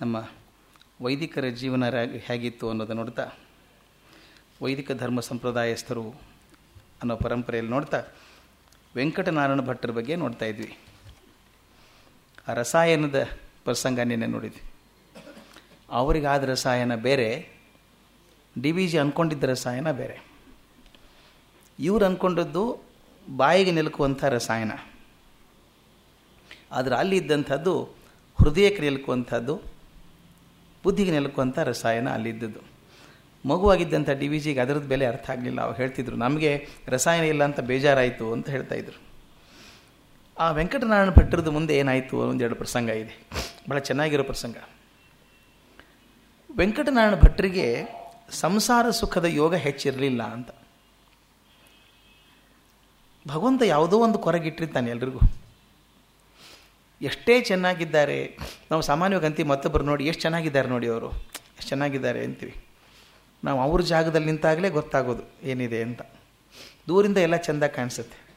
ನಮ್ಮ ವೈದಿಕರ ಜೀವನ ಹೇಗಿತ್ತು ಅನ್ನೋದನ್ನು ನೋಡ್ತಾ, ವೈದಿಕ ಧರ್ಮ ಸಂಪ್ರದಾಯಸ್ಥರು ಅನ್ನೋ ಪರಂಪರೆಯಲ್ಲಿ ನೋಡ್ತಾ, ವೆಂಕಟನಾರಾಯಣ ಭಟ್ಟರ ಬಗ್ಗೆ ನೋಡ್ತಾ ಇದ್ವಿ. ಆ ರಸಾಯನದ ಪ್ರಸಂಗ ನಿನ್ನೆ ನೋಡಿದ್ವಿ. ಅವರಿಗಾದ ರಸಾಯನ ಬೇರೆ, ಡಿ ವಿ ಜಿ ಅಂದ್ಕೊಂಡಿದ್ದ ರಸಾಯನ ಬೇರೆ. ಇವ್ರು ಅಂದ್ಕೊಂಡದ್ದು ಬಾಯಿಗೆ ನಿಲುಕುವಂಥ ರಸಾಯನ. ಆದರೆ ಅಲ್ಲಿ ಇದ್ದಂಥದ್ದು ಹೃದಯಕ್ಕೆ ನಿಲುಕುವಂಥದ್ದು ಬುದ್ಧಿಗೆ ನಿಲುಕುವಂಥ ರಸಾಯನ ಅಲ್ಲಿದ್ದದ್ದು. ಮಗುವಾಗಿದ್ದಂಥ ಡಿ ವಿ ಜಿಗೆ ಅದರದ್ದು ಬೆಲೆ ಅರ್ಥ ಆಗಲಿಲ್ಲ. ಅವ್ರು ಹೇಳ್ತಿದ್ರು, ನಮಗೆ ರಸಾಯನ ಇಲ್ಲ ಅಂತ ಬೇಜಾರಾಯಿತು ಅಂತ ಹೇಳ್ತಾ ಇದ್ರು. ಆ ವೆಂಕಟನಾರಾಯಣ ಭಟ್ಟರದ ಮುಂದೆ ಏನಾಯಿತು ಒಂದೆರಡು ಪ್ರಸಂಗ ಇದೆ. ಭಾಳ ಚೆನ್ನಾಗಿರೋ ಪ್ರಸಂಗ. ವೆಂಕಟನಾರಾಯಣ ಭಟ್ಟರಿಗೆ ಸಂಸಾರ ಸುಖದ ಯೋಗ ಹೆಚ್ಚಿರಲಿಲ್ಲ ಅಂತ. ಭಗವಂತ ಯಾವುದೋ ಒಂದು ಕೊರಗಿಟ್ಟಿರ್ತಾನೆ ಎಲ್ರಿಗೂ. ಎಷ್ಟೇ ಚೆನ್ನಾಗಿದ್ದಾರೆ, ನಾವು ಸಾಮಾನ್ಯವಾಗಿ ಅಂತೀವಿ ಮತ್ತೊಬ್ಬರು ನೋಡಿ ಎಷ್ಟು ಚೆನ್ನಾಗಿದ್ದಾರೆ ನೋಡಿ ಅವರು. ಎಷ್ಟು ಚೆನ್ನಾಗಿದ್ದಾರೆ ಅಂತೀವಿ. ನಾವು ಅವ್ರ ಜಾಗದಲ್ಲಿ ನಿಂತಾಗಲೇ ಗೊತ್ತಾಗೋದು ಏನಿದೆ ಅಂತ. ದೂರಿಂದ ಎಲ್ಲ ಚೆಂದ ಕಾಣಿಸುತ್ತೆ.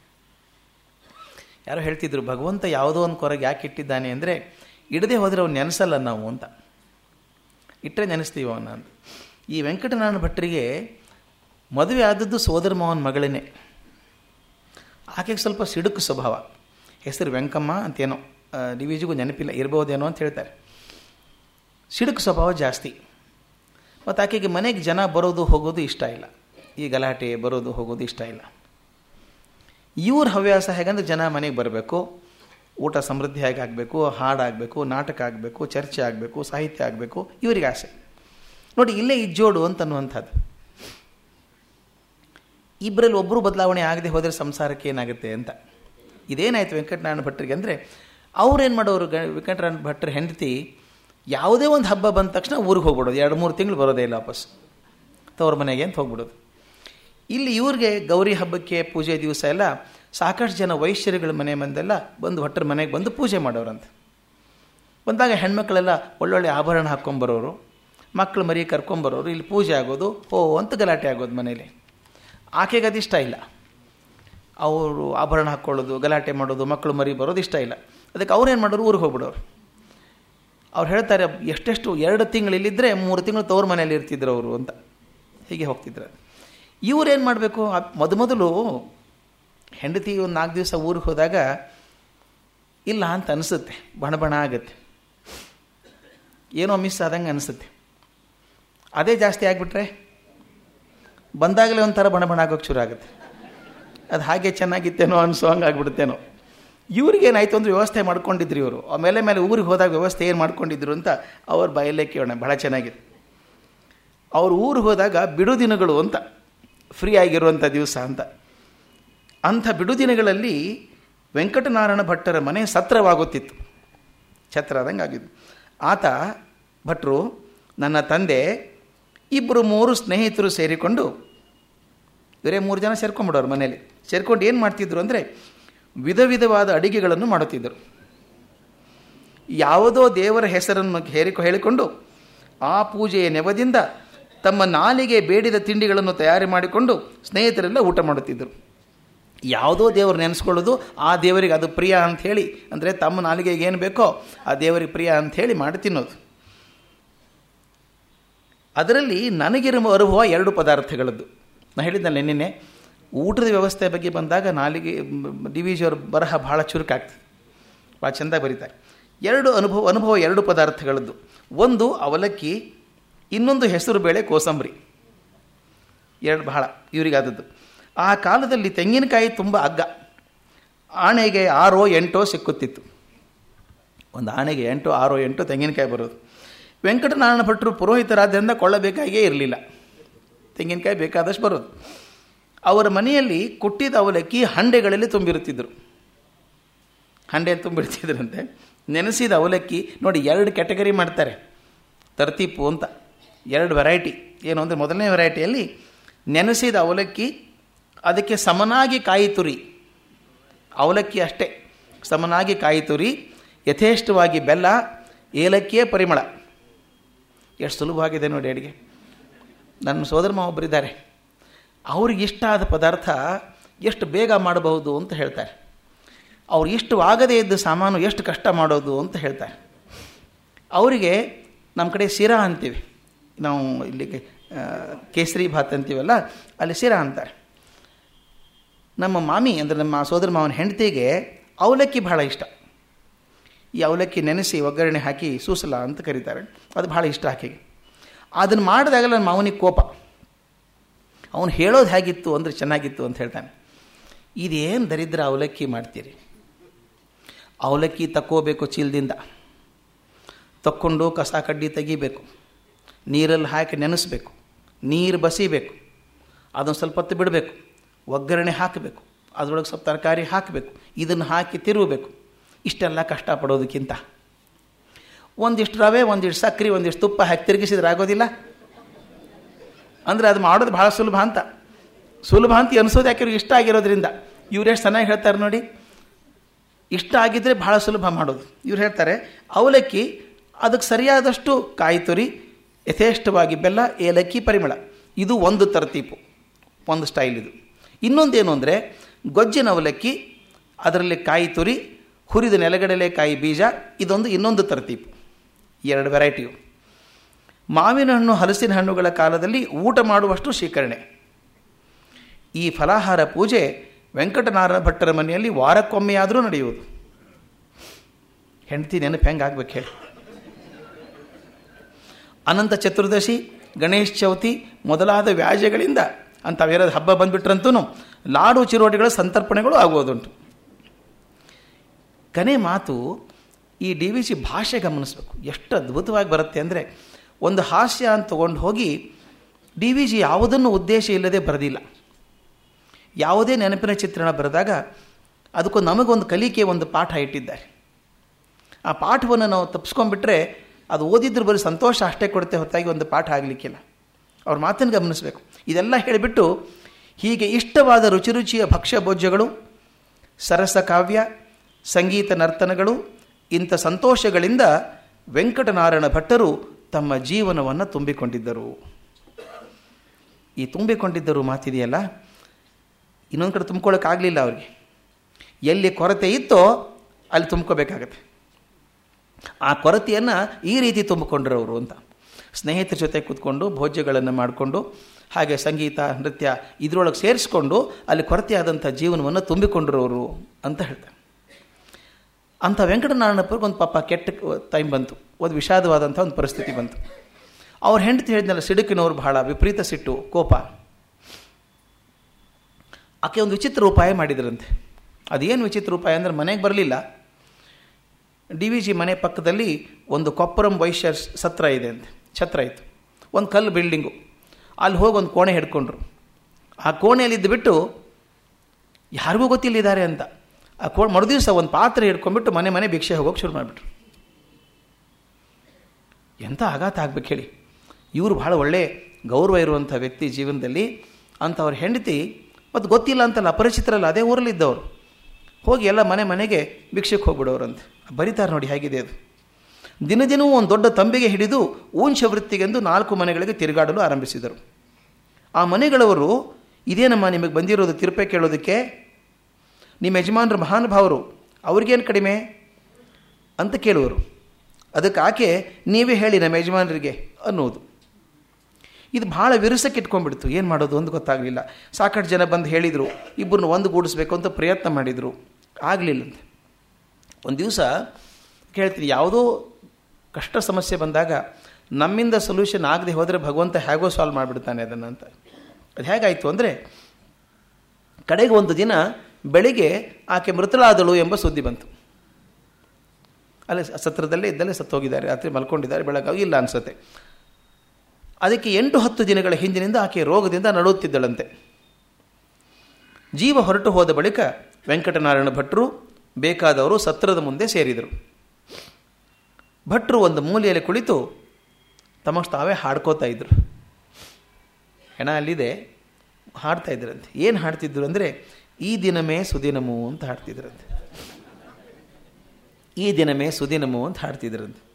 ಯಾರೋ ಹೇಳ್ತಿದ್ರು, ಭಗವಂತ ಯಾವುದೋ ಒಂದು ಕೊರಗೆ ಯಾಕೆ ಇಟ್ಟಿದ್ದಾನೆ? ಅಂದರೆ, ಇಡದೆ ಹೋದರೆ ಅವ್ನು ನೆನೆಸಲ್ಲ ನಾವು ಅಂತ. ಇಟ್ಟರೆ ನೆನೆಸ್ತೀವಿ ಅವನ ಅಂತ. ಈ ವೆಂಕಟನಾರಾಯಣ ಭಟ್ಟರಿಗೆ ಮದುವೆ ಆದದ್ದು ಸೋದರ ಮಾವನ ಮಗಳೇ ಆಕೆಗೆ ಸ್ವಲ್ಪ ಸಿಡುಕು ಸ್ವಭಾವ. ಹೆಸರು ವೆಂಕಮ್ಮ ಅಂತೇನೋ. ಡಿ ವಿ ಜಿಗೂ ನೆನಪಿಲ್ಲ, ಇರ್ಬೋದೇನೋ ಅಂತ ಹೇಳ್ತಾರೆ. ಸಿಡುಕು ಸ್ವಭಾವ ಜಾಸ್ತಿ. ಮತ್ತು ಆಕೆಗೆ ಮನೆಗೆ ಜನ ಬರೋದು ಹೋಗೋದು ಇಷ್ಟ ಇಲ್ಲ. ಈ ಗಲಾಟೆ ಬರೋದು ಹೋಗೋದು ಇಷ್ಟ ಇಲ್ಲ. ಇವ್ರ ಹವ್ಯಾಸ ಹೇಗಂದ್ರೆ ಜನ ಮನೆಗೆ ಬರಬೇಕು, ಊಟ ಸಮೃದ್ಧಿಯಾಗಿ ಆಗಬೇಕು ಹಾಡಾಗಬೇಕು, ನಾಟಕ ಆಗಬೇಕು, ಚರ್ಚೆ ಆಗಬೇಕು, ಸಾಹಿತ್ಯ ಆಗಬೇಕು, ಇವರಿಗೆ ಆಸೆ. ನೋಡಿ, ಇಲ್ಲೇ ಇಜ್ಜೋಡು ಅಂತನ್ನುವಂಥದ್ದು ಇಬ್ಬರಲ್ಲಿ ಒಬ್ಬರು ಬದಲಾವಣೆ ಆಗದೆ ಹೋದರೆ ಸಂಸಾರಕ್ಕೆ ಏನಾಗುತ್ತೆ ಅಂತ. ಇದೇನಾಯಿತು ವೆಂಕಟನಾರಾಯಣ ಭಟ್ಟರಿಗೆ ಅಂದರೆ ಅವ್ರೇನು ಮಾಡೋರು ಗ ವೆಂಕಟನಾರಾಯಣ ಭಟ್ರ ಹೆಂಡತಿ, ಯಾವುದೇ ಒಂದು ಹಬ್ಬ ಬಂದ ತಕ್ಷಣ ಊರಿಗೆ ಹೋಗ್ಬಿಡೋದು. ಎರಡು, ಮೂರು ತಿಂಗಳು ಬರೋದೇ ಇಲ್ಲ ವಾಪಸ್. ತವ್ರ ಮನೆಗೆ ಅಂತ ಹೋಗ್ಬಿಡೋದು. ಇಲ್ಲಿ ಇವ್ರಿಗೆ ಗೌರಿ ಹಬ್ಬಕ್ಕೆ ಪೂಜೆ ದಿವಸ ಎಲ್ಲ ಸಾಕಷ್ಟು ಜನ ವೈಶ್ಯರುಗಳ ಮನೆ ಮಂದೆಲ್ಲ ಬಂದು ಭಟ್ರ ಮನೆಗೆ ಬಂದು ಪೂಜೆ ಮಾಡೋರಂತೆ. ಬಂದಾಗ ಹೆಣ್ಮಕ್ಳೆಲ್ಲ ಒಳ್ಳೊಳ್ಳೆ ಆಭರಣ ಹಾಕ್ಕೊಂಬರೋರು ಮಕ್ಕಳು ಮರಿ ಕರ್ಕೊಂಬರೋರು, ಇಲ್ಲಿ ಪೂಜೆ ಆಗೋದು ಓ ಅಂತ ಗಲಾಟೆ ಆಗೋದು ಮನೇಲಿ. ಆಕೆಗೆ ಅದು ಇಷ್ಟ ಇಲ್ಲ. ಅವರು ಆಭರಣ ಹಾಕ್ಕೊಳ್ಳೋದು, ಗಲಾಟೆ ಮಾಡೋದು ಮಕ್ಕಳು ಮರಿ ಬರೋದು ಇಷ್ಟ ಇಲ್ಲ. ಅದಕ್ಕೆ ಏನು ಮಾಡೋರು ಊರಿಗೆ ಹೋಗ್ಬಿಡೋರು. ಅವ್ರು ಹೇಳ್ತಾರೆ, ಎಷ್ಟೆಷ್ಟು, ಎರಡು ತಿಂಗಳು ಇಲ್ಲಿದ್ದರೆ ಮೂರು ತಿಂಗಳು ತವ್ರ ಮನೆಯಲ್ಲಿ ಇರ್ತಿದ್ರು ಅವರು ಅಂತ. ಹೀಗೆ ಹೋಗ್ತಿದ್ರು. ಇವ್ರೇನು ಮಾಡಬೇಕು? ಮೊದ ಮೊದಲು ಹೆಂಡತಿ ಒಂದು ನಾಲ್ಕು ದಿವಸ ಊರಿಗೆ ಹೋದಾಗ, ಇಲ್ಲ ಅಂತ ಅನಿಸುತ್ತೆ. ಬಣ ಬಣ ಆಗುತ್ತೆ. ಏನೋ ಮಿಸ್ ಆದಂಗೆ ಅನಿಸುತ್ತೆ. ಅದೇ ಜಾಸ್ತಿ ಆಗಿಬಿಟ್ರೆ ಬಂದಾಗಲೇ ಒಂಥರ ಬಣ ಬಣ ಆಗೋಕ್ಕೆ ಶುರು ಆಗುತ್ತೆ. ಅದು ಹಾಗೆ ಚೆನ್ನಾಗಿತ್ತೇನೋ ಅನಿಸೋ ಹಂಗೆ ಆಗ್ಬಿಡುತ್ತೇನೋ ಇವ್ರಿಗೇನಾಯ್ತು ಅಂದ್ರೆ ವ್ಯವಸ್ಥೆ ಮಾಡ್ಕೊಂಡಿದ್ರು ಇವರು. ಮೇಲೆ ಮೇಲೆ ಊರಿಗೆ ಹೋದಾಗ ವ್ಯವಸ್ಥೆ ಏನು ಮಾಡ್ಕೊಂಡಿದ್ರು ಅಂತ ಅವ್ರ ಬಾಯಲ್ಲೇ ಕೇಳೋಣ ಭಾಳ ಚೆನ್ನಾಗಿದೆ. ಅವ್ರ ಊರು ಹೋದಾಗ ಬಿಡು ದಿನಗಳು ಅಂತ ಫ್ರೀ ಆಗಿರುವಂಥ ದಿವಸ ಅಂತ. ಅಂಥ ಬಿಡು ದಿನಗಳಲ್ಲಿ ವೆಂಕಟನಾರಾಯಣ ಭಟ್ಟರ ಮನೆ ಸತ್ರವಾಗುತ್ತಿತ್ತು. ಛತ್ರ ಆದಂಗೆ ಆಗಿದ್ದು. ಆತ, ಭಟ್ರು, ನನ್ನ ತಂದೆ ಇಬ್ಬರು ಮೂರು ಸ್ನೇಹಿತರು ಸೇರಿಕೊಂಡು ಇವರೇ ಮೂರು ಜನ ಸೇರ್ಕೊಂಡ್ಬಿಡೋರು ಮನೇಲಿ ಸೇರ್ಕೊಂಡು ಏನು ಮಾಡ್ತಿದ್ರು ಅಂದರೆ ವಿಧ ವಿಧವಾದ ಅಡಿಗೆಗಳನ್ನು ಮಾಡುತ್ತಿದ್ದರು. ಯಾವುದೋ ದೇವರ ಹೆಸರನ್ನು ಹೇರಿಕೊ ಹೇಳಿಕೊಂಡು ಆ ಪೂಜೆಯ ನೆವದಿಂದ ತಮ್ಮ ನಾಲಿಗೆ ಬೇಡಿದ ತಿಂಡಿಗಳನ್ನು ತಯಾರಿ ಮಾಡಿಕೊಂಡು ಸ್ನೇಹಿತರೆಲ್ಲ ಊಟ ಮಾಡುತ್ತಿದ್ದರು. ಯಾವುದೋ ದೇವರು ನೆನೆಸ್ಕೊಳ್ಳೋದು, ಆ ದೇವರಿಗೆ ಅದು ಪ್ರಿಯ ಅಂಥೇಳಿ, ಅಂದರೆ ತಮ್ಮ ನಾಲಿಗೆಗೆ ಏನು ಬೇಕೋ ಆ ದೇವರಿಗೆ ಪ್ರಿಯ ಅಂಥೇಳಿ ಮಾಡಿ ತಿನ್ನೋದು. ಅದರಲ್ಲಿ ನನಗಿರುವ ಅನುಭವ ಎರಡು ಪದಾರ್ಥಗಳದ್ದು. ನಾನು ಹೇಳಿದ್ದಲ್ಲ ನಿನ್ನೆ ಊಟದ ವ್ಯವಸ್ಥೆ ಬಗ್ಗೆ ಬಂದಾಗ ನಾಲಿಗೆ ಡಿ ಬರಹ ಭಾಳ ಚುರುಕಾಗ್ತದೆ. ಭಾಳ ಚೆಂದ ಬರೀತಾರೆ. ಎರಡು ಅನುಭವ ಅನುಭವ ಎರಡು ಪದಾರ್ಥಗಳದ್ದು. ಒಂದು ಅವಲಕ್ಕಿ, ಇನ್ನೊಂದು ಹೆಸರು ಬೇಳೆ ಕೋಸಂಬರಿ. ಎರಡು ಬಹಳ ಇವರಿಗಾದದ್ದು. ಆ ಕಾಲದಲ್ಲಿ ತೆಂಗಿನಕಾಯಿ ತುಂಬ ಅಗ್ಗ ಆಣೆಗೆ ಆರೋ ಎಂಟೋ ಸಿಕ್ಕುತ್ತಿತ್ತು. ಒಂದು ಆಣೆಗೆ ಎಂಟು, ಆರೋ ಎಂಟು ತೆಂಗಿನಕಾಯಿ ಬರೋದು. ವೆಂಕಟನಾರಾಯಣ ಭಟ್ರು ಪುರೋಹಿತರಾದ್ದರಿಂದ ಕೊಳ್ಳಬೇಕಾಗೇ ಇರಲಿಲ್ಲ. ತೆಂಗಿನಕಾಯಿ ಬೇಕಾದಷ್ಟು ಬರೋದು. ಅವರ ಮನೆಯಲ್ಲಿ ಕುಟ್ಟಿದ ಅವಲಕ್ಕಿ ಹಂಡೆಗಳಲ್ಲಿ ತುಂಬಿರುತ್ತಿದ್ದರು. ಹಂಡೆಯಲ್ಲಿ ತುಂಬಿರ್ತಿದ್ರಂತೆ ನೆನೆಸಿದ ಅವಲಕ್ಕಿ ನೋಡಿ ಎರಡು ಕ್ಯಾಟಗರಿ ಮಾಡ್ತಾರೆ. ತರ್ತೀಪು ಅಂತ. ಎರಡು ವೆರೈಟಿ ಏನು ಅಂದರೆ ಮೊದಲನೇ ವೆರೈಟಿಯಲ್ಲಿ ನೆನೆಸಿದ ಅವಲಕ್ಕಿ, ಅದಕ್ಕೆ ಸಮನಾಗಿ ಕಾಯಿ ತುರಿ. ಅವಲಕ್ಕಿ ಅಷ್ಟೇ. ಸಮನಾಗಿ ಕಾಯಿ ತುರಿ, ಯಥೇಷ್ಟವಾಗಿ ಬೆಲ್ಲ, ಏಲಕ್ಕಿಯೇ ಪರಿಮಳ. ಎಷ್ಟು ಸುಲಭವಾಗಿದೆ ನೋಡಿ ಅಡುಗೆ. ನನ್ನ ಸೋದರ ಒಬ್ಬರಿದ್ದಾರೆ ಅವ್ರಿಗೆ ಇಷ್ಟ ಆದ ಪದಾರ್ಥ ಎಷ್ಟು ಬೇಗ ಮಾಡಬಹುದು ಅಂತ ಹೇಳ್ತಾರೆ. ಅವ್ರು ಇಷ್ಟು ಆಗದೇ ಇದ್ದ ಸಾಮಾನು ಎಷ್ಟು ಕಷ್ಟ ಮಾಡೋದು ಅಂತ ಹೇಳ್ತಾರೆ. ಅವರಿಗೆ ನಮ್ಮ ಕಡೆ ಶಿರಾ ಅಂತೀವಿ. ನಾವು ಇಲ್ಲಿ ಕೇಸರಿ ಭಾತ್ ಅಂತೀವಲ್ಲ, ಅಲ್ಲಿ ಶಿರಾ ಅಂತಾರೆ. ನಮ್ಮ ಮಾಮಿ, ಅಂದರೆ ನಮ್ಮ ಸೋದರ ಮಾವನ ಹೆಂಡತಿಗೆ ಅವಲಕ್ಕಿ ಬಹಳ ಇಷ್ಟ. ಈ ಅವಲಕ್ಕಿ ನೆನೆಸಿ ಒಗ್ಗರಣೆ ಹಾಕಿ ಸೂಸಲ ಅಂತ ಕರೀತಾರೆ. ಅದು ಭಾಳ ಇಷ್ಟ ಆಕೆಗೆ. ಅದನ್ನು ಮಾಡಿದಾಗಲ್ಲ ನನ್ನ ಮಾವನಿಗೆ ಕೋಪ. ಅವನು ಹೇಳೋದು ಹೇಗಿತ್ತು ಅಂದರೆ ಚೆನ್ನಾಗಿತ್ತು ಅಂತ ಹೇಳ್ತಾನೆ. ಇದೇನು ದರಿದ್ರ ಅವಲಕ್ಕಿ ಮಾಡ್ತೀರಿ? ಅವಲಕ್ಕಿ ತಕ್ಕೋಬೇಕು ಚೀಲದಿಂದ. ತಕ್ಕೊಂಡು ಕಸ ಕಡ್ಡಿ ತೆಗಿಬೇಕು. ನೀರಲ್ಲಿ ಹಾಕಿ ನೆನೆಸ್ಬೇಕು. ನೀರು ಬಸಿಬೇಕು. ಅದನ್ನು ಸ್ವಲ್ಪ ಹೊತ್ತು ಬಿಡಬೇಕು. ಒಗ್ಗರಣೆ ಹಾಕಬೇಕು. ಅದರೊಳಗೆ ಸ್ವಲ್ಪ ತರಕಾರಿ ಹಾಕಬೇಕು. ಇದನ್ನು ಹಾಕಿ ತಿರುಗಬೇಕು. ಇಷ್ಟೆಲ್ಲ ಕಷ್ಟಪಡೋದಕ್ಕಿಂತ. ಒಂದಿಷ್ಟು ರವೆ, ಒಂದಿಷ್ಟು ಸಕ್ಕರೆ ಒಂದಿಷ್ಟು ತುಪ್ಪ ಹಾಕಿ ತಿರುಗಿಸಿದ್ರೆ ಆಗೋದಿಲ್ಲ? ಅಂದರೆ ಅದು ಮಾಡೋದು ಭಾಳ ಸುಲಭ ಅಂತ. ಸುಲಭ ಅಂತ ಅನಿಸೋದು ಯಾಕೆ ಇವ್ರಿಗೆ ಇಷ್ಟ ಆಗಿರೋದ್ರಿಂದ. ಇವ್ರು ಎಷ್ಟು ಚೆನ್ನಾಗಿ ಹೇಳ್ತಾರೆ ನೋಡಿ. ಇಷ್ಟ ಆಗಿದ್ದರೆ ಭಾಳ ಸುಲಭ ಮಾಡೋದು. ಇವ್ರು ಹೇಳ್ತಾರೆ, ಅವಲಕ್ಕಿ ಅದಕ್ಕೆ ಸರಿಯಾದಷ್ಟು ಕಾಯಿ ತುರಿ, ಯಥೇಷ್ಟವಾಗಿ ಬೆಲ್ಲ, ಏಲಕ್ಕಿ ಪರಿಮಳ. ಇದು ಒಂದು ತರತೀಪು. ಒಂದು ಸ್ಟೈಲ್ ಇದು. ಇನ್ನೊಂದೇನು ಅಂದರೆ, ಗೊಜ್ಜಿನ ಅವಲಕ್ಕಿ, ಅದರಲ್ಲಿ ಕಾಯಿ ತುರಿ, ಹುರಿದ ನೆಲಗಡಲೆ ಕಾಯಿ ಬೀಜ, ಇದೊಂದು ಇನ್ನೊಂದು ತರತೀಪು. ಎರಡು ವೆರೈಟಿಯು ಮಾವಿನ ಹಣ್ಣು ಹಲಸಿನ ಹಣ್ಣುಗಳ ಕಾಲದಲ್ಲಿ ಊಟ ಮಾಡುವಷ್ಟು ಶೇಖರಣೆ. ಈ ಫಲಾಹಾರ ಪೂಜೆ ವೆಂಕಟನಾರಾಯಣ ಭಟ್ಟರ ಮನೆಯಲ್ಲಿ ವಾರಕ್ಕೊಮ್ಮೆಯಾದರೂ ನಡೆಯುವುದು. ಹೆಂಡತಿ ನೆನಪು ಹೆಂಗೆ ಆಗ್ಬೇಕು ಹೇಳಿ. ಅನಂತ ಚತುರ್ದಶಿ, ಗಣೇಶ ಚೌತಿ ಮೊದಲಾದ ವ್ಯಾಜ್ಯಗಳಿಂದ ಅಂಥವೇರಾದ ಹಬ್ಬ ಬಂದುಬಿಟ್ರಂತೂ ಲಾಡು ಚಿರೋಟಿಗಳ ಸಂತರ್ಪಣೆಗಳು ಆಗುವುದುಂಟು. ಕನೆ ಮಾತು ಈ ಡಿ ವಿ ಸಿ ಭಾಷೆ ಗಮನಿಸಬೇಕು. ಎಷ್ಟು ಅದ್ಭುತವಾಗಿ ಬರುತ್ತೆ ಅಂದರೆ ಒಂದು ಹಾಸ್ಯ ಅಂತ ತೊಗೊಂಡು ಹೋಗಿ ಡಿ ವಿ ಜಿ ಯಾವುದನ್ನು ಉದ್ದೇಶ ಇಲ್ಲದೆ ಬರೆದಿಲ್ಲ. ಯಾವುದೇ ನೆನಪಿನ ಚಿತ್ರಣ ಬರೆದಾಗ ಅದಕ್ಕೂ ನಮಗೊಂದು ಕಲಿಕೆ ಒಂದು ಪಾಠ ಇಟ್ಟಿದ್ದಾರೆ. ಆ ಪಾಠವನ್ನು ನಾವು ತಪ್ಪಿಸ್ಕೊಂಡ್ಬಿಟ್ರೆ ಅದು ಓದಿದ್ರೂ ಬರೀ ಸಂತೋಷ ಅಷ್ಟೇ ಕೊಡುತ್ತೆ ಹೊತ್ತಾಗಿ ಒಂದು ಪಾಠ ಆಗಲಿಕ್ಕಿಲ್ಲ. ಅವ್ರ ಮಾತನ್ನು ಗಮನಿಸಬೇಕು. ಇದೆಲ್ಲ ಹೇಳಿಬಿಟ್ಟು ಹೀಗೆ ಇಷ್ಟವಾದ ರುಚಿ ರುಚಿಯ ಭಕ್ಷ್ಯ ಭೋಜ್ಯಗಳು, ಸರಸ ಕಾವ್ಯ, ಸಂಗೀತ ನರ್ತನಗಳು, ಇಂಥ ಸಂತೋಷಗಳಿಂದ ವೆಂಕಟನಾರಾಯಣ ಭಟ್ಟರು ತಮ್ಮ ಜೀವನವನ್ನು ತುಂಬಿಕೊಂಡಿದ್ದರು. ಈ ತುಂಬಿಕೊಂಡಿದ್ದರು ಮಾತಿದೆಯಲ್ಲ, ಇನ್ನೊಂದು ಕಡೆ ತುಂಬ್ಕೊಳ್ಳೋಕ್ಕಾಗಲಿಲ್ಲ ಅವ್ರಿಗೆ. ಎಲ್ಲಿ ಕೊರತೆ ಇತ್ತೋ ಅಲ್ಲಿ ತುಂಬ್ಕೋಬೇಕಾಗತ್ತೆ. ಆ ಕೊರತೆಯನ್ನು ಈ ರೀತಿ ತುಂಬಿಕೊಂಡ್ರವರು ಅಂತ. ಸ್ನೇಹಿತರ ಜೊತೆ ಕೂತ್ಕೊಂಡು, ಭೋಜ್ಯಗಳನ್ನು ಮಾಡಿಕೊಂಡು, ಹಾಗೆ ಸಂಗೀತ, ನೃತ್ಯ ಇದರೊಳಗೆ ಸೇರಿಸ್ಕೊಂಡು ಅಲ್ಲಿ ಕೊರತೆಯಾದಂಥ ಜೀವನವನ್ನು ತುಂಬಿಕೊಂಡ್ರವರು ಅಂತ ಹೇಳ್ತಾರೆ. ಅಂಥ ವೆಂಕಟನಾರಾಯಣಪ್ಪರಿಗೆ ಒಂದು ಪಾಪ ಕೆಟ್ಟ ಟೈಮ್ ಬಂತು. ಒಂದು ವಿಷಾದವಾದಂಥ ಒಂದು ಪರಿಸ್ಥಿತಿ ಬಂತು. ಅವ್ರ ಹೆಂಡತಿ ಹೇಳಿದ್ನಲ್ಲ, ಸಿಡುಕಿನವ್ರು ಬಹಳ, ವಿಪರೀತ ಸಿಟ್ಟು, ಕೋಪ. ಆಕೆ ಒಂದು ವಿಚಿತ್ರ ಉಪಾಯ ಮಾಡಿದ್ರಂತೆ. ಅದೇನು ವಿಚಿತ್ರ ಉಪಾಯ ಅಂದರೆ ಮನೆಗೆ ಬರಲಿಲ್ಲ. ಡಿ ವಿ ಜಿ ಮನೆ ಪಕ್ಕದಲ್ಲಿ ಒಂದು ಕೊಪ್ಪರಂ ವೈಶ್ಯ ಸತ್ರ ಇದೆ ಅಂತೆ, ಛತ್ರ ಇತ್ತು. ಒಂದು ಕಲ್ಲು ಬಿಲ್ಡಿಂಗು. ಅಲ್ಲಿ ಹೋಗಿ ಒಂದು ಕೋಣೆ ಹಿಡ್ಕೊಂಡ್ರು. ಆ ಕೋಣೆಯಲ್ಲಿ ಇದ್ದುಬಿಟ್ಟು ಯಾರಿಗೂ ಗೊತ್ತಿಲ್ಲಿದ್ದಾರೆ ಅಂತ. ಆ ಕೋ, ಮರುದಿವಸ ಒಂದು ಪಾತ್ರೆ ಹಿಡ್ಕೊಂಡ್ಬಿಟ್ಟು ಮನೆ ಮನೆ ಭಿಕ್ಷೆ ಹೋಗೋಕೆ ಶುರು ಮಾಡಿಬಿಟ್ರು. ಎಂಥ ಆಘಾತ ಆಗ್ಬೇಕು ಹೇಳಿ. ಇವರು ಭಾಳ ಒಳ್ಳೆ ಗೌರವ ಇರುವಂಥ ವ್ಯಕ್ತಿ ಜೀವನದಲ್ಲಿ. ಅಂಥವ್ರ ಹೆಂಡತಿ, ಮತ್ತು ಗೊತ್ತಿಲ್ಲ ಅಂತಲ್ಲ, ಅಪರಿಚಿತರಲ್ಲ, ಅದೇ ಊರಲ್ಲಿದ್ದವರು ಹೋಗಿ ಎಲ್ಲ ಮನೆ ಮನೆಗೆ ಭಿಕ್ಷೆಗೆ ಹೋಗ್ಬಿಡೋರಂತೆ. ಬರೀತಾರೆ ನೋಡಿ ಹೇಗಿದೆ ಅದು. ದಿನ ದಿನವೂ ಒಂದು ದೊಡ್ಡ ತಂಬಿಗೆ ಹಿಡಿದು ಊಂಶ ವೃತ್ತಿಗೆಂದು ನಾಲ್ಕು ಮನೆಗಳಿಗೆ ತಿರುಗಾಡಲು ಆರಂಭಿಸಿದರು. ಆ ಮನೆಗಳವರು ಇದೇನಮ್ಮ ನಿಮಗೆ ಬಂದಿರೋದು ತಿರುಪೆ ಕೇಳೋದಕ್ಕೆ, ನಿಮ್ಮ ಯಜಮಾನರು ಮಹಾನುಭಾವರು, ಅವ್ರಿಗೇನು ಕಡಿಮೆ? ಅಂತ ಕೇಳುವರು. ಅದಕ್ಕೆ ಆಕೆ, ನೀವೇ ಹೇಳಿ ನಮ್ಮ ಯಜಮಾನರಿಗೆ ಅನ್ನೋದು ಇದು ಭಾಳ ವಿರಸಕ್ಕೆ ಇಟ್ಕೊಂಡ್ಬಿಡ್ತು. ಏನು ಮಾಡೋದು ಅಂತ ಗೊತ್ತಾಗಲಿಲ್ಲ. ಸಾಕಷ್ಟು ಜನ ಬಂದು ಹೇಳಿದರು ಇಬ್ಬರನ್ನ ಒಂದುಗೂಡಿಸ್ಬೇಕು ಅಂತ ಪ್ರಯತ್ನ ಮಾಡಿದರು. ಆಗಲಿಲ್ಲಂತೆ. ಒಂದು ದಿವಸ ಕೇಳ್ತೀನಿ, ಯಾವುದೋ ಕಷ್ಟ ಸಮಸ್ಯೆ ಬಂದಾಗ ನಮ್ಮಿಂದ ಸೊಲ್ಯೂಷನ್ ಆಗದೆ ಹೋದರೆ ಭಗವಂತ ಹೇಗೋ ಸಾಲ್ವ್ ಮಾಡಿಬಿಡ್ತಾನೆ ಅದನ್ನು ಅಂತ. ಅದು ಹೇಗಾಯಿತು ಅಂದರೆ, ಕಡೆಗೆ ಒಂದು ದಿನ ಬೆಳಿಗ್ಗೆ ಆಕೆ ಮೃತಳಾದಳು ಎಂಬ ಸುದ್ದಿ ಬಂತು. ಅಲ್ಲೇ ಸತ್ರದಲ್ಲೇ ಇದ್ದಲ್ಲೇ ಸತ್ತೋಗಿದ್ದಾರೆ. ರಾತ್ರಿ ಮಲ್ಕೊಂಡಿದ್ದಾರೆ ಬೆಳಗಾಗಿ ಇಲ್ಲ ಅನಿಸುತ್ತೆ. ಅದಕ್ಕೆ ಎಂಟು ಹತ್ತು ದಿನಗಳ ಹಿಂದಿನಿಂದ ಆಕೆ ರೋಗದಿಂದ ನಡುತ್ತಿದ್ದಳಂತೆ. ಜೀವ ಹೊರಟು ಹೋದ ಬಳಿಕ ವೆಂಕಟನಾರಾಯಣ ಭಟ್ರು ಬೇಕಾದವರು ಸತ್ರದ ಮುಂದೆ ಸೇರಿದರು. ಭಟ್ರು ಒಂದು ಮೂಲೆಯಲ್ಲಿ ಕುಳಿತು ತಮಗೆ ತಾವೇ ಹಾಡ್ಕೋತಾ ಇದ್ರು. ಹೆಣ ಅಲ್ಲಿದೆ, ಹಾಡ್ತಾ ಇದ್ರಂತೆ. ಏನು ಹಾಡ್ತಿದ್ರು ಅಂದರೆ, ಈ ದಿನಮೇ ಸುದಿನಮು ಅಂತ ಹಾಡ್ತಿದ್ರಂತೆ. ಈ ದಿನಮೇ ಸುದಿನಮು ಅಂತ ಹಾಡ್ತಿದ್ರಂತೆ.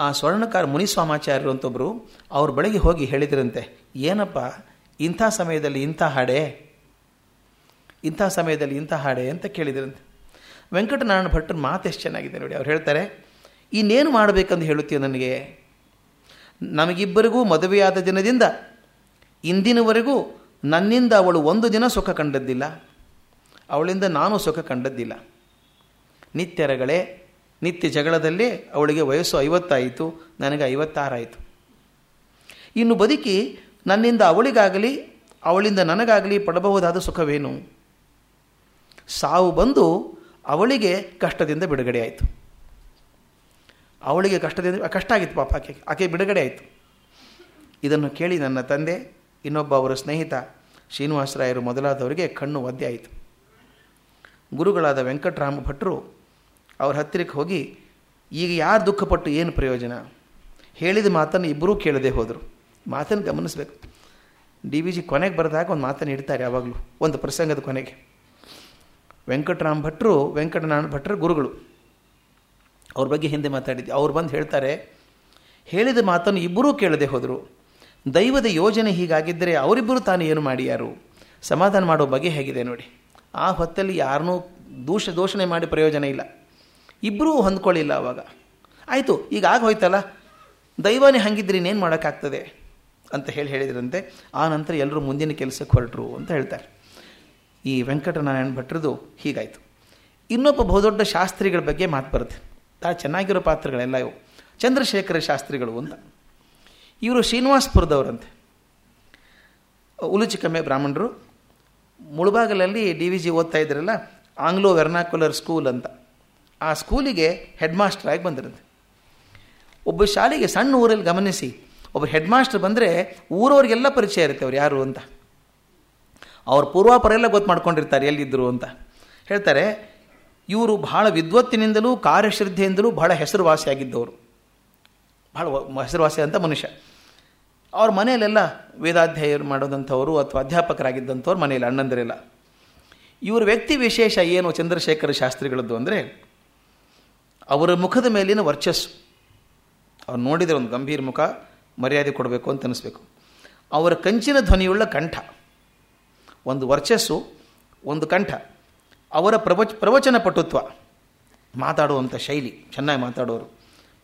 ಆ ಸ್ವರ್ಣಕಾರ ಮುನಿಸ್ವಾಮಾಚಾರ್ಯರು ಅಂತೊಬ್ಬರು ಅವ್ರ ಬಳಿಗೆ ಹೋಗಿ ಹೇಳಿದ್ರಂತೆ, ಏನಪ್ಪ, ಇಂಥ ಸಮಯದಲ್ಲಿ ಇಂಥ ಹಾಡೆ? ಇಂಥ ಸಮಯದಲ್ಲಿ ಇಂಥ ಹಾಡೆ? ಅಂತ ಕೇಳಿದ್ರಂತೆ. ವೆಂಕಟನಾರಾಯಣ ಭಟ್ರ ಮಾತು ಎಷ್ಟು ಚೆನ್ನಾಗಿದೆ ನೋಡಿ, ಅವ್ರು ಹೇಳ್ತಾರೆ, ಇನ್ನೇನು ಮಾಡಬೇಕಂದು ಹೇಳುತ್ತೀವಿ ನನಗೆ? ನಮಗಿಬ್ಬರಿಗೂ ಮದುವೆಯಾದ ದಿನದಿಂದ ಇಂದಿನವರೆಗೂ ನನ್ನಿಂದ ಅವಳು ಒಂದು ದಿನ ಸುಖ ಕಂಡದ್ದಿಲ್ಲ. ಅವಳಿಂದ ನಾನು ಸುಖ ಕಂಡದ್ದಿಲ್ಲ. ನಿತ್ಯರಗಳೇ, ನಿತ್ಯ ಜಗಳದಲ್ಲಿ ಅವಳಿಗೆ ವಯಸ್ಸು ಐವತ್ತಾಯಿತು, ನನಗೆ ಐವತ್ತಾರಾಯಿತು. ಇನ್ನು ಬದುಕಿ ನನ್ನಿಂದ ಅವಳಿಗಾಗಲಿ, ಅವಳಿಂದ ನನಗಾಗಲಿ ಪಡಬಹುದಾದ ಸುಖವೇನು? ಸಾವು ಬಂದು ಅವಳಿಗೆ ಕಷ್ಟದಿಂದ ಬಿಡುಗಡೆ ಆಯಿತು. ಅವಳಿಗೆ ಕಷ್ಟದಿಂದ, ಕಷ್ಟ ಆಗಿತ್ತು ಪಾಪ ಆಕೆ ಆಕೆ ಬಿಡುಗಡೆ ಆಯಿತು. ಇದನ್ನು ಕೇಳಿ ನನ್ನ ತಂದೆ, ಇನ್ನೊಬ್ಬ ಅವರ ಸ್ನೇಹಿತ ಶ್ರೀನಿವಾಸರಾಯರು ಮೊದಲಾದವರಿಗೆ ಕಣ್ಣು ಒದ್ದೆ ಆಯಿತು. ಗುರುಗಳಾದ ವೆಂಕಟರಾಮ ಭಟ್ರು ಅವ್ರ ಹತ್ತಿರಕ್ಕೆ ಹೋಗಿ, ಈಗ ಯಾರು ದುಃಖಪಟ್ಟು ಏನು ಪ್ರಯೋಜನ? ಹೇಳಿದ ಮಾತನ್ನು ಇಬ್ಬರೂ ಕೇಳದೆ ಹೋದರು. ಮಾತನ್ನು ಗಮನಿಸಬೇಕು. ಡಿ ವಿ ಜಿ ಕೊನೆಗೆ ಬರೆದಾಗ ಒಂದು ಮಾತನ್ನು ಇಡ್ತಾರೆ ಯಾವಾಗಲೂ, ಒಂದು ಪ್ರಸಂಗದ ಕೊನೆಗೆ. ವೆಂಕಟರಾಮ್ ಭಟ್ರು, ವೆಂಕಟನಾರಾಯಣ ಭಟ್ರ ಗುರುಗಳು. ಅವ್ರ ಬಗ್ಗೆ ಹಿಂದೆ ಮಾತಾಡಿದ್ದೆ ಅವ್ರು ಬಂದು ಹೇಳ್ತಾರೆ, ಹೇಳಿದ ಮಾತನ್ನು ಇಬ್ಬರೂ ಕೇಳದೆ ಹೋದರು. ದೈವದ ಯೋಜನೆ ಹೀಗಾಗಿದ್ದರೆ ಅವರಿಬ್ಬರು ತಾನು ಏನು ಮಾಡಿಯಾರು? ಸಮಾಧಾನ ಮಾಡೋ ಬಗೆ ಹೇಗಿದೆ ನೋಡಿ. ಆ ಹೊತ್ತಲ್ಲಿ ಯಾರನ್ನೂ ದೂಷ ದೋಷಣೆ ಮಾಡಿ ಪ್ರಯೋಜನ ಇಲ್ಲ. ಇಬ್ಬರೂ ಹೊಂದ್ಕೊಳ್ಳಿಲ್ಲ ಅವಾಗ. ಆಯಿತು, ಈಗ ಆಗ ಹೋಯ್ತಲ್ಲ? ದೈವನೇ ಹಂಗಿದ್ರೆ ಇನ್ನೇನು ಮಾಡೋಕ್ಕಾಗ್ತದೆ? ಅಂತ ಹೇಳಿ ಹೇಳಿದ್ರಂತೆ. ಆ ನಂತರ ಎಲ್ಲರೂ ಮುಂದಿನ ಕೆಲಸಕ್ಕೆ ಹೊರಟರು ಅಂತ ಹೇಳ್ತಾರೆ. ಈ ವೆಂಕಟನಾರಾಯಣ ಭಟ್ರದು ಹೀಗಾಯಿತು. ಇನ್ನೊಬ್ಬ ಬಹುದೊಡ್ಡ ಶಾಸ್ತ್ರಿಗಳ ಬಗ್ಗೆ ಮಾತು ಬರುತ್ತೆ. ಆ ಚೆನ್ನಾಗಿರೋ ಪಾತ್ರಗಳೆಲ್ಲ ಇವು. ಚಂದ್ರಶೇಖರ ಶಾಸ್ತ್ರಿಗಳು ಅಂತ. ಇವರು ಶ್ರೀನಿವಾಸ್ಪುರದವರಂತೆ. ಉಲುಚಿಕಮ್ಮೆ ಬ್ರಾಹ್ಮಣರು. ಮುಳುಬಾಗಲಲ್ಲಿ ಡಿ ವಿ ಜಿ ಓದ್ತಾ ಇದ್ರಲ್ಲ ಆಂಗ್ಲೋ ವೆರ್ನಾಕ್ಯುಲರ್ ಸ್ಕೂಲ್ ಅಂತ. ಆ ಸ್ಕೂಲಿಗೆ ಹೆಡ್ ಮಾಸ್ಟ್ರಾಗಿ ಆಗಿ ಬಂದಿರಂತೆ ಒಬ್ಬ ಶಾಲೆಗೆ ಸಣ್ಣ ಊರಲ್ಲಿ ಗಮನಿಸಿ, ಒಬ್ಬ ಹೆಡ್ ಮಾಸ್ಟರ್ ಬಂದರೆ ಊರವ್ರಿಗೆಲ್ಲ ಪರಿಚಯ ಇರುತ್ತೆ ಅವ್ರು ಯಾರು ಅಂತ. ಅವ್ರ ಪೂರ್ವಾಪರ ಎಲ್ಲ ಗೊತ್ತು ಮಾಡ್ಕೊಂಡಿರ್ತಾರೆ ಎಲ್ಲಿದ್ದರು ಅಂತ. ಹೇಳ್ತಾರೆ, ಇವರು ಬಹಳ ವಿದ್ವತ್ತಿನಿಂದಲೂ, ಕಾರ್ಯಶ್ರದ್ಧೆಯಿಂದಲೂ ಬಹಳ ಹೆಸರುವಾಸಿಯಾಗಿದ್ದವರು. ಬಹಳ ಹೆಸರುವಾಸಿ ಅಂತ ಮನುಷ್ಯ. ಅವ್ರ ಮನೆಯಲ್ಲೆಲ್ಲ ವೇದಾಧ್ಯಾಯ ಮಾಡೋದಂಥವರು ಅಥವಾ ಅಧ್ಯಾಪಕರಾಗಿದ್ದಂಥವ್ರು ಮನೆಯಲ್ಲಿ ಅಣ್ಣಂದಿರೆಲ್ಲ. ಇವ್ರ ವ್ಯಕ್ತಿ ವಿಶೇಷ ಏನು ಚಂದ್ರಶೇಖರ ಶಾಸ್ತ್ರಿಗಳದ್ದು ಅಂದರೆ ಅವರ ಮುಖದ ಮೇಲಿನ ವರ್ಚಸ್ಸು. ಅವ್ರು ನೋಡಿದರೆ ಒಂದು ಗಂಭೀರ ಮುಖ, ಮರ್ಯಾದೆ ಕೊಡಬೇಕು ಅಂತ ಅನಿಸ್ಬೇಕು. ಅವರ ಕಂಚಿನ ಧ್ವನಿಯುಳ್ಳ ಕಂಠ, ಒಂದು ವರ್ಚಸ್ಸು, ಒಂದು ಕಂಠ. ಅವರ ಪ್ರವಚ, ಪ್ರವಚನ ಪಟುತ್ವ, ಮಾತಾಡುವಂಥ ಶೈಲಿ, ಚೆನ್ನಾಗಿ ಮಾತಾಡೋರು.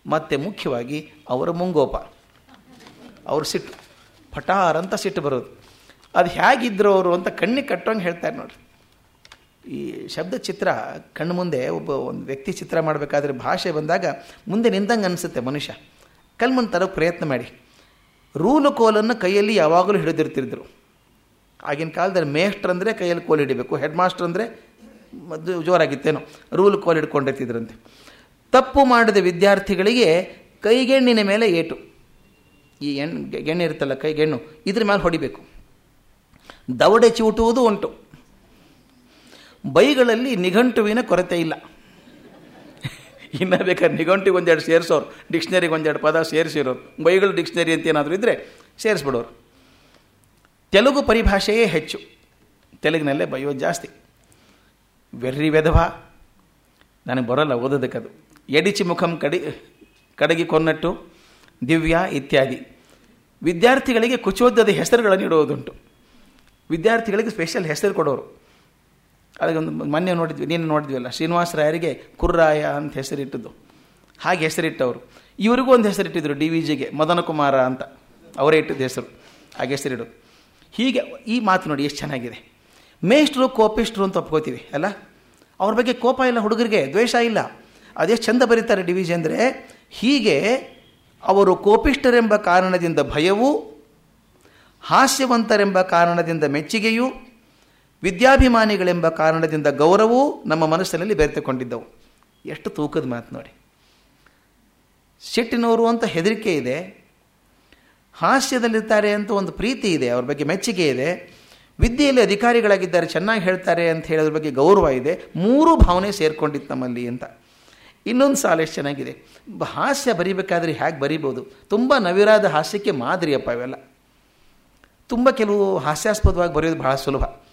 ಮತ್ತು ಮುಖ್ಯವಾಗಿ ಅವರ ಮುಂಗೋಪ. ಅವ್ರ ಸಿಟ್ಟು, ಪಟಾರ್ ಅಂತ ಸಿಟ್ಟು ಬರೋದು. ಅದು ಹೇಗಿದ್ರು ಅವರು ಅಂತ ಕಣ್ಣಿಗೆ ಕಟ್ಟೋಂಗೆ ಹೇಳ್ತಾರೆ ನೋಡ್ರಿ. ಈ ಶಬ್ದ ಚಿತ್ರ ಕಣ್ಣು ಮುಂದೆ ಒಬ್ಬ ಒಂದು ವ್ಯಕ್ತಿ ಚಿತ್ರ ಮಾಡಬೇಕಾದ್ರೆ ಭಾಷೆ ಬಂದಾಗ ಮುಂದೆ ನಿಂತಂಗೆ ಅನಿಸುತ್ತೆ ಮನುಷ್ಯ. ಕಲ್ಮನ್ ತರೋಕ್ಕೆ ಪ್ರಯತ್ನ ಮಾಡಿ. ರೂಲು ಕೋಲನ್ನು ಕೈಯಲ್ಲಿ ಯಾವಾಗಲೂ ಹಿಡಿದಿರ್ತಿದ್ರು. ಆಗಿನ ಕಾಲದಲ್ಲಿ ಮೇಸ್ಟ್ರ್ ಅಂದರೆ ಕೈಯಲ್ಲಿ ಕೋಲು ಹಿಡಿಬೇಕು, ಹೆಡ್ ಮಾಸ್ಟರ್ ಅಂದರೆ ಮದ್ದು ಜೋರಾಗಿತ್ತೇನೋ, ರೂಲ್ ಕೋಲ್ ಹಿಡ್ಕೊಂಡಿರ್ತಿದ್ರಂತೆ. ತಪ್ಪು ಮಾಡಿದ ವಿದ್ಯಾರ್ಥಿಗಳಿಗೆ ಕೈಗೆಣ್ಣಿನ ಮೇಲೆ ಏಟು. ಈ ಎಣ್ಣು ಗೆಣ್ಣೆ ಇರುತ್ತಲ್ಲ ಕೈಗೆಣ್ಣು, ಇದ್ರ ಮೇಲೆ ಹೊಡಿಬೇಕು. ದವಡೆ ಚೂಟುವುದು ಉಂಟು. ಬೈಗಳಲ್ಲಿ ನಿಘಂಟುವಿನ ಕೊರತೆ ಇಲ್ಲ. ಇನ್ನು ಬೇಕಾದ್ರೆ ನಿಘಂಟಿಗೆ ಒಂದೆರಡು ಸೇರಿಸೋರು, ಡಿಕ್ಷನರಿಗೆ ಒಂದೆರಡು ಪದ ಸೇರಿಸಿರೋರು. ಬೈಗಳು ಡಿಕ್ಷನರಿ ಅಂತ ಏನಾದರೂ ಇದ್ದರೆ ಸೇರಿಸ್ಬಿಡೋರು. ತೆಲುಗು ಪರಿಭಾಷೆಯೇ ಹೆಚ್ಚು. ತೆಲುಗಿನಲ್ಲೇ ಬೈಯೋದು ಜಾಸ್ತಿ. ವೆರ್ರಿ ವೆಧವ ನನಗೆ ಬರೋಲ್ಲ ಓದೋದಕ್ಕದು ಎಡಿಚಿ ಮುಖಂ ಕಡಿ, ಕಡಗಿ ಕೊನ್ನಟ್ಟು, ದಿವ್ಯ ಇತ್ಯಾದಿ. ವಿದ್ಯಾರ್ಥಿಗಳಿಗೆ ಕುಚೋದ್ದದ ಹೆಸರುಗಳನ್ನು ಇಡುವುದುಂಟು. ವಿದ್ಯಾರ್ಥಿಗಳಿಗೆ ಸ್ಪೆಷಲ್ ಹೆಸರು ಕೊಡೋರು. ಅದಕ್ಕೊಂದು ಮೊನ್ನೆ ನೋಡಿದ್ವಿ ನೀನು ನೋಡಿದ್ವಲ್ಲ ಶ್ರೀನಿವಾಸ ರಾಯರಿಗೆ ಕುರ್ರಾಯ ಅಂತ ಹೆಸರಿಟ್ಟಿದ್ದು. ಹಾಗೆ ಹೆಸರಿಟ್ಟವರು. ಇವರಿಗೂ ಒಂದು ಹೆಸರಿಟ್ಟಿದ್ರು, ಡಿ ವಿ ಜಿಗೆ ಮದನ ಕುಮಾರ ಅಂತ. ಅವರೇ ಇಟ್ಟಿದ್ದ ಹೆಸರು. ಹಾಗೆ ಹೆಸರಿಡು. ಹೀಗೆ ಈ ಮಾತು ನೋಡಿ ಎಷ್ಟು ಚೆನ್ನಾಗಿದೆ. ಮೇಷ್ಟ್ರು, ಕೋಪಿಷ್ಟ್ರು ಅಂತ ಒಪ್ಕೋತೀವಿ, ಅಲ್ಲ? ಅವ್ರ ಬಗ್ಗೆ ಕೋಪ ಇಲ್ಲ, ಹುಡುಗರಿಗೆ ದ್ವೇಷ ಇಲ್ಲ. ಅದೆಷ್ಟು ಚಂದ ಬರೀತಾರೆ ಡಿ ವಿ ಜಿ ಅಂದರೆ, ಹೀಗೆ ಅವರು ಕೋಪಿಷ್ಠರೆಂಬ ಕಾರಣದಿಂದ ಭಯವೂ, ಹಾಸ್ಯವಂತರೆಂಬ ಕಾರಣದಿಂದ ಮೆಚ್ಚುಗೆಯೂ ವಿದ್ಯಾಭಿಮಾನಿಗಳೆಂಬ ಕಾರಣದಿಂದ ಗೌರವವೂ ನಮ್ಮ ಮನಸ್ಸಿನಲ್ಲಿ ಬೆರೆತುಕೊಂಡಿದ್ದವು. ಎಷ್ಟು ತೂಕದ ಮಾತು ನೋಡಿ. ಶೆಟ್ಟಿನವರು ಅಂತ ಹೆದರಿಕೆ ಇದೆ. ಹಾಸ್ಯದಲ್ಲಿರ್ತಾರೆ ಅಂತ ಒಂದು ಪ್ರೀತಿ ಇದೆ, ಅವ್ರ ಬಗ್ಗೆ ಮೆಚ್ಚುಗೆ ಇದೆ. ವಿದ್ಯೆಯಲ್ಲಿ ಅಧಿಕಾರಿಗಳಾಗಿದ್ದಾರೆ, ಚೆನ್ನಾಗಿ ಹೇಳ್ತಾರೆ ಅಂತ ಹೇಳೋದ್ರ ಬಗ್ಗೆ ಗೌರವ ಇದೆ. ಮೂರು ಭಾವನೆ ಸೇರ್ಕೊಂಡಿತ್ತು ನಮ್ಮಲ್ಲಿ ಅಂತ. ಇನ್ನೊಂದು ಸಾಲ ಎಷ್ಟು ಚೆನ್ನಾಗಿದೆ. ಹಾಸ್ಯ ಬರಿಬೇಕಾದ್ರೆ ಹೇಗೆ ಬರಿಬೋದು? ತುಂಬ ನವಿರಾದ ಹಾಸ್ಯಕ್ಕೆ ಮಾದರಿಯಪ್ಪ ಇವೆಲ್ಲ. ತುಂಬ ಕೆಲವು ಹಾಸ್ಯಾಸ್ಪದವಾಗಿ ಬರೆಯೋದು ಬಹಳ ಸುಲಭ.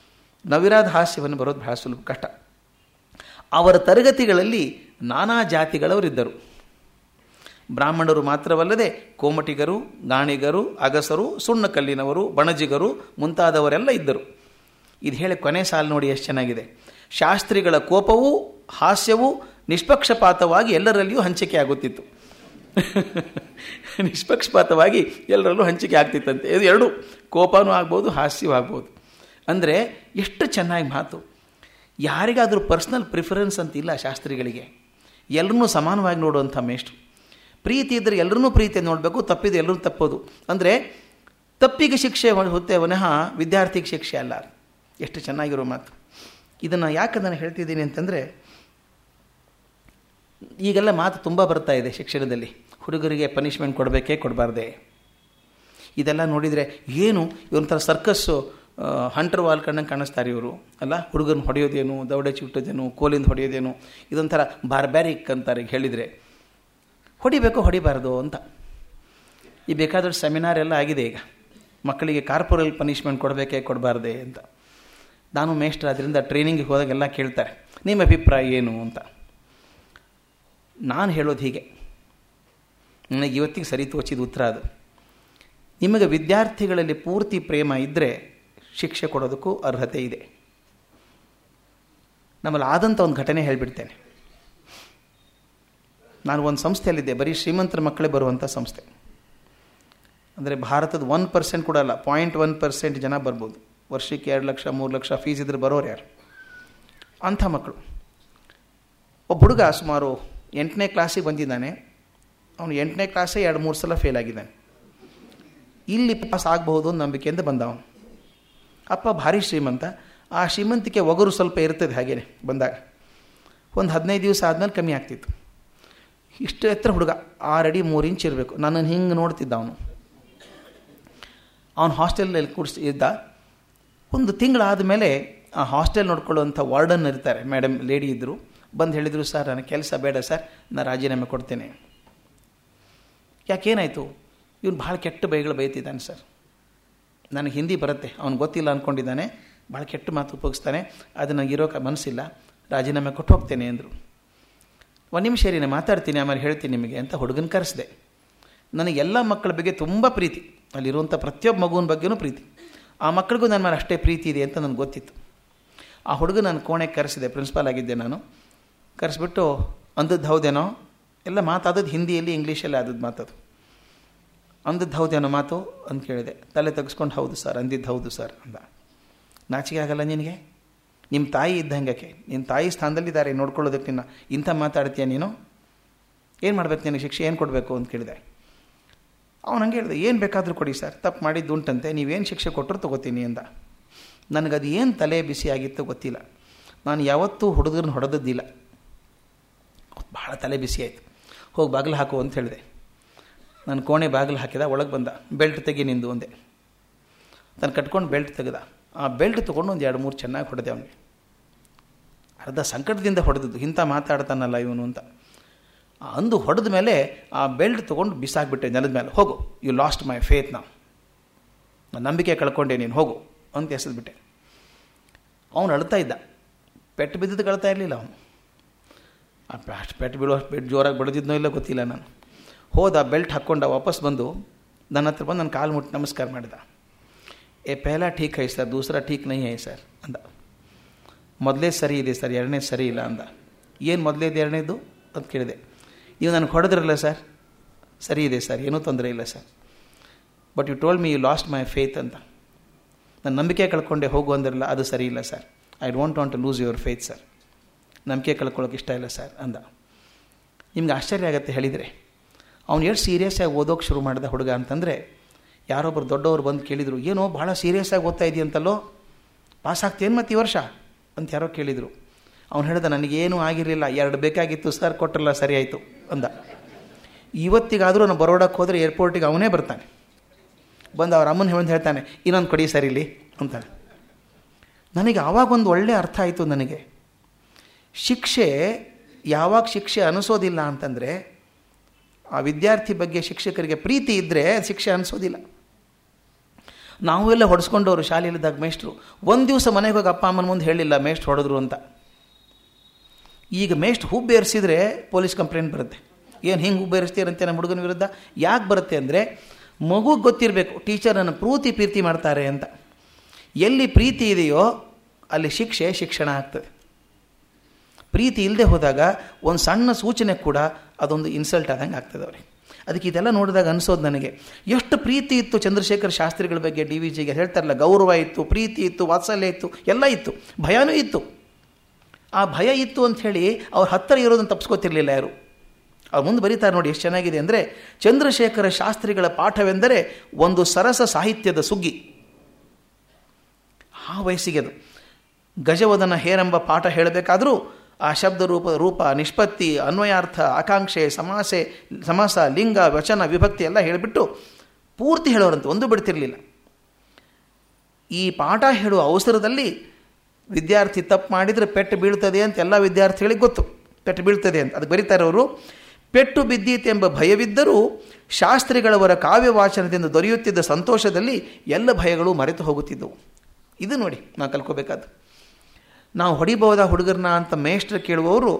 ನವಿರಾದ ಹಾಸ್ಯವನ್ನು ಬರೋದು ಬಹಳ ಸುಲಭ, ಕಷ್ಟ. ಅವರ ತರಗತಿಗಳಲ್ಲಿ ನಾನಾ ಜಾತಿಗಳವರಿದ್ದರು ಬ್ರಾಹ್ಮಣರು ಮಾತ್ರವಲ್ಲದೆ ಕೋಮಟಿಗರು, ಗಾಣಿಗರು, ಅಗಸರು ಸುಣ್ಣಕಲ್ಲಿನವರು ಬಣಜಿಗರು ಮುಂತಾದವರೆಲ್ಲ ಇದ್ದರು. ಇದು ಹೇಳಿ ಕೊನೆ ಸಾಲು ನೋಡಿ ಎಷ್ಟು ಚೆನ್ನಾಗಿದೆ. ಶಾಸ್ತ್ರಿಗಳ ಕೋಪವೂ, ಹಾಸ್ಯವೂ ನಿಷ್ಪಕ್ಷಪಾತವಾಗಿ ಎಲ್ಲರಲ್ಲಿಯೂ ಹಂಚಿಕೆ ಆಗುತ್ತಿತ್ತು. ನಿಷ್ಪಕ್ಷಪಾತವಾಗಿ ಎಲ್ಲರಲ್ಲೂ ಹಂಚಿಕೆ ಆಗ್ತಿತ್ತಂತೆ. ಇದು ಎರಡು. ಕೋಪನೂ ಆಗ್ಬೋದು, ಹಾಸ್ಯವೂ ಆಗ್ಬೋದು. ಅಂದರೆ ಎಷ್ಟು ಚೆನ್ನಾಗಿ ಮಾತು. ಯಾರಿಗಾದರೂ ಪರ್ಸ್ನಲ್ ಪ್ರಿಫರೆನ್ಸ್ ಅಂತ ಇಲ್ಲ ಶಾಸ್ತ್ರಿಗಳಿಗೆ. ಎಲ್ಲರನ್ನೂ ಸಮಾನವಾಗಿ ನೋಡುವಂಥ ಮೇಷ್ಟು ಪ್ರೀತಿ ಇದ್ದರೆ ಎಲ್ಲರನ್ನೂ ಪ್ರೀತಿ ನೋಡಬೇಕು, ತಪ್ಪಿದ್ರೆ ಎಲ್ಲರೂ ತಪ್ಪೋದು. ಅಂದರೆ ತಪ್ಪಿಗೆ ಶಿಕ್ಷೆ ಹೊತ್ತೆ ವನಃ ವಿದ್ಯಾರ್ಥಿಗೆ ಶಿಕ್ಷೆ ಅಲ್ಲ. ಎಷ್ಟು ಚೆನ್ನಾಗಿರೋ ಮಾತು. ಇದನ್ನು ಯಾಕೆ ನಾನು ಹೇಳ್ತಿದ್ದೀನಿ ಅಂತಂದರೆ, ಈಗೆಲ್ಲ ಮಾತು ತುಂಬ ಬರ್ತಾ ಇದೆ ಶಿಕ್ಷಣದಲ್ಲಿ. ಹುಡುಗರಿಗೆ ಪನಿಷ್ಮೆಂಟ್ ಕೊಡಬೇಕೇ ಕೊಡಬಾರ್ದೆ. ಇದೆಲ್ಲ ನೋಡಿದರೆ ಏನು ಇವೊಂಥರ ಸರ್ಕಸ್ಸು ಹಂಟರ್ ವಾಲ್ ಕಣ್ಣಂಗೆ ಕಾಣಿಸ್ತಾರೆ ಇವರು. ಅಲ್ಲ ಹುಡುಗನ ಹೊಡೆಯೋದೇನು ದೌಡೆ ಚಿಟ್ಟೋದೇನು ಕೋಲಿಂದ ಹೊಡೆಯೋದೇನು, ಇದೊಂಥರ ಬಾರ್ಬ್ಯಾರಿಕ್ ಅಂತಾರೆ ಹೇಳಿದರೆ. ಹೊಡಿಬೇಕು, ಹೊಡಿಬಾರ್ದು ಅಂತ. ಈ ಬೇಕಾದಷ್ಟು ಸೆಮಿನಾರ್ ಎಲ್ಲ ಆಗಿದೆ ಈಗ. ಮಕ್ಕಳಿಗೆ ಕಾರ್ಪೊರಲ್ ಪನಿಷ್ಮೆಂಟ್ ಕೊಡಬೇಕೇ ಕೊಡಬಾರ್ದೆ ಅಂತ. ನಾನು ಮೇಸ್ಟ್ರ್ ಅದರಿಂದ ಟ್ರೈನಿಂಗಿಗೆ ಹೋದಾಗೆಲ್ಲ ಕೇಳ್ತಾರೆ. ನಿಮ್ಮ ಅಭಿಪ್ರಾಯ ಏನು ಅಂತ. ನಾನು ಹೇಳೋದು ಹೀಗೆ. ನನಗೆ ಇವತ್ತಿಗೆ ಸರಿ ತೋಚಿದ ಉತ್ತರ ಅದು. ನಿಮಗೆ ವಿದ್ಯಾರ್ಥಿಗಳಲ್ಲಿ ಪೂರ್ತಿ ಪ್ರೇಮ ಇದ್ದರೆ ಶಿಕ್ಷೆ ಕೊಡೋದಕ್ಕೂ ಅರ್ಹತೆ ಇದೆ. ನಮ್ಮಲ್ಲಿ ಆದಂಥ ಒಂದು ಘಟನೆ ಹೇಳಿಬಿಡ್ತೇನೆ. ನಾನು ಒಂದು ಸಂಸ್ಥೆಯಲ್ಲಿದ್ದೆ, ಬರೀ ಶ್ರೀಮಂತರ ಮಕ್ಕಳೇ ಬರುವಂಥ ಸಂಸ್ಥೆ. ಅಂದರೆ ಭಾರತದ ಒನ್ ಪರ್ಸೆಂಟ್ ಕೂಡ ಅಲ್ಲ ಪಾಯಿಂಟ್ ಒನ್ ಪರ್ಸೆಂಟ್ ಜನ ಬರ್ಬೋದು. ವರ್ಷಕ್ಕೆ ಎರಡು ಲಕ್ಷ, ಮೂರು ಲಕ್ಷ ಫೀಸ್ ಇದ್ರೆ ಬರೋರು ಯಾರು? ಅಂಥ ಮಕ್ಕಳು. ಒಬ್ಬ ಹುಡುಗ ಸುಮಾರು ಎಂಟನೇ ಕ್ಲಾಸಿಗೆ ಬಂದಿದ್ದಾನೆ. ಅವನು ಎಂಟನೇ ಕ್ಲಾಸೇ ಎರಡು ಮೂರು ಸಲ ಫೇಲ್ ಆಗಿದ್ದಾನೆ. ಇಲ್ಲಿ ಪಾಸ್ ಆಗಬಹುದು ನಂಬಿಕೆಯಿಂದ ಬಂದ ಅವನು ಅಪ್ಪ ಭಾರಿ ಶ್ರೀಮಂತ. ಆ ಶ್ರೀಮಂತಿಕೆ ಒಗರು ಸ್ವಲ್ಪ ಇರ್ತದೆ ಹಾಗೇನೆ ಬಂದಾಗ. ಒಂದು ಹದಿನೈದು ದಿವಸ ಆದಮೇಲೆ ಕಮ್ಮಿ ಆಗ್ತಿತ್ತು. ಇಷ್ಟು ಎತ್ತರ ಹುಡುಗ, ಆರು ಅಡಿ ಮೂರು ಇಂಚ್ ಇರಬೇಕು. ನನ್ನನ್ನು ಹಿಂಗೆ ನೋಡ್ತಿದ್ದ ಅವನು. ಅವನು ಹಾಸ್ಟೆಲ್ನಲ್ಲಿ ಕೂಡಿಸ್ ಇದ್ದ. ಒಂದು ತಿಂಗಳಾದ ಮೇಲೆ ಆ ಹಾಸ್ಟೆಲ್ ನೋಡ್ಕೊಳ್ಳುವಂಥ ವಾರ್ಡನ್ ಇರ್ತಾರೆ, ಮೇಡಮ್, ಲೇಡಿ ಇದ್ದರು ಬಂದು ಹೇಳಿದರು, ಸರ್, ನನಗೆ ಕೆಲಸ ಬೇಡ, ಸರ್ ನಾನು ರಾಜೀನಾಮೆ ಕೊಡ್ತೇನೆ. ಯಾಕೇನಾಯಿತು? ಇವನು ಭಾಳ ಕೆಟ್ಟ ಬೈಗಳು ಬೈತಿದ್ದಾನೆ, ಸರ್. ನನಗೆ ಹಿಂದಿ ಬರುತ್ತೆ, ಅವ್ನು ಗೊತ್ತಿಲ್ಲ ಅಂದ್ಕೊಂಡಿದ್ದಾನೆ ಭಾಳ ಕೆಟ್ಟ ಮಾತು ಉಪಯೋಗಿಸ್ತಾನೆ ಅದು ನನಗೆ ಇರೋಕೆ ಮನಸ್ಸಿಲ್ಲ, ರಾಜೀನಾಮೆ ಕೊಟ್ಟು ಹೋಗ್ತೇನೆ ಅಂದರು. ಒಂದು ನಿಮಿಷ ರೀ ಮಾತಾಡ್ತೀನಿ, ಆಮೇಲೆ ಹೇಳ್ತೀನಿ ನಿಮಗೆ ಅಂತ ಹುಡುಗನ ಕರೆಸಿದೆ. ನನಗೆ ಎಲ್ಲ ಮಕ್ಕಳ ಬಗ್ಗೆ ತುಂಬ ಪ್ರೀತಿ ಅಲ್ಲಿರುವಂಥ ಪ್ರತಿಯೊಬ್ಬ ಮಗುವಿನ ಬಗ್ಗೆನೂ ಪ್ರೀತಿ. ಆ ಮಕ್ಕಳಿಗೂ ನನ್ನ ಮೇಲೆ ಅಷ್ಟೇ ಪ್ರೀತಿ ಇದೆ ಅಂತ ನನಗೆ ಗೊತ್ತಿತ್ತು. ಆ ಹುಡುಗ ನಾನು ಕೋಣೆಗೆ ಕರೆಸಿದೆ ಪ್ರಿನ್ಸಿಪಾಲ್ ಆಗಿದ್ದೆ ನಾನು. ಕರೆಸ್ಬಿಟ್ಟು, ಅಂದದ್ದು ಹೌದೇನೋ? ಎಲ್ಲ ಮಾತಾದದ್ದು ಹಿಂದಿಯಲ್ಲಿ ಇಂಗ್ಲೀಷಲ್ಲಿ ಆದದ್ದು ಮಾತದು. ಅಂದದ್ದು ಹೌದೇನೋ ಮಾತು ಅಂತ ಕೇಳಿದೆ. ತಲೆ ತೆಗೆಸ್ಕೊಂಡು, ಹೌದು ಸರ್, ಅಂದಿದ್ದು ಹೌದು ಸರ್, ಅಂದ. ನಾಚಿಕೆ ಆಗಲ್ಲ ನಿನಗೆ? ನಿಮ್ಮ ತಾಯಿ ಇದ್ದಂಗೆ ನಿನ್ನ ತಾಯಿ ಸ್ಥಾನದಲ್ಲಿದ್ದಾರೆ, ನೋಡ್ಕೊಳ್ಳೋದಕ್ಕೆ ನಿನ್ನ ಇಂಥ ಮಾತಾಡ್ತೀಯ ನೀನು? ಏನು ಮಾಡ್ಬೇಕು ನಿನಗೆ ಶಿಕ್ಷೆ? ಏನು ಕೊಡಬೇಕು ಅಂತ ಕೇಳಿದೆ. ಅವನು ಹಂಗೆ ಹೇಳಿದೆ, ಏನು ಬೇಕಾದರೂ ಕೊಡಿ ಸರ್, ತಪ್ಪು ಮಾಡಿದ್ದು ಉಂಟಂತೆ, ನೀವೇನು ಶಿಕ್ಷೆ ಕೊಟ್ಟರು ತೊಗೋತೀನಿ, ಅಂದ. ನನಗದು ಏನು ತಲೆ ಬಿಸಿ ಆಗಿತ್ತು ಗೊತ್ತಿಲ್ಲ. ನಾನು ಯಾವತ್ತೂ ಹುಡುಗರನ್ನ ಹೊಡೆದದ್ದಿಲ್ಲ. ಭಾಳ ತಲೆ ಬಿಸಿ ಆಯಿತು. ಹೋಗಿ ಬಾಗಿಲು ಹಾಕು, ಅಂತ ಹೇಳಿದೆ. ನಾನು ಕೋಣೆ ಬಾಗಿಲು ಹಾಕಿದ, ಒಳಗೆ ಬಂದ, ಬೆಲ್ಟ್ ತೆಗಿ ನಿಂದು ಒಂದೆ ತಾನು ಕಟ್ಕೊಂಡು ಬೆಲ್ಟ್ ತೆಗೆದ. ಆ ಬೆಲ್ಟ್ ತೊಗೊಂಡು ಒಂದು ಎರಡು ಮೂರು ಚೆನ್ನಾಗಿ ಹೊಡೆದೆ ಅವನಿಗೆ. ಅರ್ಧ ಸಂಕಟದಿಂದ ಹೊಡೆದದ್ದು ಇಂಥ ಮಾತಾಡ್ತಾನಲ್ಲ ಇವನು ಅಂತ. ಅಂದು ಹೊಡೆದ ಮೇಲೆ ಆ ಬೆಲ್ಟ್ ತೊಗೊಂಡು ಬಿಸಾಕ್ಬಿಟ್ಟೆ ನೆಲದ ಮೇಲೆ. ಹೋಗು ಯು ಲಾಸ್ಟ್ ಮೈ ಫೇತ್ ನಾವು ನಾನು ನಂಬಿಕೆ ಕಳ್ಕೊಂಡೆ ನೀನು, ಹೋಗು ಅಂತ ಎಸೆದ್ಬಿಟ್ಟೆ. ಅವನು ಅಳ್ತಾ ಇದ್ದ. ಪೆಟ್ಟು ಬಿದ್ದಿದ್ದು ಕಳ್ತಾ ಇರಲಿಲ್ಲ ಅವನು. ಆ ಪೆಟ್ಟು ಬೀಳೋ ಪೆಟ್ಟು ಜೋರಾಗಿ ಬಡ್ದಿದ್ನೋ ಇಲ್ಲ ಗೊತ್ತಿಲ್ಲ ನಾನು. ಹೋದ ಬೆಲ್ಟ್ ಹಾಕ್ಕೊಂಡ ವಾಪಸ್ ಬಂದು ನನ್ನ ಹತ್ರ ಬಂದು ನನ್ನ ಕಾಲು ಮುಟ್ಟಿ ನಮಸ್ಕಾರ ಮಾಡಿದ. ಏ, ಪೆಹಲ ಠೀಕ್ ಹೈ ಸರ್, ದೂಸರಾ ಠೀಕ್ ನೈ ಹೈ ಸರ್ ಅಂದ. ಮೊದಲೇ ಸರಿ ಇದೆ ಸರ್, ಎರಡನೇ ಸರಿ ಇಲ್ಲ ಅಂದ. ಏನು ಮೊದಲೇದು ಎರಡನೇದು ಅಂತ ಕೇಳಿದೆ. ನೀವು ನನಗೆ ಹೊಡೆದ್ರಲ್ಲ ಸರ್? ಸರಿ ಇದೆ ಸರ್, ಏನೂ ತೊಂದರೆ ಇಲ್ಲ sir. But you told me you lost my faith ಅಂತ. ನನ್ನ ನಂಬಿಕೆ ಕಳ್ಕೊಂಡೆ ಹೋಗು ಅಂದಿರಲ್ಲ, ಅದು ಸರಿ ಇಲ್ಲ sir. I don't want to lose your faith sir ನಂಬಿಕೆ ಕಳ್ಕೊಳ್ಳೋಕೆ ಇಷ್ಟ ಇಲ್ಲ ಸರ್ ಅಂದ. ನಿಮ್ಗೆ ಆಶ್ಚರ್ಯ ಆಗುತ್ತೆ ಹೇಳಿದರೆ. ಅವ್ನು ಎಷ್ಟು ಸೀರಿಯಸ್ ಆಗಿ ಓದೋಕೆ ಶುರು ಮಾಡಿದ ಹುಡುಗ ಅಂತಂದರೆ ಯಾರೊಬ್ಬರು ದೊಡ್ಡವರು ಬಂದು ಕೇಳಿದರು, ಏನೋ ಭಾಳ ಸೀರಿಯಸ್ ಆಗಿ ಓದ್ತಾ ಇದೆಯಂತಲ್ಲೋ ಪಾಸ್ ಆಗ್ತೇನು ಮತ್ತು ಈ ವರ್ಷ? ಅಂತ ಯಾರೋ ಕೇಳಿದರು. ಅವ್ನು ಹೇಳಿದ, ನನಗೇನು ಆಗಿರಲಿಲ್ಲ, ಎರಡು ಬೇಕಾಗಿತ್ತು, ಸರ್ ಕೊಟ್ಟರಲ್ಲ ಸರಿ ಆಯಿತು, ಅಂದ. ಇವತ್ತಿಗಾದರೂ ನಾನು ಬರೋಡಕ್ಕೆ ಹೋದರೆ ಏರ್ಪೋರ್ಟಿಗೆ ಅವನೇ ಬರ್ತಾನೆ. ಬಂದು ಅವ್ರ ಅಮ್ಮನ ಹೇಳಿ ಹೇಳ್ತಾನೆ, ಇನ್ನೊಂದು ಕೊಡಿ ಇಲ್ಲಿ, ಅಂತಾನೆ. ನನಗೆ ಆವಾಗ ಒಂದು ಒಳ್ಳೆಯ ಅರ್ಥ ಆಯಿತು ನನಗೆ. ಶಿಕ್ಷೆ ಯಾವಾಗ ಶಿಕ್ಷೆ ಅನಿಸೋದಿಲ್ಲ ಅಂತಂದರೆ ಆ ವಿದ್ಯಾರ್ಥಿ ಬಗ್ಗೆ ಶಿಕ್ಷಕರಿಗೆ ಪ್ರೀತಿ ಇದ್ದರೆ ಶಿಕ್ಷೆ ಅನಿಸೋದಿಲ್ಲ. ನಾವೆಲ್ಲ ಹೊಡೆಸ್ಕೊಂಡವರು ಶಾಲೆಯಲ್ಲಿದ್ದಾಗ ಮೇಷ್ಟ್ರು. ಒಂದು ದಿವಸ ಮನೆಗೆ ಹೋಗಿ ಅಪ್ಪ ಅಮ್ಮನ ಮುಂದೆ ಹೇಳಿಲ್ಲ ಮೇಷ್ಟ್ರು ಹೊಡೆದ್ರು ಅಂತ. ಈಗ ಮೇಷ್ಟ್ ಹುಬ್ಬೇರಿಸಿದ್ರೆ ಪೊಲೀಸ್ ಕಂಪ್ಲೇಂಟ್ ಬರುತ್ತೆ. ಏನು ಹಿಂಗೆ ಹುಬ್ಬೇರಿಸ್ತೀರಂತೆ ನಮ್ಮ ಹುಡುಗನ ವಿರುದ್ಧ? ಯಾಕೆ ಬರುತ್ತೆ ಅಂದರೆ, ಮಗು ಗೊತ್ತಿರಬೇಕು ಟೀಚರನ್ನು ಪ್ರೀತಿ ಪ್ರೀತಿ ಮಾಡ್ತಾರೆ ಅಂತ. ಎಲ್ಲಿ ಪ್ರೀತಿ ಇದೆಯೋ ಅಲ್ಲಿ ಶಿಕ್ಷೆ ಶಿಕ್ಷಣ ಆಗ್ತದೆ. ಪ್ರೀತಿ ಇಲ್ಲದೆ ಹೋದಾಗ ಒಂದು ಸಣ್ಣ ಸೂಚನೆ ಕೂಡ ಅದೊಂದು ಇನ್ಸಲ್ಟ್ ಆದಂಗೆ ಆಗ್ತದೆ ಅವ್ರಿಗೆ. ಅದಕ್ಕೆ ಇದೆಲ್ಲ ನೋಡಿದಾಗ ಅನಿಸೋದು ನನಗೆ, ಎಷ್ಟು ಪ್ರೀತಿ ಇತ್ತು ಚಂದ್ರಶೇಖರ್ ಶಾಸ್ತ್ರಿಗಳ ಬಗ್ಗೆ ಡಿ ವಿ ಜಿಗೆ ಹೇಳ್ತಾರಲ್ಲ, ಗೌರವ ಇತ್ತು, ಪ್ರೀತಿ ಇತ್ತು, ವಾತ್ಸಲ್ಯ ಇತ್ತು, ಎಲ್ಲ ಇತ್ತು, ಭಯನೂ ಇತ್ತು. ಆ ಭಯ ಇತ್ತು ಅಂಥೇಳಿ ಅವ್ರ ಹತ್ತಿರ ಇರೋದನ್ನು ತಪ್ಪಿಸ್ಕೋತಿರ್ಲಿಲ್ಲ ಯಾರು? ಅವ್ರು ಮುಂದೆ ಬರೀತಾರೆ ನೋಡಿ ಎಷ್ಟು ಚೆನ್ನಾಗಿದೆ ಅಂದರೆ, ಚಂದ್ರಶೇಖರ ಶಾಸ್ತ್ರಿಗಳ ಪಾಠವೆಂದರೆ ಒಂದು ಸರಸ ಸಾಹಿತ್ಯದ ಸುಗ್ಗಿ. ಆ ವಯಸ್ಸಿಗೆ ಅದು. ಗಜವದನ ಹೇರೆಂಬ ಪಾಠ ಹೇಳಬೇಕಾದರೂ ಆ ಶಬ್ದ ರೂಪ ರೂಪ, ನಿಷ್ಪತ್ತಿ, ಅನ್ವಯಾರ್ಥ, ಆಕಾಂಕ್ಷೆ, ಸಮಾಸೆ, ಸಮಾಸ, ಲಿಂಗ, ವಚನ, ವಿಭಕ್ತಿ ಎಲ್ಲ ಹೇಳಿಬಿಟ್ಟು ಪೂರ್ತಿ ಹೇಳೋರಂತೆ, ಒಂದು ಬಿಡ್ತಿರಲಿಲ್ಲ. ಈ ಪಾಠ ಹೇಳುವ ಅವಸರದಲ್ಲಿ ವಿದ್ಯಾರ್ಥಿ ತಪ್ಪು ಮಾಡಿದರೆ ಪೆಟ್ಟು ಬೀಳ್ತದೆ ಅಂತ ಎಲ್ಲ ವಿದ್ಯಾರ್ಥಿಗಳಿಗೆ ಗೊತ್ತು. ಪೆಟ್ಟು ಬೀಳ್ತದೆ ಅಂತ. ಅದು ಬರೀತಾರೆ ಅವರು, ಪೆಟ್ಟು ಬಿದ್ದೀತೆಂಬ ಭಯವಿದ್ದರೂ ಶಾಸ್ತ್ರಿಗಳವರ ಕಾವ್ಯ ವಾಚನದಿಂದ ದೊರೆಯುತ್ತಿದ್ದ ಸಂತೋಷದಲ್ಲಿ ಎಲ್ಲ ಭಯಗಳು ಮರೆತು ಹೋಗುತ್ತಿದ್ದವು. ಇದು ನೋಡಿ ನಾವು ಕಲ್ಕೋಬೇಕಾದ್ದು ನಾವು ಹೊಡಿಬಹುದಾ ಹುಡುಗರನ್ನ ಅಂತ ಮೇಷ್ಟ್ರ ಕೇಳುವವರು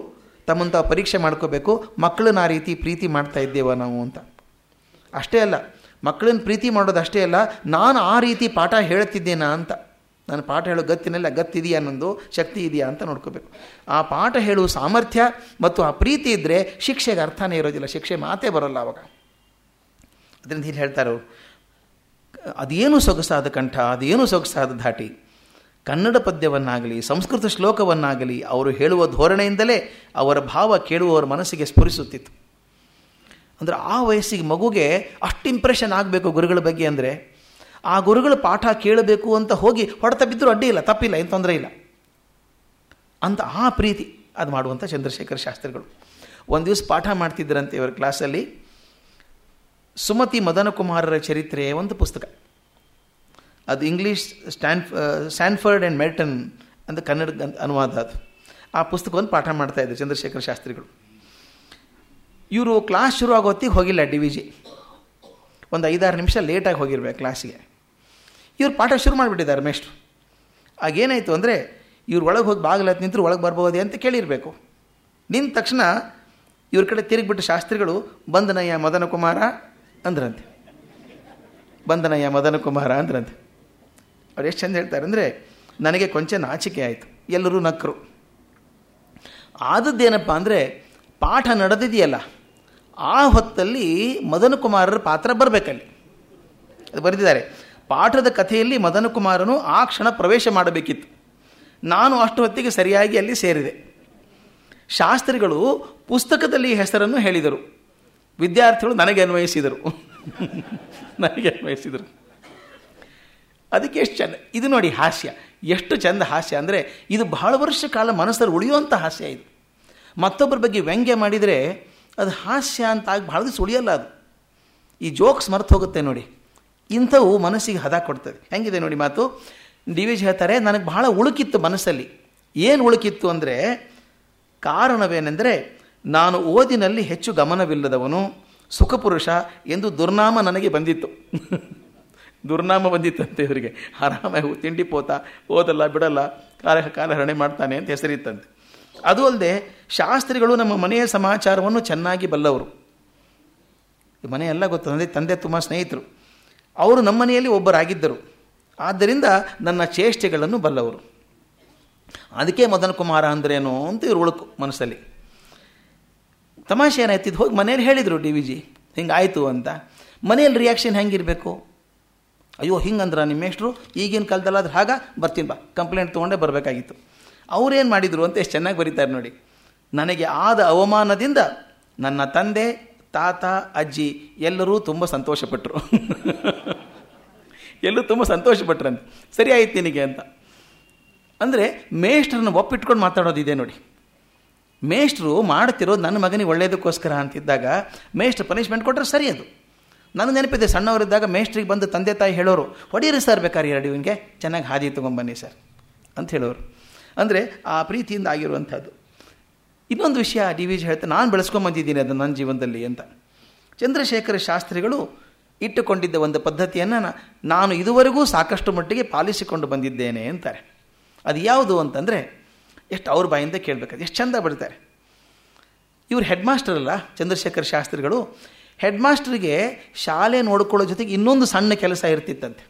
ತಮ್ಮಂತ ಪರೀಕ್ಷೆ ಮಾಡ್ಕೋಬೇಕು, ಮಕ್ಕಳನ್ನ ಆ ರೀತಿ ಪ್ರೀತಿ ಮಾಡ್ತಾ ಇದ್ದೇವ ನಾವು ಅಂತ. ಅಷ್ಟೇ ಅಲ್ಲ, ಮಕ್ಕಳನ್ನ ಪ್ರೀತಿ ಮಾಡೋದು ಅಷ್ಟೇ ಅಲ್ಲ, ನಾನು ಆ ರೀತಿ ಪಾಠ ಹೇಳ್ತಿದ್ದೇನಾ ಅಂತ. ನಾನು ಪಾಠ ಹೇಳೋ ಗತ್ತಿನಲ್ಲಿ, ಗತ್ತಿದೆಯಾ ಅನ್ನೊಂದು, ಶಕ್ತಿ ಇದೆಯಾ ಅಂತ ನೋಡ್ಕೋಬೇಕು. ಆ ಪಾಠ ಹೇಳುವ ಸಾಮರ್ಥ್ಯ ಮತ್ತು ಆ ಪ್ರೀತಿ ಇದ್ದರೆ ಶಿಕ್ಷೆಗೆ ಅರ್ಥನೇ ಇರೋದಿಲ್ಲ, ಶಿಕ್ಷೆ ಮಾತೇ ಬರೋಲ್ಲ ಅವಾಗ. ಅದರಿಂದ ಇಲ್ಲಿ ಹೇಳ್ತಾರೆ, ಅದೇನು ಸೊಗಸಾದ ಕಂಠ, ಅದೇನು ಸೊಗಸಾದ ಧಾಟಿ ಕನ್ನಡ ಪದ್ಯವನ್ನಾಗಲಿ, ಸಂಸ್ಕೃತ ಶ್ಲೋಕವನ್ನಾಗಲಿ ಅವರು ಹೇಳುವ ಧೋರಣೆಯಿಂದಲೇ ಅವರ ಭಾವ ಕೇಳುವವರ ಮನಸ್ಸಿಗೆ ಸ್ಫುರಿಸುತ್ತಿತ್ತು. ಅಂದರೆ ಆ ವಯಸ್ಸಿಗೆ ಮಗುಗೆ ಅಷ್ಟು ಇಂಪ್ರೆಷನ್ ಆಗಬೇಕು ಗುರುಗಳ ಬಗ್ಗೆ ಅಂದರೆ, ಆ ಗುರುಗಳ ಪಾಠ ಕೇಳಬೇಕು ಅಂತ ಹೋಗಿ ಹೊಡೆತ ಬಿದ್ದರೂ ಅಡ್ಡಿ ಇಲ್ಲ, ತಪ್ಪಿಲ್ಲ, ಏನು ತೊಂದರೆ ಇಲ್ಲ. ಅಂತ ಆ ಪ್ರೀತಿ ಅದು ಮಾಡುವಂಥ ಚಂದ್ರಶೇಖರ ಶಾಸ್ತ್ರಿಗಳು. ಒಂದು ದಿವಸ ಪಾಠ ಮಾಡ್ತಿದ್ದರಂತೆ ಇವರ ಕ್ಲಾಸಲ್ಲಿ ಸುಮತಿ ಮದನಕುಮಾರರ ಚರಿತ್ರೆ ಒಂದು ಪುಸ್ತಕ. ಅದು English Stan Stanford and Melton ಅಂತ ಕನ್ನಡ ಅನುವಾದ ಅದು. ಆ ಪುಸ್ತಕವನ್ನು ಪಾಠ ಮಾಡ್ತಾ ಇದ್ದರು ಚಂದ್ರಶೇಖರ ಶಾಸ್ತ್ರಿಗಳು. ಇವರು ಕ್ಲಾಸ್ ಶುರು ಆಗೋ ಹೊತ್ತಿಗೆ ಹೋಗಿಲ್ಲ ಡಿ ವಿ ಜಿ. ಒಂದು ಐದಾರು ನಿಮಿಷ ಲೇಟಾಗಿ ಹೋಗಿರ್ಬೇಕು ಕ್ಲಾಸಿಗೆ ಇವ್ರು ಪಾಠ ಶುರು ಮಾಡಿಬಿಟ್ಟಿದ್ದಾರೆ ಮೇಷ್ಟ್ರು. ಆಗೇನಾಯಿತು ಅಂದರೆ, ಇವ್ರು ಒಳಗೆ ಹೋಗಿ ಬಾಗಿಲು ನಿಂತರು ಒಳಗೆ ಬರ್ಬೋದೇ ಅಂತ ಕೇಳಿರಬೇಕು. ನಿಂತ ತಕ್ಷಣ ಇವ್ರ ಕಡೆ ತಿರುಗಿಬಿಟ್ಟು ಶಾಸ್ತ್ರಿಗಳು, ಬಂದನಯ್ಯ ಮದನ ಕುಮಾರ ಅಂದ್ರಂತೆ. ಬಂದನಯ್ಯ ಮದನ ಕುಮಾರ ಅಂದ್ರಂತೆ. ಅವ್ರು ಎಷ್ಟು ಚೆಂದ ಹೇಳ್ತಾರೆ ಅಂದರೆ, ನನಗೆ ಕೊಂಚ ನಾಚಿಕೆ ಆಯಿತು. ಎಲ್ಲರೂ ನಕ್ಕರು ಆದದ್ದೇನಪ್ಪ ಅಂದರೆ, ಪಾಠ ನಡೆದಿದೆಯಲ್ಲ, ಆ ಹೊತ್ತಲ್ಲಿ ಮದನ ಕುಮಾರರ ಪಾತ್ರ ಬರಬೇಕಲ್ಲಿ. ಅದು ಬರೆದಿದ್ದಾರೆ. ಪಾಠದ ಕಥೆಯಲ್ಲಿ ಮದನ ಕುಮಾರನು ಆ ಕ್ಷಣ ಪ್ರವೇಶ ಮಾಡಬೇಕಿತ್ತು. ನಾನು ಅಷ್ಟು ಹೊತ್ತಿಗೆ ಸರಿಯಾಗಿ ಅಲ್ಲಿ ಸೇರಿದೆ. ಶಾಸ್ತ್ರಿಗಳು ಪುಸ್ತಕದಲ್ಲಿ ಹೆಸರನ್ನು ಹೇಳಿದರು. ವಿದ್ಯಾರ್ಥಿಗಳು ನನಗೆ ಅನ್ವಯಿಸಿದರು. ನನಗೆ ಅನ್ವಯಿಸಿದರು. ಅದಕ್ಕೆ ಎಷ್ಟು ಚೆಂದ, ಇದು ನೋಡಿ ಹಾಸ್ಯ. ಎಷ್ಟು ಚೆಂದ ಹಾಸ್ಯ ಅಂದರೆ ಇದು ಬಹಳ ವರ್ಷ ಕಾಲ ಮನಸ್ಸಲ್ಲಿ ಉಳಿಯುವಂಥ ಹಾಸ್ಯ ಇದು. ಮತ್ತೊಬ್ಬರ ಬಗ್ಗೆ ವ್ಯಂಗ್ಯ ಮಾಡಿದರೆ ಅದು ಹಾಸ್ಯ ಅಂತ ಆಗಿ ಬಹಳ ದಿವಸ ಉಳಿಯಲ್ಲ ಅದು. ಈ ಜೋಕ್ಸ್ ಮರೆತು ಹೋಗುತ್ತೆ ನೋಡಿ. ಇಂಥವು ಮನಸ್ಸಿಗೆ ಹದ ಕೊಡ್ತದೆ. ಹೆಂಗಿದೆ ನೋಡಿ ಮಾತು? ಡಿ ವಿ ಜಿ ಹೇಳ್ತಾರೆ, ನನಗೆ ಬಹಳ ಉಳುಕಿತ್ತು ಮನಸ್ಸಲ್ಲಿ. ಏನು ಉಳುಕಿತ್ತು ಅಂದರೆ, ಕಾರಣವೇನೆಂದರೆ, ನಾನು ಓದಿನಲ್ಲಿ ಹೆಚ್ಚು ಗಮನವಿಲ್ಲದವನು, ಸುಖಪುರುಷ ಎಂದು ದುರ್ನಾಮ ನನಗೆ ಬಂದಿತ್ತು. ದುರ್ನಾಮ ಬಂದಿತ್ತಂತೆ ಇವರಿಗೆ. ಆರಾಮಾಗಿ ತಿಂಡಿ ಪೋತ, ಓದಲ್ಲ, ಬಿಡಲ್ಲ ಕಾಲ ಹರಣೆ ಮಾಡ್ತಾನೆ ಅಂತ ಹೆಸರಿತ್ತಂತೆ. ಅದು ಅಲ್ಲದೆ ಶಾಸ್ತ್ರಿಗಳು ನಮ್ಮ ಮನೆಯ ಸಮಾಚಾರವನ್ನು ಚೆನ್ನಾಗಿ ಬಲ್ಲವರು. ಮನೆಯೆಲ್ಲ ಗೊತ್ತು ಅಂದರೆ ತಂದೆ ತುಂಬ ಸ್ನೇಹಿತರು. ಅವರು ನಮ್ಮ ಮನೆಯಲ್ಲಿ ಒಬ್ಬರಾಗಿದ್ದರು. ಆದ್ದರಿಂದ ನನ್ನ ಚೇಷ್ಟೆಗಳನ್ನು ಬಲ್ಲವರು. ಅದಕ್ಕೆ ಮದನ ಕುಮಾರ ಅಂದ್ರೇನು ಅಂತ ಇವರು ಉಳುಕು ಮನಸ್ಸಲ್ಲಿ. ತಮಾಷೆ ಏನಾಯ್ತಿದ್ದು ಹೋಗಿ ಮನೆಯಲ್ಲಿ ಹೇಳಿದರು ಡಿ ವಿ ಜಿ, ಹಿಂಗಾಯಿತು ಅಂತ. ಮನೆಯಲ್ಲಿ ರಿಯಾಕ್ಷನ್ ಹೆಂಗಿರಬೇಕು? ಅಯ್ಯೋ, ಹಿಂಗಂದ್ರ ನಿಮ್ಮ ಮೇಷ್ಟ್ರು? ಈಗಿನ ಕಾಲದಲ್ಲಾದ್ರೆ ಹಾಗ? ಬರ್ತೀನಿ ಬಾ. ಕಂಪ್ಲೇಂಟ್ ತೊಗೊಂಡೇ ಬರಬೇಕಾಗಿತ್ತು. ಅವ್ರೇನು ಮಾಡಿದರು ಅಂತ ಎಷ್ಟು ಚೆನ್ನಾಗಿ ಬರೀತಾರೆ ನೋಡಿ. ನನಗೆ ಆದ ಅವಮಾನದಿಂದ ನನ್ನ ತಂದೆ, ತಾತ, ಅಜ್ಜಿ ಎಲ್ಲರೂ ತುಂಬ ಸಂತೋಷಪಟ್ಟರು ಎಲ್ಲರೂ ತುಂಬ ಸಂತೋಷಪಟ್ರಂತೆ. ಸರಿ ಆಯ್ತು ನಿನಗೆ ಅಂತ. ಅಂದರೆ ಮೇಷ್ಟ್ರನ್ನ ಒಪ್ಪಿಟ್ಕೊಂಡು ಮಾತಾಡೋದಿದೆ ನೋಡಿ. ಮೇಷ್ಟ್ರು ಮಾಡ್ತಿರೋದು ನನ್ನ ಮಗನಿಗೆ ಒಳ್ಳೆಯದಕ್ಕೋಸ್ಕರ ಅಂತಿದ್ದಾಗ ಮೇಷ್ಟ್ರು ಪನಿಷ್ಮೆಂಟ್ ಕೊಟ್ಟರೆ ಸರಿ ಅದು. ನನಗೆ ನೆನಪಿದೆ, ಸಣ್ಣವರಿದ್ದಾಗ ಮೇಸ್ಟ್ರಿಗೆ ಬಂದು ತಂದೆ ತಾಯಿ ಹೇಳೋರು ಹೊಡೀರಿ ಸರ್ ಬೇಕಾದ್ರೆ ಎರಡು ಇವನಿಗೆ, ಚೆನ್ನಾಗಿ ಹಾದಿ ತೊಗೊಂಬನ್ನಿ ಸರ್ ಅಂತ ಹೇಳೋರು. ಅಂದರೆ ಆ ಪ್ರೀತಿಯಿಂದ ಆಗಿರುವಂಥದ್ದು. ಇನ್ನೊಂದು ವಿಷಯ ಡಿ ವಿ ಜಿ ಹೇಳ್ತಾ, ನಾನು ಬೆಳೆಸ್ಕೊಂಬಂದಿದ್ದೀನಿ ಅದು ನನ್ನ ಜೀವನದಲ್ಲಿ ಅಂತ. ಚಂದ್ರಶೇಖರ ಶಾಸ್ತ್ರಿಗಳು ಇಟ್ಟುಕೊಂಡಿದ್ದ ಒಂದು ಪದ್ಧತಿಯನ್ನು ನಾನು ಇದುವರೆಗೂ ಸಾಕಷ್ಟು ಮಟ್ಟಿಗೆ ಪಾಲಿಸಿಕೊಂಡು ಬಂದಿದ್ದೇನೆ ಅಂತಾರೆ. ಅದು ಯಾವುದು ಅಂತಂದರೆ, ಎಷ್ಟು ಅವ್ರ ಬಾಯಿಂದ ಕೇಳಬೇಕು ಎಷ್ಟು ಚಂದ ಬಿಡ್ತಾರೆ ಇವರು ಹೆಡ್ ಮಾಸ್ಟರ್ ಅಲ್ಲ, ಚಂದ್ರಶೇಖರ್ ಶಾಸ್ತ್ರಿಗಳು ಹೆಡ್ ಮಾಸ್ಟ್ರಿಗೆ ಶಾಲೆ ನೋಡ್ಕೊಳ್ಳೋ ಜೊತೆಗೆ ಇನ್ನೊಂದು ಸಣ್ಣ ಕೆಲಸ ಇರ್ತಿತ್ತಂತೆ.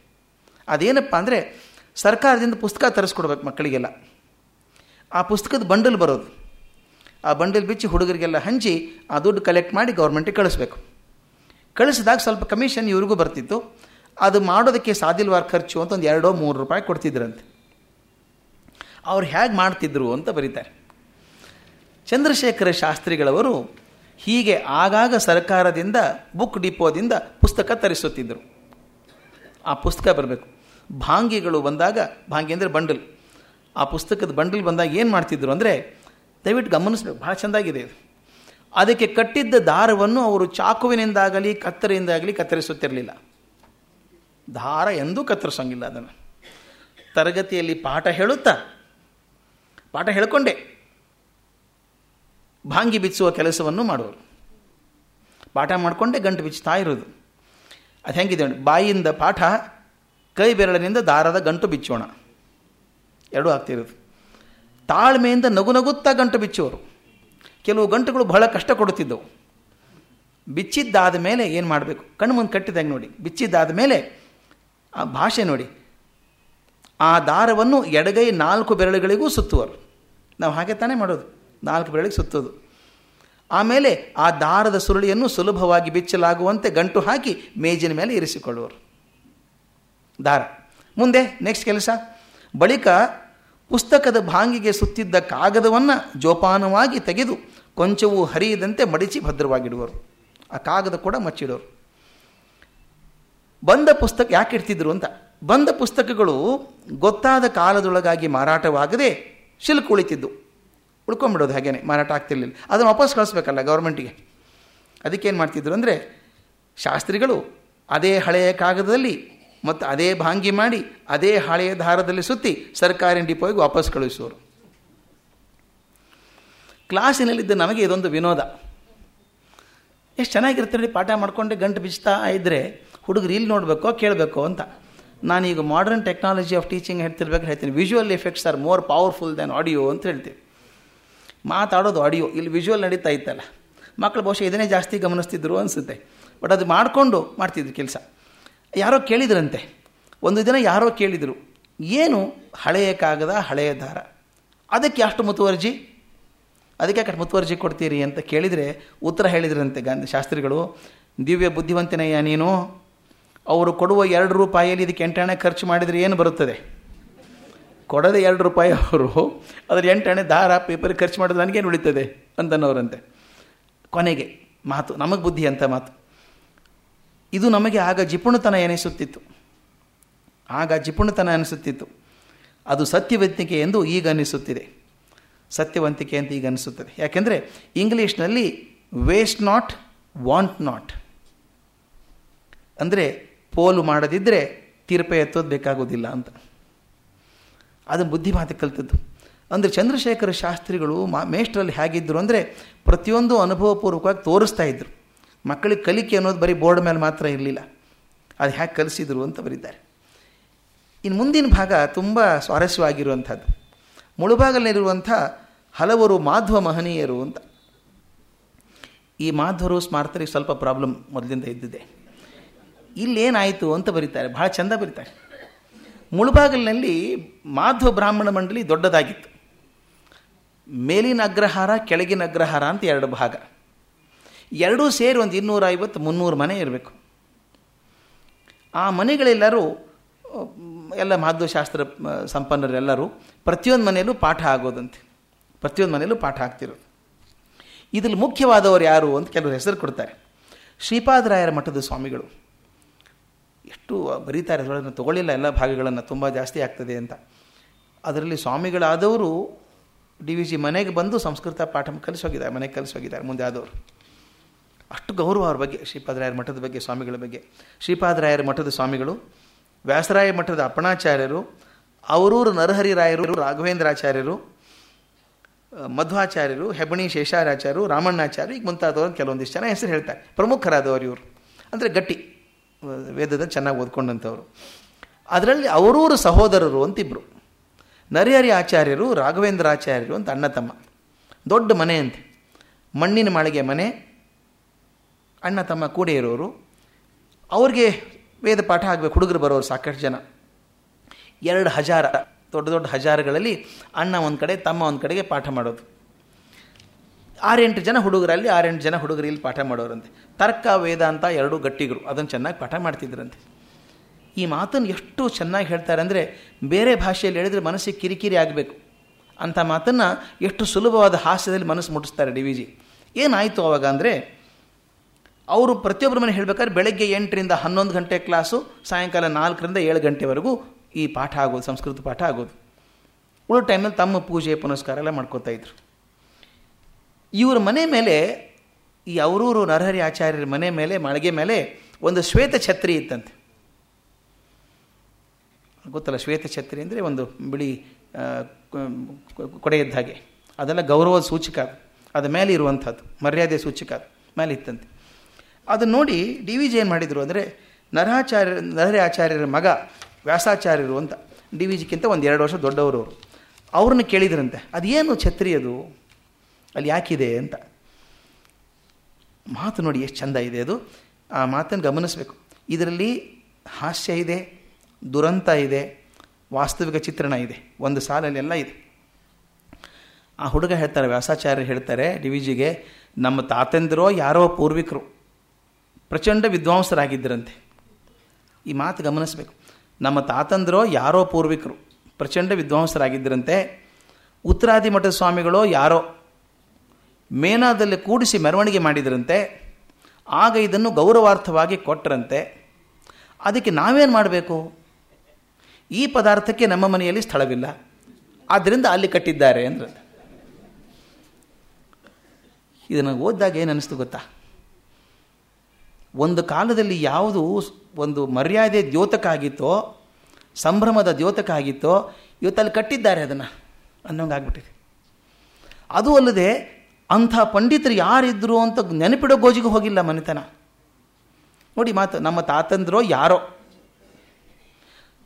ಅದೇನಪ್ಪ ಅಂದರೆ ಸರ್ಕಾರದಿಂದ ಪುಸ್ತಕ ತರಿಸ್ಕೊಡ್ಬೇಕು ಮಕ್ಕಳಿಗೆಲ್ಲ. ಆ ಪುಸ್ತಕದ ಬಂಡಲ್ ಬರೋದು. ಆ ಬಂಡಲ್ ಬಿಚ್ಚಿ ಹುಡುಗರಿಗೆಲ್ಲ ಹಂಚಿ ಆ ದುಡ್ಡು ಕಲೆಕ್ಟ್ ಮಾಡಿ ಗೌರ್ಮೆಂಟಿಗೆ ಕಳಿಸ್ಬೇಕು. ಕಳಿಸಿದಾಗ ಸ್ವಲ್ಪ ಕಮಿಷನ್ ಇವ್ರಿಗೂ ಬರ್ತಿತ್ತು. ಅದು ಮಾಡೋದಕ್ಕೆ ಸಾದಿಲ್ವಾರ ಖರ್ಚು ಅಂತ ಒಂದು ಎರಡೋ ಮೂರು ರೂಪಾಯಿ ಕೊಡ್ತಿದ್ರಂತೆ. ಅವ್ರು ಹೇಗೆ ಮಾಡ್ತಿದ್ರು ಅಂತ ಬರೀತಾರೆ. ಚಂದ್ರಶೇಖರ ಶಾಸ್ತ್ರಿಗಳವರು ಹೀಗೆ ಆಗಾಗ ಸರ್ಕಾರದಿಂದ ಬುಕ್ ಡಿಪೋದಿಂದ ಪುಸ್ತಕ ತರಿಸುತ್ತಿದ್ದರು. ಆ ಪುಸ್ತಕ ಬರಬೇಕು. ಭಾಂಗಿಗಳು ಬಂದಾಗ, ಭಾಂಗಿ ಅಂದರೆ ಬಂಡಲ್. ಆ ಪುಸ್ತಕದ ಬಂಡಲ್ ಬಂದಾಗ ಏನು ಮಾಡ್ತಿದ್ರು ಅಂದರೆ, ದಯವಿಟ್ಟು ಗಮನಿಸಬೇಕು ಭಾಳ ಚೆಂದಾಗಿದೆ ಇದು. ಅದಕ್ಕೆ ಕಟ್ಟಿದ್ದ ದಾರವನ್ನು ಅವರು ಚಾಕುವಿನಿಂದಾಗಲಿ ಕತ್ತರಿಯಿಂದಾಗಲಿ ಕತ್ತರಿಸುತ್ತಿರಲಿಲ್ಲ. ದಾರ ಎಂದೂ ಕತ್ತರಿಸೋಂಗಿಲ್ಲ ಅದನ್ನು. ತರಗತಿಯಲ್ಲಿ ಪಾಠ ಹೇಳುತ್ತಾ, ಪಾಠ ಹೇಳ್ಕೊಂಡೆ. ಭಾಂಗಿ ಬಿಚ್ಚುವ ಕೆಲಸವನ್ನು ಮಾಡುವರು. ಪಾಠ ಮಾಡಿಕೊಂಡೇ ಗಂಟು ಬಿಚ್ಚುತ್ತಾ ಇರೋದು ಅದು ಹೆಂಗಿದೆ ಬಾಯಿಯಿಂದ ಪಾಠ, ಕೈ ಬೆರಳಿನಿಂದ ದಾರದ ಗಂಟು ಬಿಚ್ಚೋಣ. ಎರಡೂ ಆಗ್ತಿರೋದು ತಾಳ್ಮೆಯಿಂದ ನಗು ನಗುತ್ತಾ ಗಂಟು ಬಿಚ್ಚುವರು. ಕೆಲವು ಗಂಟುಗಳು ಬಹಳ ಕಷ್ಟ ಕೊಡುತ್ತಿದ್ದವು. ಬಿಚ್ಚಿದ್ದಾದ ಮೇಲೆ ಏನು ಮಾಡಬೇಕು? ಕಣ್ಣು ಮುಂದೆ ಕಟ್ಟಿದಂಗೆ ನೋಡಿ? ಬಿಚ್ಚಿದ್ದಾದ ಮೇಲೆ ಆ ಭಾಷೆ ನೋಡಿ. ಆ ದಾರವನ್ನು ಎಡಗೈ ನಾಲ್ಕು ಬೆರಳುಗಳಿಗೂ ಸುತ್ತುವರು. ನಾವು ಹಾಗೆ ತಾನೇ ಮಾಡೋದು. ನಾಲ್ಕು ಬೆರಳಿಗೆ ಸುತ್ತೋದು. ಆಮೇಲೆ ಆ ದಾರದ ಸುರುಳಿಯನ್ನು ಸುಲಭವಾಗಿ ಬಿಚ್ಚಲಾಗುವಂತೆ ಗಂಟು ಹಾಕಿ ಮೇಜಿನ ಮೇಲೆ ಇರಿಸಿಕೊಳ್ಳುವರು. ದಾರ. ಮುಂದೆ ನೆಕ್ಸ್ಟ್ ಕೆಲಸ. ಬಳಿಕ ಪುಸ್ತಕದ ಭಾಂಗಿಗೆ ಸುತ್ತಿದ್ದ ಕಾಗದವನ್ನು ಜೋಪಾನವಾಗಿ ತೆಗೆದು ಕೊಂಚವೂ ಹರಿಯದಂತೆ ಮಡಿಚಿ ಭದ್ರವಾಗಿಡುವರು. ಆ ಕಾಗದ ಕೂಡ ಮಚ್ಚಿಡೋರು. ಬಂದ ಪುಸ್ತಕ ಯಾಕೆ ಇಡ್ತಿದ್ರು ಅಂತ. ಬಂದ ಪುಸ್ತಕಗಳು ಗೊತ್ತಾದ ಕಾಲದೊಳಗಾಗಿ ಮಾರಾಟವಾಗದೆ ಶಿಲ್ಕ್ ಉಳಿತಿದ್ದು. ಉಳ್ಕೊಂಬಿಡೋದು ಹಾಗೇನೆ, ಮಾರಾಟ ಆಗ್ತಿರ್ಲಿಲ್ಲ. ಅದನ್ನು ವಾಪಸ್ ಕಳಿಸ್ಬೇಕಲ್ಲ ಗೌರ್ಮೆಂಟಿಗೆ ಅದಕ್ಕೇನು ಮಾಡ್ತಿದ್ರು ಅಂದರೆ, ಶಾಸ್ತ್ರಿಗಳು ಅದೇ ಹಳೆಯ ಕಾಗದದಲ್ಲಿ ಮತ್ತು ಅದೇ ಭಾಂಗಿ ಮಾಡಿ, ಅದೇ ಹಳೆಯ ದಾರದಲ್ಲಿ ಸುತ್ತಿ ಸರ್ಕಾರಿ ಡಿಪೋಗೆ ವಾಪಸ್ ಕಳುಹಿಸೋರು ಕ್ಲಾಸಿನಲ್ಲಿದ್ದ ನಮಗೆ ಇದೊಂದು ವಿನೋದ. ಎಷ್ಟು ಚೆನ್ನಾಗಿರ್ತೀರಿ ಪಾಠ ಮಾಡ್ಕೊಂಡೆ ಗಂಟು ಬಿಚ್ತಾ ಇದ್ದರೆ ಹುಡುಗರು ಇಲ್ಲಿ ನೋಡಬೇಕೋ, ಕೇಳಬೇಕೋ ಅಂತ. ನಾನೀಗ ಮಾಡರ್ನ್ ಟೆಕ್ನಾಲಜಿ ಆಫ್ ಟೀಚಿಂಗ್ ಹೇಳ್ತಿರ್ಬೇಕು ಹೇಳ್ತೀನಿ. Visual effects are more powerful than audio ಅಂತ ಹೇಳ್ತೀವಿ ಮಾತಾಡೋದು ಆಡಿಯೋ, ಇಲ್ಲಿ ವಿಜುವಲ್ ನಡೀತಾ ಇತ್ತಲ್ಲ. ಮಕ್ಕಳು ಬಹುಶಃ ಇದನ್ನೇ ಜಾಸ್ತಿ ಗಮನಿಸ್ತಿದ್ರು ಅನಿಸುತ್ತೆ. ಬಟ್ ಅದು ಮಾಡಿಕೊಂಡು ಮಾಡ್ತಿದ್ರು ಕೆಲಸ. ಯಾರೋ ಕೇಳಿದ್ರಂತೆ. ಒಂದು ದಿನ ಯಾರೋ ಕೇಳಿದರು, ಏನು ಹಳೆಯ ಕಾಗದ, ಹಳೆಯ ದಾರ? ಅದಕ್ಕೆ ಅಷ್ಟು ಮುತುವರ್ಜಿ? ಅದಕ್ಕೆ ಯಾಕೆ ಮುತುವರ್ಜಿ ಕೊಡ್ತೀರಿ? ಅಂತ ಕೇಳಿದರೆ ಉತ್ತರ ಹೇಳಿದ್ರಂತೆ ಗಾಂಧಿ ಶಾಸ್ತ್ರಿಗಳು, ದಿವ್ಯ ಬುದ್ಧಿವಂತನಯ್ಯ ನೀನು, ಅವರು ಕೊಡುವ ಎರಡು ರೂಪಾಯಿಯಲ್ಲಿ ಇದಕ್ಕೆ ಎಂಟಾಣೆ ಖರ್ಚು ಮಾಡಿದರೆ ಏನು ಬರುತ್ತದೆ? ಕೊಡದೆ ಎರಡು ರೂಪಾಯಿ ಅವರು ಅದರ ಎಂಟು ಹಣೆ ದಾರ ಪೇಪರ್ ಖರ್ಚು ಮಾಡಿದ್ರೆ ನನಗೇನು ಉಳಿತದೆ ಅಂತನವರಂತೆ ಕೊನೆಗೆ ಮಾತು, ನಮಗೆ ಬುದ್ಧಿ ಅಂತ ಮಾತು. ಇದು ನಮಗೆ ಆಗ ಜಿಪುಣತನ ಎನಿಸುತ್ತಿತ್ತು. ಆಗ ಜಿಪುಣತನ ಅನಿಸುತ್ತಿತ್ತು. ಅದು ಸತ್ಯವಂತಿಕೆ ಎಂದು ಈಗ ಅನಿಸುತ್ತಿದೆ. ಸತ್ಯವಂತಿಕೆ ಅಂತ ಈಗ ಅನಿಸುತ್ತದೆ. ಯಾಕೆಂದರೆ ಇಂಗ್ಲೀಷ್ನಲ್ಲಿ ವೇಸ್ಟ್ ನಾಟ್ ವಾಂಟ್ ನಾಟ್ ಅಂದರೆ ಪೋಲು ಮಾಡದಿದ್ದರೆ ತೀರ್ಪೆ ಎತ್ತೋದು ಬೇಕಾಗೋದಿಲ್ಲ ಅಂತ. ಅದನ್ನು ಬುದ್ಧಿಮಾತೆ ಕಲ್ತಿದ್ದು. ಅಂದರೆ ಚಂದ್ರಶೇಖರ ಶಾಸ್ತ್ರಿಗಳು ಮಾ, ಮೇಷ್ಟ್ರಲ್ಲಿ ಹೇಗಿದ್ದರು ಅಂದರೆ ಪ್ರತಿಯೊಂದು ಅನುಭವಪೂರ್ವಕವಾಗಿ ತೋರಿಸ್ತಾ ಇದ್ದರು ಮಕ್ಕಳಿಗೆ ಕಲಿಕೆ ಅನ್ನೋದು ಬರೀ ಬೋರ್ಡ್ ಮೇಲೆ ಮಾತ್ರ ಇರಲಿಲ್ಲ. ಅದು ಹೇಗೆ ಕಲಿಸಿದರು ಅಂತ ಬರೀತಾರೆ. ಇನ್ನು ಮುಂದಿನ ಭಾಗ ತುಂಬ ಸ್ವಾರಸ್ಯವಾಗಿರುವಂಥದ್ದು. ಮುಳುಬಾಗಲಿರುವಂಥ ಹಲವರು ಮಾಧ್ವ ಮಹನೀಯರು ಅಂತ. ಈ ಮಾಧ್ವರು ಸ್ಮಾರತರಿಗೆ ಸ್ವಲ್ಪ ಪ್ರಾಬ್ಲಮ್ ಮೊದಲಿಂದ ಇದ್ದಿದೆ. ಇಲ್ಲೇನಾಯಿತು ಅಂತ ಬರೀತಾರೆ. ಭಾಳ ಚಂದ ಬರೀತಾರೆ. ಮುಳುಬಾಗಲಿನಲ್ಲಿ ಮಾಧ್ವ ಬ್ರಾಹ್ಮಣ ಮಂಡಳಿ ದೊಡ್ಡದಾಗಿತ್ತು. ಮೇಲಿನ ಅಗ್ರಹಾರ, ಕೆಳಗಿನ ಅಗ್ರಹಾರ ಅಂತ ಎರಡು ಭಾಗ. ಎರಡೂ ಸೇರಿ ಒಂದು ಇನ್ನೂರ ಐವತ್ತು ಮುನ್ನೂರು ಮನೆ ಇರಬೇಕು. ಆ ಮನೆಗಳೆಲ್ಲರೂ, ಎಲ್ಲ ಮಾಧ್ವಶಾಸ್ತ್ರ ಸಂಪನ್ನರೆಲ್ಲರೂ ಪ್ರತಿಯೊಂದು ಮನೆಯಲ್ಲೂ ಪಾಠ ಆಗೋದಂತೆ. ಪ್ರತಿಯೊಂದು ಮನೆಯಲ್ಲೂ ಪಾಠ ಆಗ್ತಿರೋದು. ಇದರಲ್ಲಿ ಮುಖ್ಯವಾದವರು ಯಾರು ಅಂತ ಕೆಲವರು ಹೆಸರು ಕೊಡ್ತಾರೆ. ಶ್ರೀಪಾದರಾಯರ ಮಠದ ಸ್ವಾಮಿಗಳು. ಎಷ್ಟು ಬರೀತಾರೆ ಅದರೊಳಗೆ ತಗೊಳ್ಳಿಲ್ಲ, ಎಲ್ಲ ಭಾಗಗಳನ್ನು ತುಂಬ ಜಾಸ್ತಿ ಆಗ್ತದೆ ಅಂತ. ಅದರಲ್ಲಿ ಸ್ವಾಮಿಗಳಾದವರು ಡಿ ವಿ ಜಿ ಮನೆಗೆ ಬಂದು ಸಂಸ್ಕೃತ ಪಾಠ ಕಲಿಸೋಗಿದ್ದಾರೆ, ಮನೆಗೆ ಕಲಿಸೋಗಿದ್ದಾರೆ, ಮುಂದೆ ಆದವರು. ಅಷ್ಟು ಗೌರವ ಅವ್ರ ಬಗ್ಗೆ, ಶ್ರೀಪಾದರಾಯರ ಮಠದ ಬಗ್ಗೆ, ಸ್ವಾಮಿಗಳ ಬಗ್ಗೆ. ಶ್ರೀಪಾದರಾಯರ ಮಠದ ಸ್ವಾಮಿಗಳು, ವ್ಯಾಸರಾಯ ಮಠದ ಅಪ್ಪಣಾಚಾರ್ಯರು, ಅವರೂರು ನರಹರಿರಾಯರು ರಾಘವೇಂದ್ರಾಚಾರ್ಯರು ಮಧ್ವಾಚಾರ್ಯರು, ಹೆಬ್ಬಣಿ ಶೇಷಾರಾಚಾರ್ಯರು, ರಾಮಣ್ಣಾಚಾರ್ಯರು, ಈಗ ಮುಂತಾದವರು ಕೆಲವೊಂದಿಷ್ಟು ಜನ ಹೆಸರು ಹೇಳ್ತಾರೆ. ಪ್ರಮುಖರಾದವರು ಇವರು. ಅಂದರೆ ಗಟ್ಟಿ. ವೇದದ ಚೆನ್ನಾಗಿ ಓದ್ಕೊಂಡಂಥವ್ರು. ಅದರಲ್ಲಿ ಅವರೂರು ಸಹೋದರರು ಅಂತಿಬ್ಬರು ನರಿಹರಿ ಆಚಾರ್ಯರು, ರಾಘವೇಂದ್ರ ಆಚಾರ್ಯರು ಅಂತ ಅಣ್ಣ ತಮ್ಮ. ದೊಡ್ಡ ಮನೆ ಅಂತೆ. ಮಣ್ಣಿನ ಮಾಳಿಗೆ ಮನೆ, ಅಣ್ಣ ತಮ್ಮ ಕೂಡೆ ಇರೋರು. ಅವ್ರಿಗೆ ವೇದ ಪಾಠ ಆಗಬೇಕು, ಹುಡುಗರು ಬರೋರು ಸಾಕಷ್ಟು ಜನ. ಎರಡು ಹಜಾರ, ದೊಡ್ಡ ದೊಡ್ಡ ಹಜಾರಗಳಲ್ಲಿ ಅಣ್ಣ ಒಂದು ಕಡೆ, ತಮ್ಮ ಒಂದು ಕಡೆಗೆ ಪಾಠ ಮಾಡೋದು. ಆರೆಂಟು ಜನ ಹುಡುಗರಲ್ಲಿ ಆರೆಂಟು ಜನ ಹುಡುಗರು ಇಲ್ಲಿ ಪಾಠ ಮಾಡೋರಂತೆ. ತರ್ಕ ವೇದಾಂತ ಎರಡು ಗಟ್ಟಿಗರು ಅದನ್ನು ಚೆನ್ನಾಗಿ ಪಾಠ ಮಾಡ್ತಿದ್ರಂತೆ. ಈ ಮಾತನ್ನು ಎಷ್ಟು ಚೆನ್ನಾಗಿ ಹೇಳ್ತಾರೆ ಅಂದರೆ, ಬೇರೆ ಭಾಷೆಯಲ್ಲಿ ಹೇಳಿದರೆ ಮನಸ್ಸಿಗೆ ಕಿರಿಕಿರಿ ಆಗಬೇಕು. ಅಂಥ ಮಾತನ್ನು ಎಷ್ಟು ಸುಲಭವಾದ ಹಾಸ್ಯದಲ್ಲಿ ಮನಸ್ಸು ಮುಟ್ಟಿಸ್ತಾರೆ ಡಿ ವಿ ಜಿ. ಏನಾಯಿತು ಅವಾಗ ಅಂದರೆ, ಅವರು ಪ್ರತಿಯೊಬ್ಬರ ಮನೆ ಹೇಳಬೇಕಾದ್ರೆ ಬೆಳಗ್ಗೆ ಎಂಟರಿಂದ ಹನ್ನೊಂದು ಗಂಟೆ ಕ್ಲಾಸು, ಸಾಯಂಕಾಲ ನಾಲ್ಕರಿಂದ ಏಳು ಗಂಟೆವರೆಗೂ ಈ ಪಾಠ ಆಗೋದು, ಸಂಸ್ಕೃತ ಪಾಠ ಆಗೋದು. ಉಳಿದ ಟೈಮಲ್ಲಿ ತಮ್ಮ ಪೂಜೆ, ಪುನಸ್ಕಾರ ಎಲ್ಲ ಮಾಡ್ಕೋತಾ ಇದ್ರು. ಇವರ ಮನೆ ಮೇಲೆ, ಈ ಅವರೂರು ನರಹರಿ ಆಚಾರ್ಯರ ಮನೆ ಮೇಲೆ, ಮಳಿಗೆ ಮೇಲೆ ಒಂದು ಶ್ವೇತ ಛತ್ರಿ ಇತ್ತಂತೆ. ಗೊತ್ತಲ್ಲ, ಶ್ವೇತ ಛತ್ರಿ ಅಂದರೆ ಒಂದು ಬಿಳಿ ಕೊಡೆಯದ್ದ ಹಾಗೆ. ಅದೆಲ್ಲ ಗೌರವದ ಸೂಚಕ ಅದು. ಅದ ಮೇಲೆ ಇರುವಂಥದ್ದು, ಮರ್ಯಾದೆ ಸೂಚಕ ಅದು, ಮೇಲೆ ಇತ್ತಂತೆ. ಅದನ್ನು ನೋಡಿ ಡಿ ವಿ ಜಿ ಏನು ಮಾಡಿದರು ಅಂದರೆ, ನರಹಾಚಾರ್ಯ, ನರಹರಿ ಆಚಾರ್ಯರ ಮಗ ವ್ಯಾಸಾಚಾರ್ಯರು ಅಂತ, ಡಿ ವಿ ಜಿಗಿಂತ ಒಂದು ಎರಡು ವರ್ಷ ದೊಡ್ಡವರು ಅವರು. ಅವ್ರನ್ನ ಕೇಳಿದ್ರಂತೆ, ಅದೇನು ಛತ್ರಿ ಅದು? ಅಲ್ಲಿ ಯಾಕಿದೆ ಅಂತ? ಮಾತು ನೋಡಿ ಎಷ್ಟು ಚಂದ ಇದೆ ಅದು. ಆ ಮಾತನ್ನು ಗಮನಿಸಬೇಕು. ಇದರಲ್ಲಿ ಹಾಸ್ಯ ಇದೆ, ದುರಂತ ಇದೆ, ವಾಸ್ತವಿಕ ಚಿತ್ರಣ ಇದೆ. ಒಂದು ಸಾಲಲ್ಲೆಲ್ಲ ಇದೆ. ಆ ಹುಡುಗ ಹೇಳ್ತಾರೆ ವ್ಯಾಸಾಚಾರ್ಯ ಹೇಳ್ತಾರೆ, ಡಿ ನಮ್ಮ ತಾತಂದಿರೋ ಯಾರೋ ಪೂರ್ವಿಕರು, ಪ್ರಚಂಡ ವಿದ್ವಾಂಸರಾಗಿದ್ದರಂತೆ. ಈ ಮಾತು ಗಮನಿಸಬೇಕು. ನಮ್ಮ ತಾತಂದಿರೋ ಯಾರೋ ಪೂರ್ವಿಕರು, ಪ್ರಚಂಡ ವಿದ್ವಾಂಸರಾಗಿದ್ದರಂತೆ. ಉತ್ತರಾದಿ ಮಠದ ಸ್ವಾಮಿಗಳೋ ಯಾರೋ ಮೇನಾದಲ್ಲಿ ಕೂಡಿಸಿ ಮೆರವಣಿಗೆ ಮಾಡಿದರಂತೆ, ಆಗ ಇದನ್ನು ಗೌರವಾರ್ಥವಾಗಿ ಕೊಟ್ಟರಂತೆ ಅದಕ್ಕೆ ನಾವೇನು ಮಾಡಬೇಕು? ಈ ಪದಾರ್ಥಕ್ಕೆ ನಮ್ಮ ಮನೆಯಲ್ಲಿ ಸ್ಥಳವಿಲ್ಲ. ಆದ್ದರಿಂದ ಅಲ್ಲಿ ಕಟ್ಟಿದ್ದಾರೆ ಅಂದ್ರೆ ಇದನ್ನು ಓದಿದಾಗ ಏನು ಅನ್ನಿಸ್ತು ಗೊತ್ತಾ? ಒಂದು ಕಾಲದಲ್ಲಿ ಯಾವುದು ಒಂದು ಮರ್ಯಾದೆ ದ್ಯೋತಕ ಆಗಿತ್ತೋ, ಸಂಭ್ರಮದ ದ್ಯೋತಕ ಆಗಿತ್ತೋ, ಇವತ್ತಲ್ಲಿ ಕಟ್ಟಿದ್ದಾರೆ ಅದನ್ನು ಅನ್ನೋಂಗೆ ಆಗ್ಬಿಟ್ಟಿದೆ ಅದು ಅಲ್ಲದೆ ಅಂಥ ಪಂಡಿತರು ಯಾರಿದ್ರು ಅಂತ ನೆನಪಿಡೋ ಗೋಜಿಗೆ ಹೋಗಿಲ್ಲ ಮನೆತನ. ನೋಡಿ ಮಾತು, ನಮ್ಮ ತಾತಂದ್ರೋ ಯಾರೋ.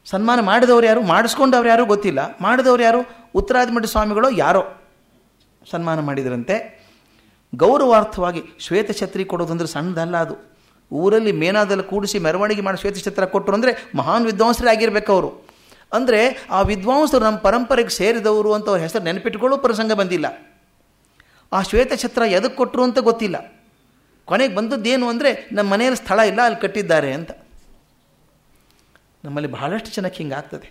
ಸನ್ಮಾನ ಮಾಡಿದವ್ರು ಯಾರು, ಮಾಡಿಸ್ಕೊಂಡವ್ರು ಯಾರು ಗೊತ್ತಿಲ್ಲ. ಮಾಡಿದವ್ರು ಯಾರು ಉತ್ತರಾದಿಮಠ ಸ್ವಾಮಿಗಳು ಯಾರೋ. ಸನ್ಮಾನ ಮಾಡಿದ್ರಂತೆ. ಗೌರವಾರ್ಥವಾಗಿ ಶ್ವೇತಛತ್ರಿ ಕೊಡೋದಂದ್ರೆ ಸಣ್ಣದಲ್ಲ ಅದು. ಊರಲ್ಲಿ ಮೇನಾದಲ್ಲಿ ಕೂಡಿಸಿ ಮೆರವಣಿಗೆ ಮಾಡಿ ಶ್ವೇತಛತ್ರ ಕೊಟ್ಟರು ಅಂದರೆ ಮಹಾನ್ ವಿದ್ವಾಂಸರೇ ಆಗಿರ್ಬೇಕು ಅವರು. ಅಂದರೆ ಆ ವಿದ್ವಾಂಸರು ನಮ್ಮ ಪರಂಪರೆಗೆ ಸೇರಿದವರು ಅಂತ ಅವ್ರ ಹೆಸರು ನೆನಪಿಟ್ಕೊಳ್ಳೋ ಪ್ರಸಂಗ ಬಂದಿಲ್ಲ. ಆ ಶ್ವೇತಛತ್ರ ಎದಕ್ಕೆ ಕೊಟ್ಟರು ಅಂತ ಗೊತ್ತಿಲ್ಲ. ಕೊನೆಗೆ ಬಂದದ್ದೇನು ಅಂದರೆ ನಮ್ಮ ಮನೆಯಲ್ಲಿ ಸ್ಥಳ ಇಲ್ಲ, ಅಲ್ಲಿ ಕಟ್ಟಿದ್ದಾರೆ ಅಂತ. ನಮ್ಮಲ್ಲಿ ಬಹಳಷ್ಟು ಜನಕ್ಕೆ ಹಿಂಗಾಗ್ತದೆ.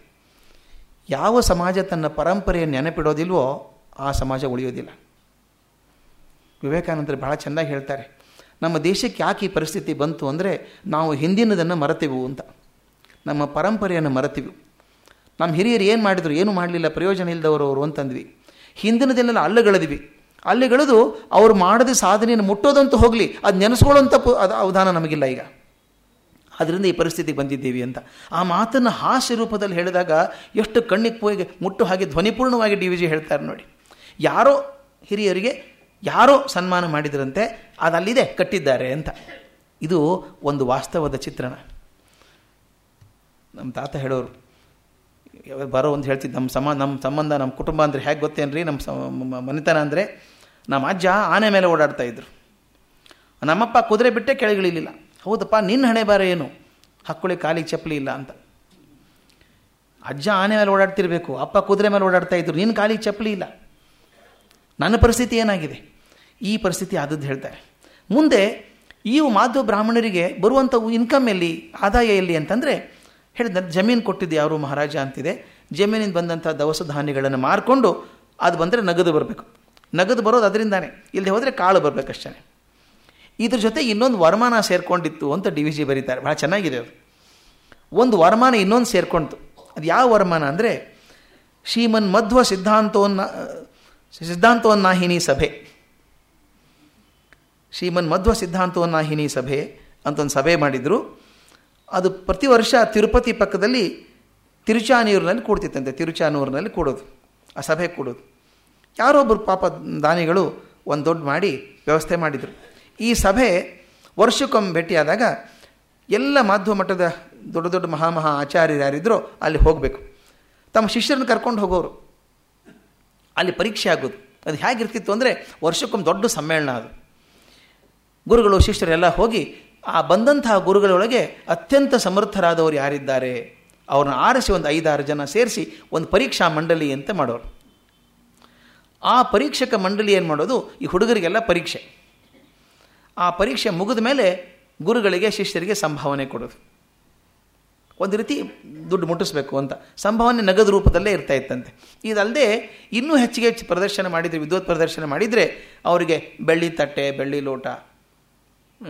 ಯಾವ ಸಮಾಜ ತನ್ನ ಪರಂಪರೆಯನ್ನು ನೆನಪಿಡೋದಿಲ್ವೋ, ಆ ಸಮಾಜ ಉಳಿಯೋದಿಲ್ಲ. ವಿವೇಕಾನಂದರು ಬಹಳ ಚೆನ್ನಾಗಿ ಹೇಳ್ತಾರೆ, ನಮ್ಮ ದೇಶಕ್ಕೆ ಯಾಕೆ ಈ ಪರಿಸ್ಥಿತಿ ಬಂತು ಅಂದರೆ, ನಾವು ಹಿಂದಿನದನ್ನು ಮರೆತೆವು ಅಂತ. ನಮ್ಮ ಪರಂಪರೆಯನ್ನು ಮರೆತೀವಿ. ನಮ್ಮ ಹಿರಿಯರು ಏನು ಮಾಡಿದರು, ಏನು ಮಾಡಲಿಲ್ಲ, ಪ್ರಯೋಜನ ಇಲ್ಲದವರು ಅವರು ಅಂತಂದ್ವಿ. ಹಿಂದಿನದನ್ನೆಲ್ಲ ಅಲ್ಲಗಳೆದ್ವಿ. ಅಲ್ಲಿಗಳೆದು ಅವ್ರು ಮಾಡಿದ ಸಾಧನೆಯನ್ನು ಮುಟ್ಟೋದಂತೂ ಹೋಗಲಿ, ಅದು ನೆನೆಸ್ಕೊಳ್ಳೋಂಥ ಅದು ಅವಧಾನ ನಮಗಿಲ್ಲ ಈಗ. ಅದರಿಂದ ಈ ಪರಿಸ್ಥಿತಿಗೆ ಬಂದಿದ್ದೀವಿ ಅಂತ. ಆ ಮಾತನ್ನು ಹಾಸ್ಯ ರೂಪದಲ್ಲಿ ಹೇಳಿದಾಗ ಎಷ್ಟು ಕಣ್ಣಿಗೆ ಪೋಯಿಗೆ ಮುಟ್ಟು ಹಾಗೆ ಧ್ವನಿಪೂರ್ಣವಾಗಿ ಡಿ ವಿ ಜಿ ಹೇಳ್ತಾರೆ ನೋಡಿ. ಯಾರೋ ಹಿರಿಯರಿಗೆ ಯಾರೋ ಸನ್ಮಾನ ಮಾಡಿದ್ರಂತೆ, ಅದಲ್ಲಿದೆ, ಕಟ್ಟಿದ್ದಾರೆ ಅಂತ. ಇದು ಒಂದು ವಾಸ್ತವದ ಚಿತ್ರಣ. ನಮ್ಮ ತಾತ ಹೇಳೋರು ಬರೋ ಒಂದು ಹೇಳ್ತಿದ್ದು, ನಮ್ಮ ಸಮ, ನಮ್ಮ ಸಂಬಂಧ, ನಮ್ಮ ಕುಟುಂಬ ಅಂದರೆ ಹೇಗೆ ಗೊತ್ತೇನ್ರಿ? ನಮ್ಮ ಮನೆತನ ಅಂದರೆ ನಮ್ಮ ಅಜ್ಜ ಆನೆ ಮೇಲೆ ಓಡಾಡ್ತಾ ಇದ್ರು. ನಮ್ಮಪ್ಪ ಕುದುರೆ ಬಿಟ್ಟೆ ಕೆಳಗಿಳಿಲಿಲ್ಲ. ಹೌದಪ್ಪ, ನಿನ್ನ ಹಣೆ ಬಾರ ಏನು? ಹಕ್ಕುಳಿ ಕಾಲಿಗೆ ಚಪ್ಪಲಿ ಇಲ್ಲ ಅಂತ. ಅಜ್ಜ ಆನೆ ಮೇಲೆ ಓಡಾಡ್ತಿರ್ಬೇಕು, ಅಪ್ಪ ಕುದುರೆ ಮೇಲೆ ಓಡಾಡ್ತಾ ಇದ್ರು ನಿನ್ನ ಕಾಲಿಗೆ ಚಪ್ಪಲಿ ಇಲ್ಲ. ನನ್ನ ಪರಿಸ್ಥಿತಿ ಏನಾಗಿದೆ? ಈ ಪರಿಸ್ಥಿತಿ ಆದದ್ದು ಹೇಳ್ತಾರೆ. ಮುಂದೆ ಈ ಮಾಧವ ಬ್ರಾಹ್ಮಣರಿಗೆ ಬರುವಂಥ ಇನ್ಕಮ್ ಎಲ್ಲಿ, ಆದಾಯ ಎಲ್ಲಿ ಅಂತಂದರೆ, ಹೇಳಿದ ಜಮೀನು ಕೊಟ್ಟಿದ್ದು ಯಾರು ಮಹಾರಾಜ ಅಂತಿದೆ. ಜಮೀನಿಂದ ಬಂದಂಥ ದವಸ ಧಾನ್ಯಗಳನ್ನು ಮಾರಿಕೊಂಡು ಅದು ಬಂದರೆ ನಗದು ಬರಬೇಕು. ನಗದು ಬರೋದು ಅದರಿಂದಾನೆ. ಇಲ್ಲದೆ ಹೋದರೆ ಕಾಳು ಬರಬೇಕಷ್ಟೇ ಇದ್ರ ಜೊತೆ ಇನ್ನೊಂದು ವರಮಾನ ಸೇರ್ಕೊಂಡಿತ್ತು ಅಂತ ಡಿ ವಿ ಜಿ ಬರೀತಾರೆ. ಭಾಳ ಚೆನ್ನಾಗಿದೆ ಅದು. ಒಂದು ವರಮಾನ ಇನ್ನೊಂದು ಸೇರ್ಕೊಳ್ತು ಅದು ಯಾವ ವರಮಾನ ಅಂದರೆ, ಶ್ರೀಮನ್ ಮಧ್ವ ಸಿದ್ಧಾಂತವನ್ನ ಸಿದ್ಧಾಂತವನ್ನಾಹಿನಿ ಸಭೆ. ಶ್ರೀಮನ್ ಮಧ್ವ ಸಿದ್ಧಾಂತವನ್ನಾಹಿನಿ ಸಭೆ ಅಂತ ಒಂದು ಸಭೆ ಮಾಡಿದರು. ಅದು ಪ್ರತಿ ವರ್ಷ ತಿರುಪತಿ ಪಕ್ಕದಲ್ಲಿ ತಿರುಚಾನೂರಿನಲ್ಲಿ ಕೂಡ್ತಿತ್ತಂತೆ. ತಿರುಚಾನೂರಿನಲ್ಲಿ ಕೂಡೋದು. ಆ ಸಭೆ ಕೂಡೋದು. ಯಾರೊಬ್ಬರು ಪಾಪ ದಾನಿಗಳು ಒಂದು ದೊಡ್ಡ ಮಾಡಿ ವ್ಯವಸ್ಥೆ ಮಾಡಿದರು. ಈ ಸಭೆ ವರ್ಷಕ್ಕೊಮ್ಮೆ ಭೇಟಿಯಾದಾಗ ಎಲ್ಲ ಮಾಧ್ಯಮ ಮಠದ ದೊಡ್ಡ ದೊಡ್ಡ ಮಹಾಮಹಾ ಆಚಾರ್ಯರು ಯಾರಿದ್ರೋ ಅಲ್ಲಿ ಹೋಗಬೇಕು. ತಮ್ಮ ಶಿಷ್ಯರನ್ನು ಕರ್ಕೊಂಡು ಹೋಗೋರು. ಅಲ್ಲಿ ಪರೀಕ್ಷೆ ಆಗೋದು. ಅದು ಹೇಗಿರ್ತಿತ್ತು ಅಂದರೆ ವರ್ಷಕ್ಕೊಮ್ಮೆ ದೊಡ್ಡ ಸಮ್ಮೇಳನ ಅದು. ಗುರುಗಳು ಶಿಷ್ಯರೆಲ್ಲ ಹೋಗಿ ಆ ಬಂದಂತಹ ಗುರುಗಳೊಳಗೆ ಅತ್ಯಂತ ಸಮರ್ಥರಾದವರು ಯಾರಿದ್ದಾರೆ? ಅವ್ರನ್ನ ಆರಿಸಿ ಒಂದು ಐದಾರು ಜನ ಸೇರಿಸಿ ಒಂದು ಪರೀಕ್ಷಾ ಮಂಡಳಿ ಅಂತ ಮಾಡೋರು. ಆ ಪರೀಕ್ಷಕ ಮಂಡಳಿ ಏನು ಮಾಡೋದು? ಈ ಹುಡುಗರಿಗೆಲ್ಲ ಪರೀಕ್ಷೆ. ಆ ಪರೀಕ್ಷೆ ಮುಗಿದ ಮೇಲೆ ಗುರುಗಳಿಗೆ, ಶಿಷ್ಯರಿಗೆ ಸಂಭಾವನೆ ಕೊಡೋದು. ಒಂದು ರೀತಿ ದುಡ್ಡು ಮುಟ್ಟಿಸ್ಬೇಕು ಅಂತ. ಸಂಭಾವನೆ ನಗದು ರೂಪದಲ್ಲೇ ಇರ್ತಾ ಇತ್ತಂತೆ. ಇದಲ್ಲದೆ ಇನ್ನೂ ಹೆಚ್ಚಿಗೆ ಹೆಚ್ಚು ಪ್ರದರ್ಶನ ಮಾಡಿದರೆ, ವಿದ್ವತ್ ಪ್ರದರ್ಶನ ಮಾಡಿದರೆ ಅವರಿಗೆ ಬೆಳ್ಳಿ ತಟ್ಟೆ, ಬೆಳ್ಳಿ ಲೋಟ,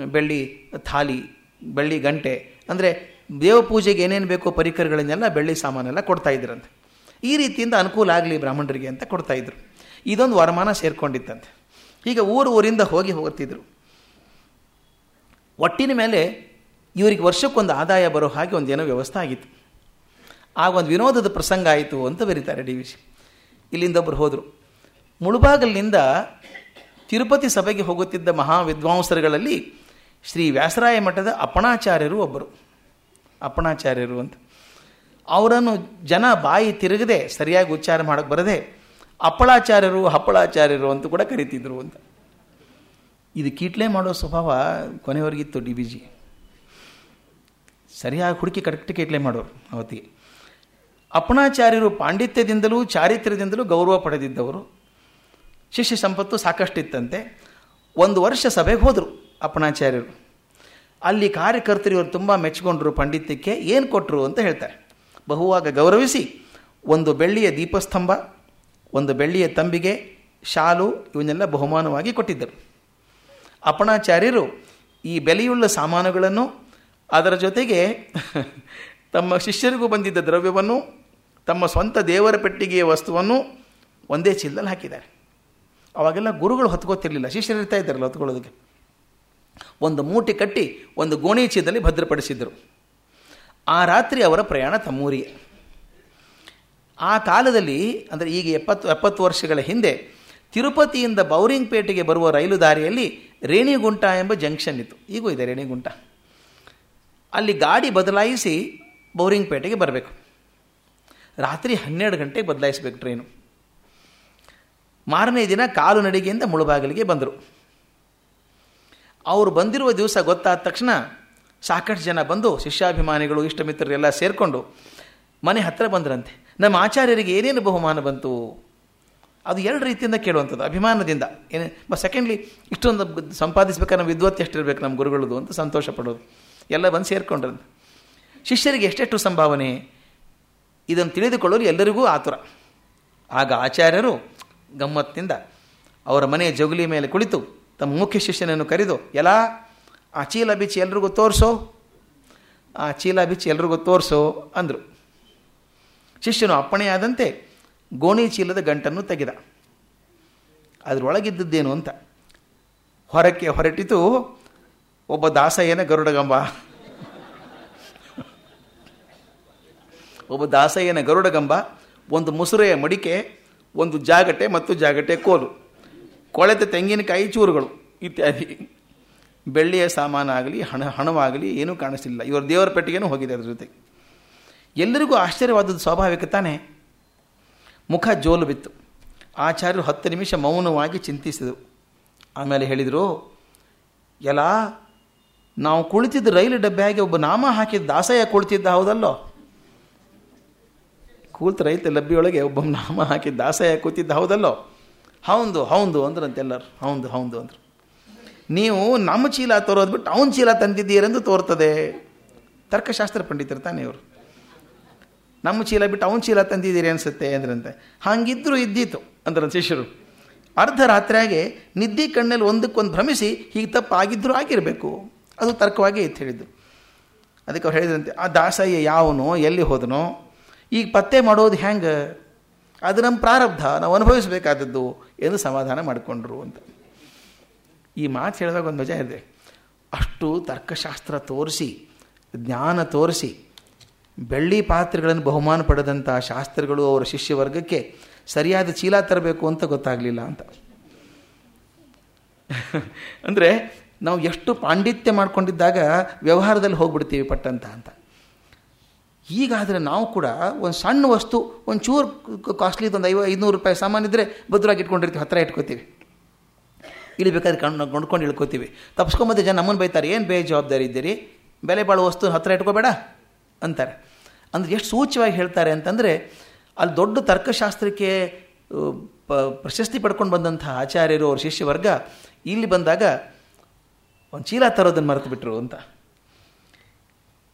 ಬೆಳ್ಳಿ ಥಾಲಿ, ಬೆಳ್ಳಿ ಗಂಟೆ. ಅಂದರೆ ದೇವ ಪೂಜೆಗೆ ಏನೇನು ಬೇಕೋ ಪರಿಕರಗಳನ್ನೆಲ್ಲ ಬೆಳ್ಳಿ ಸಾಮಾನೆಲ್ಲ ಕೊಡ್ತಾ ಇದ್ರಂತೆ. ಈ ರೀತಿಯಿಂದ ಅನುಕೂಲ ಆಗಲಿ ಬ್ರಾಹ್ಮಣರಿಗೆ ಅಂತ ಕೊಡ್ತಾ ಇದ್ರು. ಇದೊಂದು ವರಮಾನ ಸೇರ್ಕೊಂಡಿತ್ತಂತೆ. ಈಗ ಊರು ಊರಿಂದ ಹೋಗಿ ಹೋಗ್ತಿದ್ರು. ಒಟ್ಟಿನ ಮೇಲೆ ಇವರಿಗೆ ವರ್ಷಕ್ಕೊಂದು ಆದಾಯ ಬರೋ ಹಾಗೆ ಒಂದು ಏನೋ ವ್ಯವಸ್ಥೆ ಆಗಿತ್ತು. ಆಗ ಒಂದು ವಿನೋದದ ಪ್ರಸಂಗ ಆಯಿತು ಅಂತ ಬರೀತಾರೆ ಡಿ ವಿ ಸಿ. ಇಲ್ಲಿಂದ ಒಬ್ಬರು ಹೋದರು. ಮುಳುಬಾಗಲಿನಿಂದ ತಿರುಪತಿ ಸಭೆಗೆ ಹೋಗುತ್ತಿದ್ದ ಮಹಾ ವಿದ್ವಾಂಸರುಗಳಲ್ಲಿ ಶ್ರೀ ವ್ಯಾಸರಾಯ ಮಠದ ಅಪಣಾಚಾರ್ಯರು ಒಬ್ಬರು. ಅಪಣಾಚಾರ್ಯರು ಅಂತ. ಅವರನ್ನು ಜನ ಬಾಯಿ ತಿರುಗದೆ ಸರಿಯಾಗಿ ಉಚ್ಚಾರ ಮಾಡೋಕ್ಕೆ ಬರದೆ ಅಪ್ಪಳಾಚಾರ್ಯರು ಹಪ್ಪಳಾಚಾರ್ಯರು ಅಂತ ಕೂಡ ಕರಿತಿದ್ರು ಅಂತ. ಇದು ಕೀಟ್ಲೆ ಮಾಡೋ ಸ್ವಭಾವ ಕೊನೆಯವರೆಗಿತ್ತು ಡಿ ಬಿ ಜಿ. ಸರಿಯಾಗಿ ಹುಡುಕಿ ಕರೆಕ್ಟ್ ಕೀಟ್ಲೆ ಮಾಡೋರು ಅವತ್ತಿಗೆ. ಅಪ್ಪಣಾಚಾರ್ಯರು ಪಾಂಡಿತ್ಯದಿಂದಲೂ ಚಾರಿತ್ರ್ಯದಿಂದಲೂ ಗೌರವ ಪಡೆದಿದ್ದವರು. ಶಿಷ್ಯ ಸಂಪತ್ತು ಸಾಕಷ್ಟಿತ್ತಂತೆ. ಒಂದು ವರ್ಷ ಸಭೆಗೆ ಹೋದರು ಅಪ್ಪಣಾಚಾರ್ಯರು. ಅಲ್ಲಿ ಕಾರ್ಯಕರ್ತರು ಇವರು ತುಂಬ ಮೆಚ್ಚಿಕೊಂಡ್ರು ಪಾಂಡಿತ್ಯಕ್ಕೆ, ಏನು ಕೊಟ್ಟರು ಅಂತ ಹೇಳ್ತಾರೆ. ಬಹುವಾಗ ಗೌರವಿಸಿ ಒಂದು ಬೆಳ್ಳಿಯ ದೀಪಸ್ತಂಭ, ಒಂದು ಬೆಳ್ಳಿಯ ತಂಬಿಗೆ ಶಾಲು ಇವನ್ನೆಲ್ಲ ಬಹುಮಾನವಾಗಿ ಕೊಟ್ಟಿದ್ದರು. ಅಪಣಾಚಾರ್ಯರು ಈ ಬೆಲೆಯುಳ್ಳ ಸಾಮಾನುಗಳನ್ನು ಅದರ ಜೊತೆಗೆ ತಮ್ಮ ಶಿಷ್ಯರಿಗೂ ಬಂದಿದ್ದ ದ್ರವ್ಯವನ್ನು, ತಮ್ಮ ಸ್ವಂತ ದೇವರ ಪೆಟ್ಟಿಗೆಯ ವಸ್ತುವನ್ನು ಒಂದೇ ಚೀಲದಲ್ಲಿ ಹಾಕಿದ್ದಾರೆ. ಅವಾಗೆಲ್ಲ ಗುರುಗಳು ಹೊತ್ಕೋತಿರ್ಲಿಲ್ಲ, ಶಿಷ್ಯರು ಇರ್ತಾ ಇದ್ದಾರಲ್ಲ ಹೊತ್ಕೊಳ್ಳೋದಕ್ಕೆ. ಒಂದು ಮೂಟೆ ಕಟ್ಟಿ ಒಂದು ಗೋಣಿ ಚೀಲದಲ್ಲಿ ಭದ್ರಪಡಿಸಿದ್ದರು ಆ ರಾತ್ರಿ ಅವರ ಪ್ರಯಾಣ ತಮ್ಮೂರಿಗೆ. ಆ ಕಾಲದಲ್ಲಿ, ಅಂದರೆ ಈಗ ಎಪ್ಪತ್ತು ಎಪ್ಪತ್ತು ವರ್ಷಗಳ ಹಿಂದೆ, ತಿರುಪತಿಯಿಂದ ಬೌರಿಂಗ್ಪೇಟೆಗೆ ಬರುವ ರೈಲು ದಾರಿಯಲ್ಲಿ ರೇಣಿಗುಂಟ ಎಂಬ ಜಂಕ್ಷನ್ ಇತ್ತು. ಈಗೂ ಇದೆ ರೇಣಿಗುಂಟ. ಅಲ್ಲಿ ಗಾಡಿ ಬದಲಾಯಿಸಿ ಬೌರಿಂಗ್ಪೇಟೆಗೆ ಬರಬೇಕು. ರಾತ್ರಿ ಹನ್ನೆರಡು ಗಂಟೆಗೆ ಬದಲಾಯಿಸಬೇಕು ಟ್ರೈನು. ಮಾರನೇ ದಿನ ಕಾಲು ನಡಿಗೆಯಿಂದ ಮುಳುಬಾಗಿಲಿಗೆ ಬಂದರು. ಅವರು ಬಂದಿರುವ ದಿವಸ ಗೊತ್ತಾದ ತಕ್ಷಣ ಸಾಕಷ್ಟು ಜನ ಬಂದು ಶಿಷ್ಯಾಭಿಮಾನಿಗಳು ಇಷ್ಟಮಿತ್ರರೆಲ್ಲ ಸೇರಿಕೊಂಡು ಮನೆ ಹತ್ತಿರ ಬಂದ್ರಂತೆ. ನಮ್ಮ ಆಚಾರ್ಯರಿಗೆ ಏನೇನು ಬಹುಮಾನ ಬಂತು? ಅದು ಎರಡು ರೀತಿಯಿಂದ ಕೇಳುವಂಥದ್ದು, ಅಭಿಮಾನದಿಂದ. ಏನೇ ಸೆಕೆಂಡ್ಲಿ ಇಷ್ಟೊಂದು ಸಂಪಾದಿಸ್ಬೇಕಾದ್ರೆ ನಮ್ಮ ವಿದ್ವತ್ ಎಷ್ಟಿರಬೇಕು ನಮ್ಮ ಗುರುಗಳದು ಅಂತ ಸಂತೋಷ ಪಡೋದು. ಎಲ್ಲ ಬಂದು ಸೇರಿಕೊಂಡ್ರಂತ. ಶಿಷ್ಯರಿಗೆ ಎಷ್ಟೆಷ್ಟು ಸಂಭಾವನೆ? ಇದನ್ನು ತಿಳಿದುಕೊಳ್ಳಲು ಎಲ್ಲರಿಗೂ ಆತುರ. ಆಗ ಆಚಾರ್ಯರು ಗಮ್ಮತ್ತಿನಿಂದ ಅವರ ಮನೆಯ ಜಗುಲಿ ಮೇಲೆ ಕುಳಿತು ತಮ್ಮ ಮುಖ್ಯ ಶಿಷ್ಯನನ್ನು ಕರೆದು ಎಲ್ಲ ಆ ಚೀಲ ಬಿಚ್ಚಿ ಎಲ್ರಿಗೂ ತೋರಿಸೋ. ಆ ಚೀಲ ಬಿಚ್ಚಿ ಎಲ್ರಿಗೂ ತೋರಿಸೋ ಅಂದರು. ಶಿಷ್ಯನು ಅಪ್ಪಣೆಯಾದಂತೆ ಗೋಣಿ ಚೀಲದ ಗಂಟನ್ನು ತೆಗೆದ. ಅದರೊಳಗಿದ್ದದ್ದೇನು ಅಂತ ಹೊರಕ್ಕೆ ಹೊರಟಿತು, ಒಬ್ಬ ದಾಸಯ್ಯನ ಗರುಡಗಂಬ. ಒಬ್ಬ ದಾಸಯ್ಯನ ಗರುಡಗಂಬ, ಒಂದು ಮುಸುರೆಯ ಮಡಿಕೆ, ಒಂದು ಜಾಗಟೆ ಮತ್ತು ಜಾಗಟೆ ಕೋಲು, ಕೊಳೆತ ತೆಂಗಿನಕಾಯಿ ಚೂರುಗಳು ಇತ್ಯಾದಿ. ಬೆಳ್ಳಿಯ ಸಾಮಾನಾಗಲಿ ಹಣ, ಹಣವಾಗಲಿ ಏನೂ ಕಾಣಿಸ್ತಿಲ್ಲ ಇವರು ದೇವರ ಪೆಟ್ಟಿಗೆನೂ ಹೋಗಿದೆ ಅದ್ರ ಜೊತೆ. ಎಲ್ಲರಿಗೂ ಆಶ್ಚರ್ಯವಾದದ್ದು ಸ್ವಾಭಾವಿಕ ತಾನೇ. ಮುಖ ಜೋಲು ಬಿತ್ತು. ಆಚಾರ್ಯರು ಹತ್ತು ನಿಮಿಷ ಮೌನವಾಗಿ ಚಿಂತಿಸಿದರು. ಆಮೇಲೆ ಹೇಳಿದರು ಎಲ್ಲ ನಾವು ಕುಳಿತಿದ್ದ ರೈಲು ಡಬ್ಬೆಯಾಗಿ ಒಬ್ಬ ನಾಮ ಹಾಕಿದ ದಾಸಯ್ಯ ಕುಳಿತಿದ್ದ ಹೌದಲ್ಲೋ? ಕೂತು ರೈತ ಲಬ್ಬಿಯೊಳಗೆ ಒಬ್ಬ ನಾಮ ಹಾಕಿದ ದಾಸಯ್ಯ ಕೂತಿದ್ದ ಹೌದಲ್ಲೋ? ಹೌದು ಹೌದು ಅಂದ್ರಂತೆಲ್ಲರು ಹೌದು ಹೌದು, ಅಂದರು. ನೀವು ನಮ್ಮ ಚೀಲ ತೋರೋದು ಬಿಟ್ಟು ಅವನ ಚೀಲ ತಂದಿದ್ದೀರೆಂದು ತೋರ್ತದೆ. ತರ್ಕಶಾಸ್ತ್ರ ಪಂಡಿತರು ತಾನೇ ಇವರು. ನಮ್ಮ ಚೀಲ ಬಿಟ್ಟು ಅವನ ಚೀಲ ತಂದಿದ್ದೀರಿ ಅನಿಸುತ್ತೆ ಅಂದ್ರಂತೆ. ಹಾಗಿದ್ದರೂ ಇದ್ದೀತು ಅಂದ್ರೆ ಶಿಷ್ಯರು. ಅರ್ಧ ರಾತ್ರಿಯಾಗೆ ನಿದ್ದೆ ಕಣ್ಣಲ್ಲಿ ಒಂದಕ್ಕೊಂದು ಭ್ರಮಿಸಿ ಹೀಗೆ ತಪ್ಪು ಆಗಿದ್ದರೂ ಆಗಿರಬೇಕು. ಅದು ತರ್ಕವಾಗಿ ಇತ್ತು ಹೇಳಿದ್ದು. ಅದಕ್ಕೆ ಅವ್ರು ಹೇಳಿದ್ರಂತೆ, ಆ ದಾಸಯ್ಯ ಯಾವನೋ, ಎಲ್ಲಿ ಹೋದನೋ, ಈಗ ಪತ್ತೆ ಮಾಡೋದು ಹೆಂಗೆ ಅದು ನಮ್ಮ ಪ್ರಾರಬ್ಧ, ನಾವು ಅನುಭವಿಸಬೇಕಾದದ್ದು ಎಂದು ಸಮಾಧಾನ ಮಾಡಿಕೊಂಡ್ರು ಅಂತ. ಈ ಮಾತು ಹೇಳಿದಾಗ ಒಂದು ಮಜಾ ಇದೆ ಅಷ್ಟು ತರ್ಕಶಾಸ್ತ್ರ ತೋರಿಸಿ, ಜ್ಞಾನ ತೋರಿಸಿ, ಬೆಳ್ಳಿ ಪಾತ್ರೆಗಳನ್ನು ಬಹುಮಾನ ಪಡೆದಂಥ ಶಾಸ್ತ್ರಗಳು ಅವರ ಶಿಷ್ಯ ವರ್ಗಕ್ಕೆ ಸರಿಯಾದ ಚೀಲ ತರಬೇಕು ಅಂತ ಗೊತ್ತಾಗಲಿಲ್ಲ ಅಂತ. ಅಂದರೆ ನಾವು ಎಷ್ಟು ಪಾಂಡಿತ್ಯ ಮಾಡ್ಕೊಂಡಿದ್ದಾಗ ವ್ಯವಹಾರದಲ್ಲಿ ಹೋಗ್ಬಿಡ್ತೀವಿ ಪಟ್ಟಂತ ಅಂತ. ಈಗಾದರೆ ನಾವು ಕೂಡ ಒಂದು ಸಣ್ಣ ವಸ್ತು, ಒಂದು ಚೂರು ಕಾಸ್ಟ್ಲಿ ಒಂದು ಐವ ಐನೂರು ರೂಪಾಯಿ ಸಾಮಾನಿದ್ರೆ ಭದ್ರವಾಗಿ ಇಟ್ಕೊಂಡಿರ್ತೀವಿ ಹತ್ತಿರ ಇಟ್ಕೋತೀವಿ. ಇಳಿಬೇಕಾದ್ರೆ ಕಣ್ಣು ಕೊಂಡ್ಕೊಂಡು ಇಳ್ಕೋತೀವಿ. ತಪ್ಸ್ಕೊಂಬಂದು ಜನ ನಮ್ಮನ್ನು ಬೈತಾರೆ, ಏನು ಬೇ ಜವಾಬ್ದಾರಿ ಇದ್ದೀರಿ? ಬೆಲೆ ಬಾಳುವ ವಸ್ತು ಹತ್ತಿರ ಇಟ್ಕೋಬೇಡ, ಅಂತಾರೆ. ಅಂದರೆ ಎಷ್ಟು ಸೂಚ್ಯವಾಗಿ ಹೇಳ್ತಾರೆ ಅಂತಂದರೆ, ಅಲ್ಲಿ ದೊಡ್ಡ ತರ್ಕಶಾಸ್ತ್ರಕ್ಕೆ ಪ, ಪ್ರಶಸ್ತಿ ಪಡ್ಕೊಂಡು ಬಂದಂಥ ಆಚಾರ್ಯರು ಅವ್ರ ಶಿಷ್ಯವರ್ಗ ಇಲ್ಲಿ ಬಂದಾಗ, ಒಂದು ಚೀಲ ತರೋದನ್ನು ಮರೆತು ಬಿಟ್ಟರು ಅಂತ.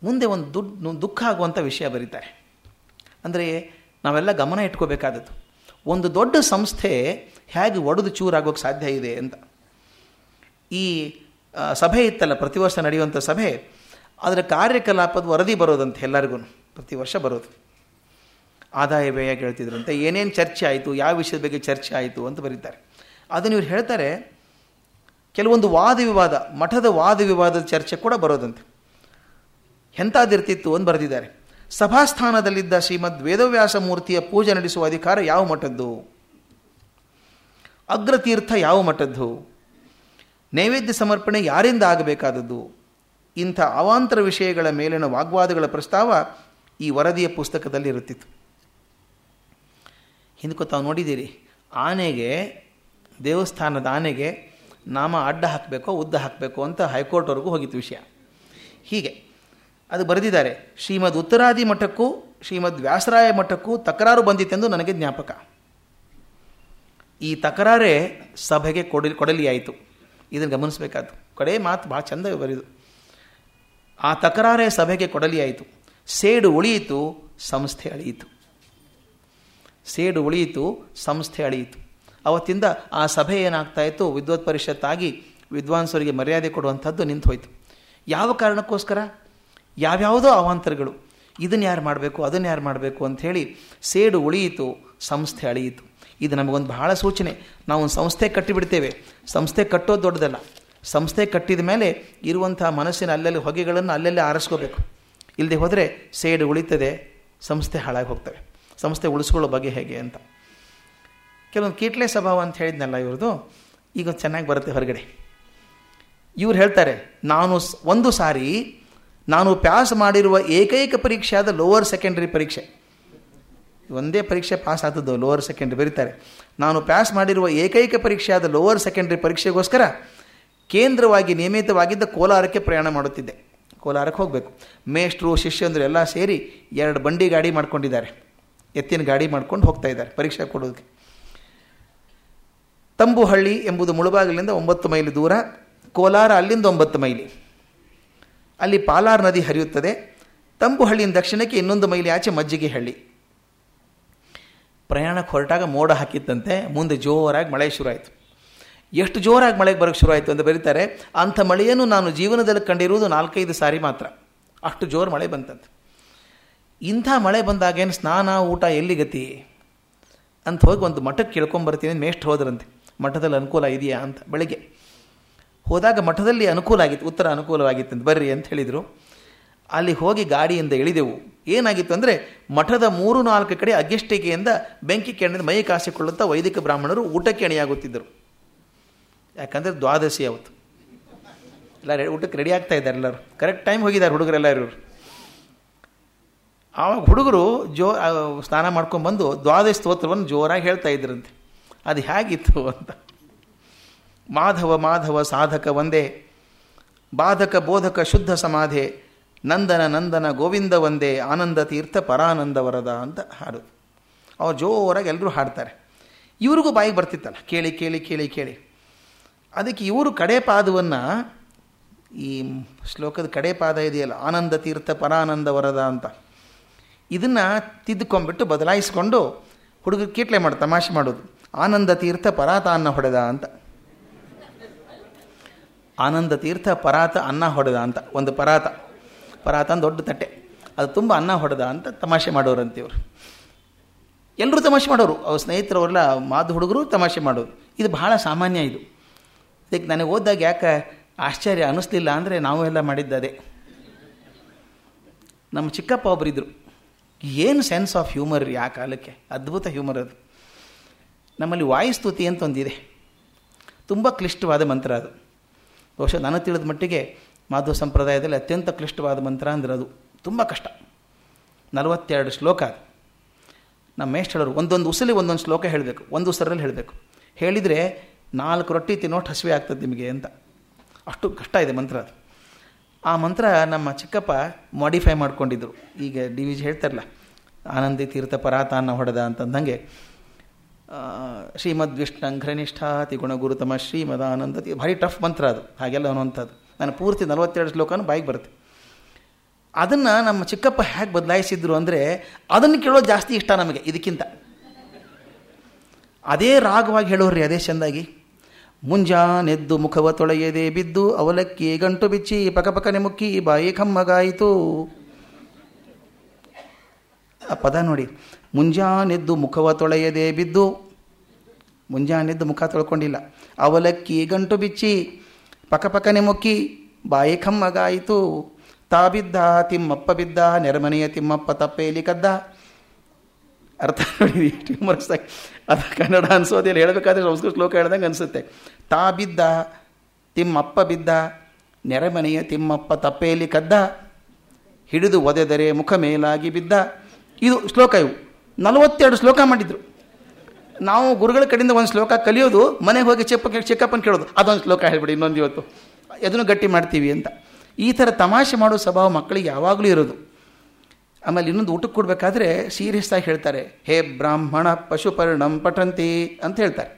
ಮುಂದೆ ಒಂದು ದುಡ್ಡು ದುಃಖ ಆಗುವಂಥ ವಿಷಯ ಬರೀತಾರೆ. ಅಂದರೆ ನಾವೆಲ್ಲ ಗಮನ ಇಟ್ಕೋಬೇಕಾದದ್ದು. ಒಂದು ದೊಡ್ಡ ಸಂಸ್ಥೆ ಹೇಗೆ ಒಡೆದು ಚೂರಾಗೋಕ್ಕೆ ಸಾಧ್ಯ ಇದೆ ಅಂತ. ಈ ಸಭೆ ಇತ್ತಲ್ಲ, ಪ್ರತಿ ವರ್ಷ ನಡೆಯುವಂಥ ಸಭೆ ಅದರ ಕಾರ್ಯಕಲಾಪದ ವರದಿ ಬರೋದಂತೆ ಎಲ್ಲರಿಗೂ, ಪ್ರತಿ ವರ್ಷ ಬರೋದು. ಆದಾಯ ವ್ಯಯ ಕೇಳ್ತಿದ್ರಂತೆ, ಏನೇನು ಚರ್ಚೆ ಆಯಿತು, ಯಾವ ವಿಷಯದ ಬಗ್ಗೆ ಚರ್ಚೆ ಆಯಿತು ಅಂತ ಬರೀತಾರೆ. ಅದನ್ನು ಇವ್ರು ಹೇಳ್ತಾರೆ, ಕೆಲವೊಂದು ವಾದ ವಿವಾದ, ಮಠದ ವಾದ ವಿವಾದದ ಚರ್ಚೆ ಕೂಡ ಬರೋದಂತೆ. ಎಂಥದ್ದಿರ್ತಿತ್ತು ಅಂತ ಬರೆದಿದ್ದಾರೆ. ಸಭಾಸ್ಥಾನದಲ್ಲಿದ್ದ ಶ್ರೀಮದ್ ವೇದವ್ಯಾಸ ಮೂರ್ತಿಯ ಪೂಜೆ ನಡೆಸುವ ಅಧಿಕಾರ ಯಾವ ಮಠದ್ದು? ಅಗ್ರತೀರ್ಥ ಯಾವ ಮಠದ್ದು? ನೈವೇದ್ಯ ಸಮರ್ಪಣೆ ಯಾರಿಂದ ಆಗಬೇಕಾದದ್ದು? ಇಂಥ ಅವಾಂತರ ವಿಷಯಗಳ ಮೇಲಿನ ವಾಗ್ವಾದಗಳ ಪ್ರಸ್ತಾವ ಈ ವರದಿಯ ಪುಸ್ತಕದಲ್ಲಿ ಇರುತ್ತಿತ್ತು. ಹಿಂದಕ್ಕೂ ತಾವು ನೋಡಿದ್ದೀರಿ, ಆನೆಗೆ, ದೇವಸ್ಥಾನದ ಆನೆಗೆ ನಾಮ ಅಡ್ಡ ಹಾಕಬೇಕೋ, ಉದ್ದ ಹಾಕಬೇಕು ಅಂತ ಹೈಕೋರ್ಟ್ವರೆಗೂ ಹೋಗಿತ್ತು ವಿಷಯ. ಹೀಗೆ, ಅದು ಬರೆದಿದ್ದಾರೆ, ಶ್ರೀಮದ್ ಉತ್ತರಾದಿ ಮಠಕ್ಕೂ, ಶ್ರೀಮದ್ ವ್ಯಾಸರಾಯ ಮಠಕ್ಕೂ ತಕರಾರು ಬಂದಿತ್ತೆಂದು ನನಗೆ ಜ್ಞಾಪಕ. ಈ ತಕರಾರೇ ಸಭೆಗೆ ಕೊಡಲಿ, ಕೊಡಲಿಯಾಯಿತು. ಇದನ್ನು ಗಮನಿಸಬೇಕಾಯ್ತು. ಕಡೆ ಮಾತು ಭಾಳ ಚಂದ ಬರೆದು. ಆ ತಕರಾರೇ ಸಭೆಗೆ ಕೊಡಲಿಯಾಯಿತು. ಸೇಡು ಉಳಿಯಿತು, ಸಂಸ್ಥೆ ಅಳಿಯಿತು. ಸೇಡು ಉಳಿಯಿತು, ಸಂಸ್ಥೆ ಅಳಿಯಿತು. ಅವತ್ತಿಂದ ಆ ಸಭೆ ಏನಾಗ್ತಾ ಇತ್ತು? ವಿದ್ವತ್ ಪರಿಷತ್ತಾಗಿ ವಿದ್ವಾಂಸರಿಗೆ ಮರ್ಯಾದೆ ಕೊಡುವಂಥದ್ದು ನಿಂತು ಹೋಯಿತು ಯಾವ ಕಾರಣಕ್ಕೋಸ್ಕರ? ಯಾವ್ಯಾವುದೋ ಅವಾಂತರಗಳು. ಇದನ್ನು ಯಾರು ಮಾಡಬೇಕು ಅದನ್ನು ಯಾರು ಮಾಡಬೇಕು ಅಂಥೇಳಿ ಸೇಡು ಉಳಿಯಿತು, ಸಂಸ್ಥೆ ಅಳಿಯಿತು. ಇದು ನಮಗೊಂದು ಬಹಳ ಸೂಚನೆ. ನಾವು ಒಂದು ಸಂಸ್ಥೆ ಕಟ್ಟಿಬಿಡ್ತೇವೆ. ಸಂಸ್ಥೆ ಕಟ್ಟೋದು ದೊಡ್ಡದಲ್ಲ. ಸಂಸ್ಥೆ ಕಟ್ಟಿದ ಮೇಲೆ ಇರುವಂಥ ಮನಸ್ಸಿನ ಅಲ್ಲಲ್ಲಿ ಹೊಗೆಗಳನ್ನು ಅಲ್ಲಲ್ಲೇ ಆರಿಸ್ಕೋಬೇಕು. ಇಲ್ಲದೆ ಹೋದರೆ ಸೇಡು ಉಳಿತದೆ, ಸಂಸ್ಥೆ ಹಾಳಾಗಿ ಹೋಗ್ತವೆ. ಸಂಸ್ಥೆ ಉಳಿಸ್ಕೊಳ್ಳೋ ಬಗ್ಗೆ ಹೇಗೆ ಅಂತ. ಕೆಲವೊಂದು ಕೀಟ್ಲೆ ಸ್ವಭಾವ ಅಂತ ಹೇಳಿದ್ನಲ್ಲ ಇವ್ರದ್ದು ಈಗ ಚೆನ್ನಾಗಿ ಬರುತ್ತೆ ಹೊರಗಡೆ. ಇವ್ರು ಹೇಳ್ತಾರೆ, ನಾನು ಒಂದು ಸಾರಿ ನಾನು ಪ್ಯಾಸ್ ಮಾಡಿರುವ ಏಕೈಕ ಪರೀಕ್ಷೆಯಾದ ಲೋವರ್ ಸೆಕೆಂಡರಿ ಪರೀಕ್ಷೆ. ಒಂದೇ ಪರೀಕ್ಷೆ ಪಾಸ್ ಆದದ್ದು ಲೋವರ್ ಸೆಕೆಂಡ್ರಿ ಬರೀತಾರೆ. ನಾನು ಪಾಸ್ ಮಾಡಿರುವ ಏಕೈಕ ಪರೀಕ್ಷೆ ಆದ ಲೋವರ್ ಸೆಕೆಂಡ್ರಿ ಪರೀಕ್ಷೆಗೋಸ್ಕರ ಕೇಂದ್ರವಾಗಿ ನಿಯಮಿತವಾಗಿದ್ದ ಕೋಲಾರಕ್ಕೆ ಪ್ರಯಾಣ ಮಾಡುತ್ತಿದ್ದೆ. ಕೋಲಾರಕ್ಕೆ ಹೋಗಬೇಕು. ಮೇಷ್ಟ್ರು, ಶಿಷ್ಯಂದರು ಎಲ್ಲ ಸೇರಿ ಎರಡು ಬಂಡಿ ಗಾಡಿ ಮಾಡ್ಕೊಂಡಿದ್ದಾರೆ. ಎತ್ತಿನ ಗಾಡಿ ಮಾಡ್ಕೊಂಡು ಹೋಗ್ತಾ ಇದ್ದಾರೆ ಪರೀಕ್ಷೆ ಕೊಡೋದಕ್ಕೆ. ತಂಬುಹಳ್ಳಿ ಎಂಬುದು ಮುಳುಬಾಗಿಲಿಂದ ಒಂಬತ್ತು ಮೈಲಿ ದೂರ, ಕೋಲಾರ ಅಲ್ಲಿಂದ ಒಂಬತ್ತು ಮೈಲಿ. ಅಲ್ಲಿ ಪಾಲಾರ್ ನದಿ ಹರಿಯುತ್ತದೆ. ತಂಬುಹಳ್ಳಿಯಿಂದ ದಕ್ಷಿಣಕ್ಕೆ ಇನ್ನೊಂದು ಮೈಲಿ ಆಚೆ ಮಜ್ಜಿಗೆ ಹಳ್ಳಿ. ಪ್ರಯಾಣಕ್ಕೆ ಹೊರಟಾಗ ಮೋಡ ಹಾಕಿತ್ತಂತೆ, ಮುಂದೆ ಜೋರಾಗಿ ಮಳೆ ಶುರುವಾಯಿತು. ಎಷ್ಟು ಜೋರಾಗಿ ಮಳೆಗೆ ಬರೋಕ್ಕೆ ಶುರುವಾಯಿತು ಅಂತ ಬರೀತಾರೆ, ಅಂಥ ಮಳೆಯನ್ನು ನಾನು ಜೀವನದಲ್ಲಿ ಕಂಡಿರುವುದು ನಾಲ್ಕೈದು ಸಾರಿ ಮಾತ್ರ. ಅಷ್ಟು ಜೋರು ಮಳೆ ಬಂತಂತೆ. ಇಂಥ ಮಳೆ ಬಂದಾಗೇನು ಸ್ನಾನ, ಊಟ ಎಲ್ಲಿ ಗತಿ ಅಂತ ಹೋಗಿ ಒಂದು ಮಠಕ್ಕೆ ಕೇಳ್ಕೊಂಬರ್ತೀನಿ ಮೇಷ್ಟ್ರು ಹೋದ್ರಂತೆ. ಮಠದಲ್ಲಿ ಅನುಕೂಲ ಇದೆಯಾ ಅಂತ. ಬೆಳಗ್ಗೆ ಹೋದಾಗ ಮಠದಲ್ಲಿ ಅನುಕೂಲ ಆಗಿತ್ತು, ಉತ್ತರ ಅನುಕೂಲವಾಗಿತ್ತು ಅಂತ ಬರ್ರಿ ಅಂತ ಹೇಳಿದರು. ಅಲ್ಲಿ ಹೋಗಿ ಗಾಡಿಯಿಂದ ಇಳಿದೆವು. ಏನಾಗಿತ್ತು ಅಂದರೆ ಮಠದ ಮೂರು ನಾಲ್ಕು ಕಡೆ ಅಗ್ಗಿಷ್ಟಿಕೆಯಿಂದ ಬೆಂಕಿ ಕೆಣದ ಮೈ ಕಾಸಿಕೊಳ್ಳುತ್ತಾ ವೈದಿಕ ಬ್ರಾಹ್ಮಣರು ಊಟಕ್ಕೆ ಅಣಿಯಾಗುತ್ತಿದ್ದರು. ಯಾಕಂದರೆ ದ್ವಾದಶಿ ಅವತ್ತು ಎಲ್ಲ ಊಟಕ್ಕೆ ರೆಡಿ ಆಗ್ತಾ ಇದ್ದಾರೆ ಎಲ್ಲರೂ. ಕರೆಕ್ಟ್ ಟೈಮ್ ಹೋಗಿದ್ದಾರೆ ಹುಡುಗರೆಲ್ಲ ಇರೋರು ಆವಾಗ ಹುಡುಗರು ಜೋ ಸ್ನಾನ ಮಾಡ್ಕೊಂಡ್ಬಂದು ದ್ವಾದಶ ಸ್ತೋತ್ರವನ್ನು ಜೋರಾಗಿ ಹೇಳ್ತಾ ಇದ್ರಂತೆ. ಅದು ಹೇಗಿತ್ತು ಅಂತ. ಮಾಧವ ಮಾಧವ ಸಾಧಕ, ಒಂದೇ. ಬಾಧಕ, ಬೋಧಕ, ಶುದ್ಧ ಸಮಾಧೆ. ನಂದನ ನಂದನ, ಗೋವಿಂದ ಒಂದೇ, ಆನಂದ ತೀರ್ಥ ಪರಾನಂದ ವರದ ಅಂತ ಹಾಡು. ಅವ್ರು ಜೋರಾಗಿ ಎಲ್ಲರೂ ಹಾಡ್ತಾರೆ. ಇವ್ರಿಗೂ ಬಾಯಿಗೆ ಬರ್ತಿತ್ತಲ್ಲ, ಕೇಳಿ ಕೇಳಿ ಕೇಳಿ ಕೇಳಿ. ಅದಕ್ಕೆ ಇವರು ಕಡೆ ಪಾದವನ್ನು ಈ ಶ್ಲೋಕದ ಕಡೆ ಪಾದ ಇದೆಯಲ್ಲ, ಆನಂದ ತೀರ್ಥ ಪರಾನಂದ ವರದ ಅಂತ, ಇದನ್ನು ತಿದ್ದುಕೊಂಡ್ಬಿಟ್ಟು ಬದಲಾಯಿಸ್ಕೊಂಡು ಹುಡುಗರು ಕೀಟ್ಲೆ ಮಾಡಿ, ತಮಾಷೆ ಮಾಡೋದು. ಆನಂದ ತೀರ್ಥ ಪರಾತ ಅನ್ನ ಹೊಡೆದ ಅಂತ. ಆನಂದ ತೀರ್ಥ ಪರಾತ ಅನ್ನ ಹೊಡೆದ ಅಂತ, ಒಂದು ಪರಾತ. ಪರಾತ ಅಂತ ದೊಡ್ಡ ತಟ್ಟೆ. ಅದು ತುಂಬ ಅನ್ನ ಹೊಡೆದ ಅಂತ ತಮಾಷೆ ಮಾಡೋರಂತೆ ಇವರು. ಎಲ್ಲರೂ ತಮಾಷೆ ಮಾಡೋರು. ಅವ್ರ ಸ್ನೇಹಿತರವರೆಲ್ಲ ಮಾದು ಹುಡುಗರು ತಮಾಷೆ ಮಾಡೋರು. ಇದು ಬಹಳ ಸಾಮಾನ್ಯ ಇದು. ಅದಕ್ಕೆ ನನಗೆ ಓದಿದಾಗ ಯಾಕೆ ಆಶ್ಚರ್ಯ ಅನ್ನಿಸ್ಲಿಲ್ಲ ಅಂದರೆ ನಾವು ಎಲ್ಲ ಮಾಡಿದ್ದದೆ ನಮ್ಮ ಚಿಕ್ಕಪ್ಪ ಒಬ್ಬರಿದ್ದರು ಏನು ಸೆನ್ಸ್ ಆಫ್ ಹ್ಯೂಮರ್ ಆ ಕಾಲಕ್ಕೆ. ಅದ್ಭುತ ಹ್ಯೂಮರ್ ಅದು. ನಮ್ಮಲ್ಲಿ ವಾಯುಸ್ತುತಿ ಅಂತ ಒಂದಿದೆ. ತುಂಬ ಕ್ಲಿಷ್ಟವಾದ ಮಂತ್ರ ಅದು. ಬಹುಶಃ ನಾನು ತಿಳಿದ ಮಟ್ಟಿಗೆ ಮಾಧವ ಸಂಪ್ರದಾಯದಲ್ಲಿ ಅತ್ಯಂತ ಕ್ಲಿಷ್ಟವಾದ ಮಂತ್ರ ಅಂದರೆ ಅದು ತುಂಬ ಕಷ್ಟ. ನಲವತ್ತೆರಡು ಶ್ಲೋಕ ಅದು. ನಮ್ಮ ಮೇಷ್ಠಳರು ಒಂದೊಂದು ಉಸಲಿ ಒಂದೊಂದು ಶ್ಲೋಕ ಹೇಳಬೇಕು, ಒಂದು ಉಸರಲ್ಲಿ ಹೇಳಬೇಕು. ಹೇಳಿದರೆ ನಾಲ್ಕು ರೊಟ್ಟಿ ತಿನ್ನೋಟ್ ಹಸಿವೆ ಆಗ್ತದೆ ನಿಮಗೆ ಅಂತ. ಅಷ್ಟು ಕಷ್ಟ ಇದೆ ಮಂತ್ರ ಅದು. ಆ ಮಂತ್ರ ನಮ್ಮ ಚಿಕ್ಕಪ್ಪ ಮಾಡಿಫೈ ಮಾಡ್ಕೊಂಡಿದ್ರು. ಈಗ ಡಿ ವಿ ಜಿ ಹೇಳ್ತಾರಲ್ಲ, ಆನಂದಿ ತೀರ್ಥ ಪರಾತ ಅನ್ನ ಹೊಡೆದ ಅಂತಂದಂಗೆ ಶ್ರೀಮದ್ ವಿಷ್ಣಂಘ್ರನಿಷ್ಠಾತಿ ಗುಣಗುರುತಮ ಶ್ರೀಮದಾನಂದತಿ ಭಾರಿ ಟಫ್ ಮಂತ್ರ ಅದು, ಹಾಗೆಲ್ಲ ಅನ್ನುವಂಥದ್ದು. ನಾನು ಪೂರ್ತಿ ನಲವತ್ತೆರಡು ಶ್ಲೋಕನೂ ಬಾಯಿಗೆ ಬರುತ್ತೆ. ಅದನ್ನು ನಮ್ಮ ಚಿಕ್ಕಪ್ಪ ಹೇಗೆ ಬದಲಾಯಿಸಿದ್ರು ಅಂದರೆ ಅದನ್ನು ಕೇಳೋದು ಜಾಸ್ತಿ ಇಷ್ಟ ನಮಗೆ ಇದಕ್ಕಿಂತ. ಅದೇ ರಾಗವಾಗಿ ಹೇಳೋರಿ ಅದೇ ಚೆಂದಾಗಿ. ಮುಂಜಾನೆದ್ದು ಮುಖವ ತೊಳೆಯದೆ ಬಿದ್ದು ಅವಲಕ್ಕಿ ಗಂಟು ಬಿಚ್ಚಿ ಪಕಪಕನೆ ಮುಕ್ಕಿ ಬಾಯಿ ಕಮ್ಮಗಾಯಿತು. ಆ ಪದ ನೋಡಿ. ಮುಂಜಾನೆದ್ದು ಮುಖವ ತೊಳೆಯದೆ ಬಿದ್ದು, ಮುಂಜಾನೆದ್ದು ಮುಖ ತೊಳ್ಕೊಂಡಿಲ್ಲ. ಅವಲಕ್ಕಿ ಗಂಟು ಬಿಚ್ಚಿ ಪಕಪಕನೆ ಮುಕ್ಕಿ ಬಾಯಿ ಕಮ್ಮಗಾಯಿತು ತಾ ಬಿದ್ದ ತಿಮ್ಮಪ್ಪ ಬಿದ್ದ ನೆರಮನೆಯ ತಿಮ್ಮಪ್ಪ ತಪ್ಪೇಲಿ ಕದ್ದ. ಅರ್ಥ ನೋಡಿ ಮನಸ್ಸಾಗಿ ಅದು ಕನ್ನಡ ಅನ್ಸೋದಿಲ್ಲ. ಹೇಳಬೇಕಾದ್ರೆ ಸಂಸ್ಕೃತ ಶ್ಲೋಕ ಹೇಳ್ದಂಗೆ ಅನಿಸುತ್ತೆ. ತಾ ಬಿದ್ದ ತಿಮ್ಮಪ್ಪ ಬಿದ್ದ ನೆರೆಮನೆಯ ತಿಮ್ಮಪ್ಪ ತಪ್ಪೇಲಿ ಕದ್ದ. ಹಿಡಿದು ಒದೆದರೆ ಮುಖ ಮೇಲಾಗಿ ಬಿದ್ದ. ಇದು ಶ್ಲೋಕ ಇವು. ನಲವತ್ತೆರಡು ಶ್ಲೋಕ ಮಾಡಿದ್ರು. ನಾವು ಗುರುಗಳ ಕಡೆಯಿಂದ ಒಂದು ಶ್ಲೋಕ ಕಲಿಯೋದು, ಮನೆಗೆ ಹೋಗಿ ಚಿಕ್ಕ ಚಿಕ್ಕಪ್ಪನ ಕೇಳೋದು. ಅದೊಂದು ಶ್ಲೋಕ ಹೇಳ್ಬಿಡಿ ಇನ್ನೊಂದು ಇವತ್ತು. ಅದನ್ನು ಗಟ್ಟಿ ಮಾಡ್ತೀವಿ ಅಂತ. ಈ ಥರ ತಮಾಷೆ ಮಾಡೋ ಸ್ವಭಾವ ಮಕ್ಕಳಿಗೆ ಯಾವಾಗಲೂ ಇರೋದು. ಆಮೇಲೆ ಇನ್ನೊಂದು ಊಟಕ್ಕೆ ಕೊಡಬೇಕಾದ್ರೆ ಸೀರಿಯಸ್ ಆಗಿ ಹೇಳ್ತಾರೆ, ಹೇ ಬ್ರಾಹ್ಮಣ ಪಶುಪರ್ಣಂ ಪಠಂತಿ ಅಂತ ಹೇಳ್ತಾರೆ.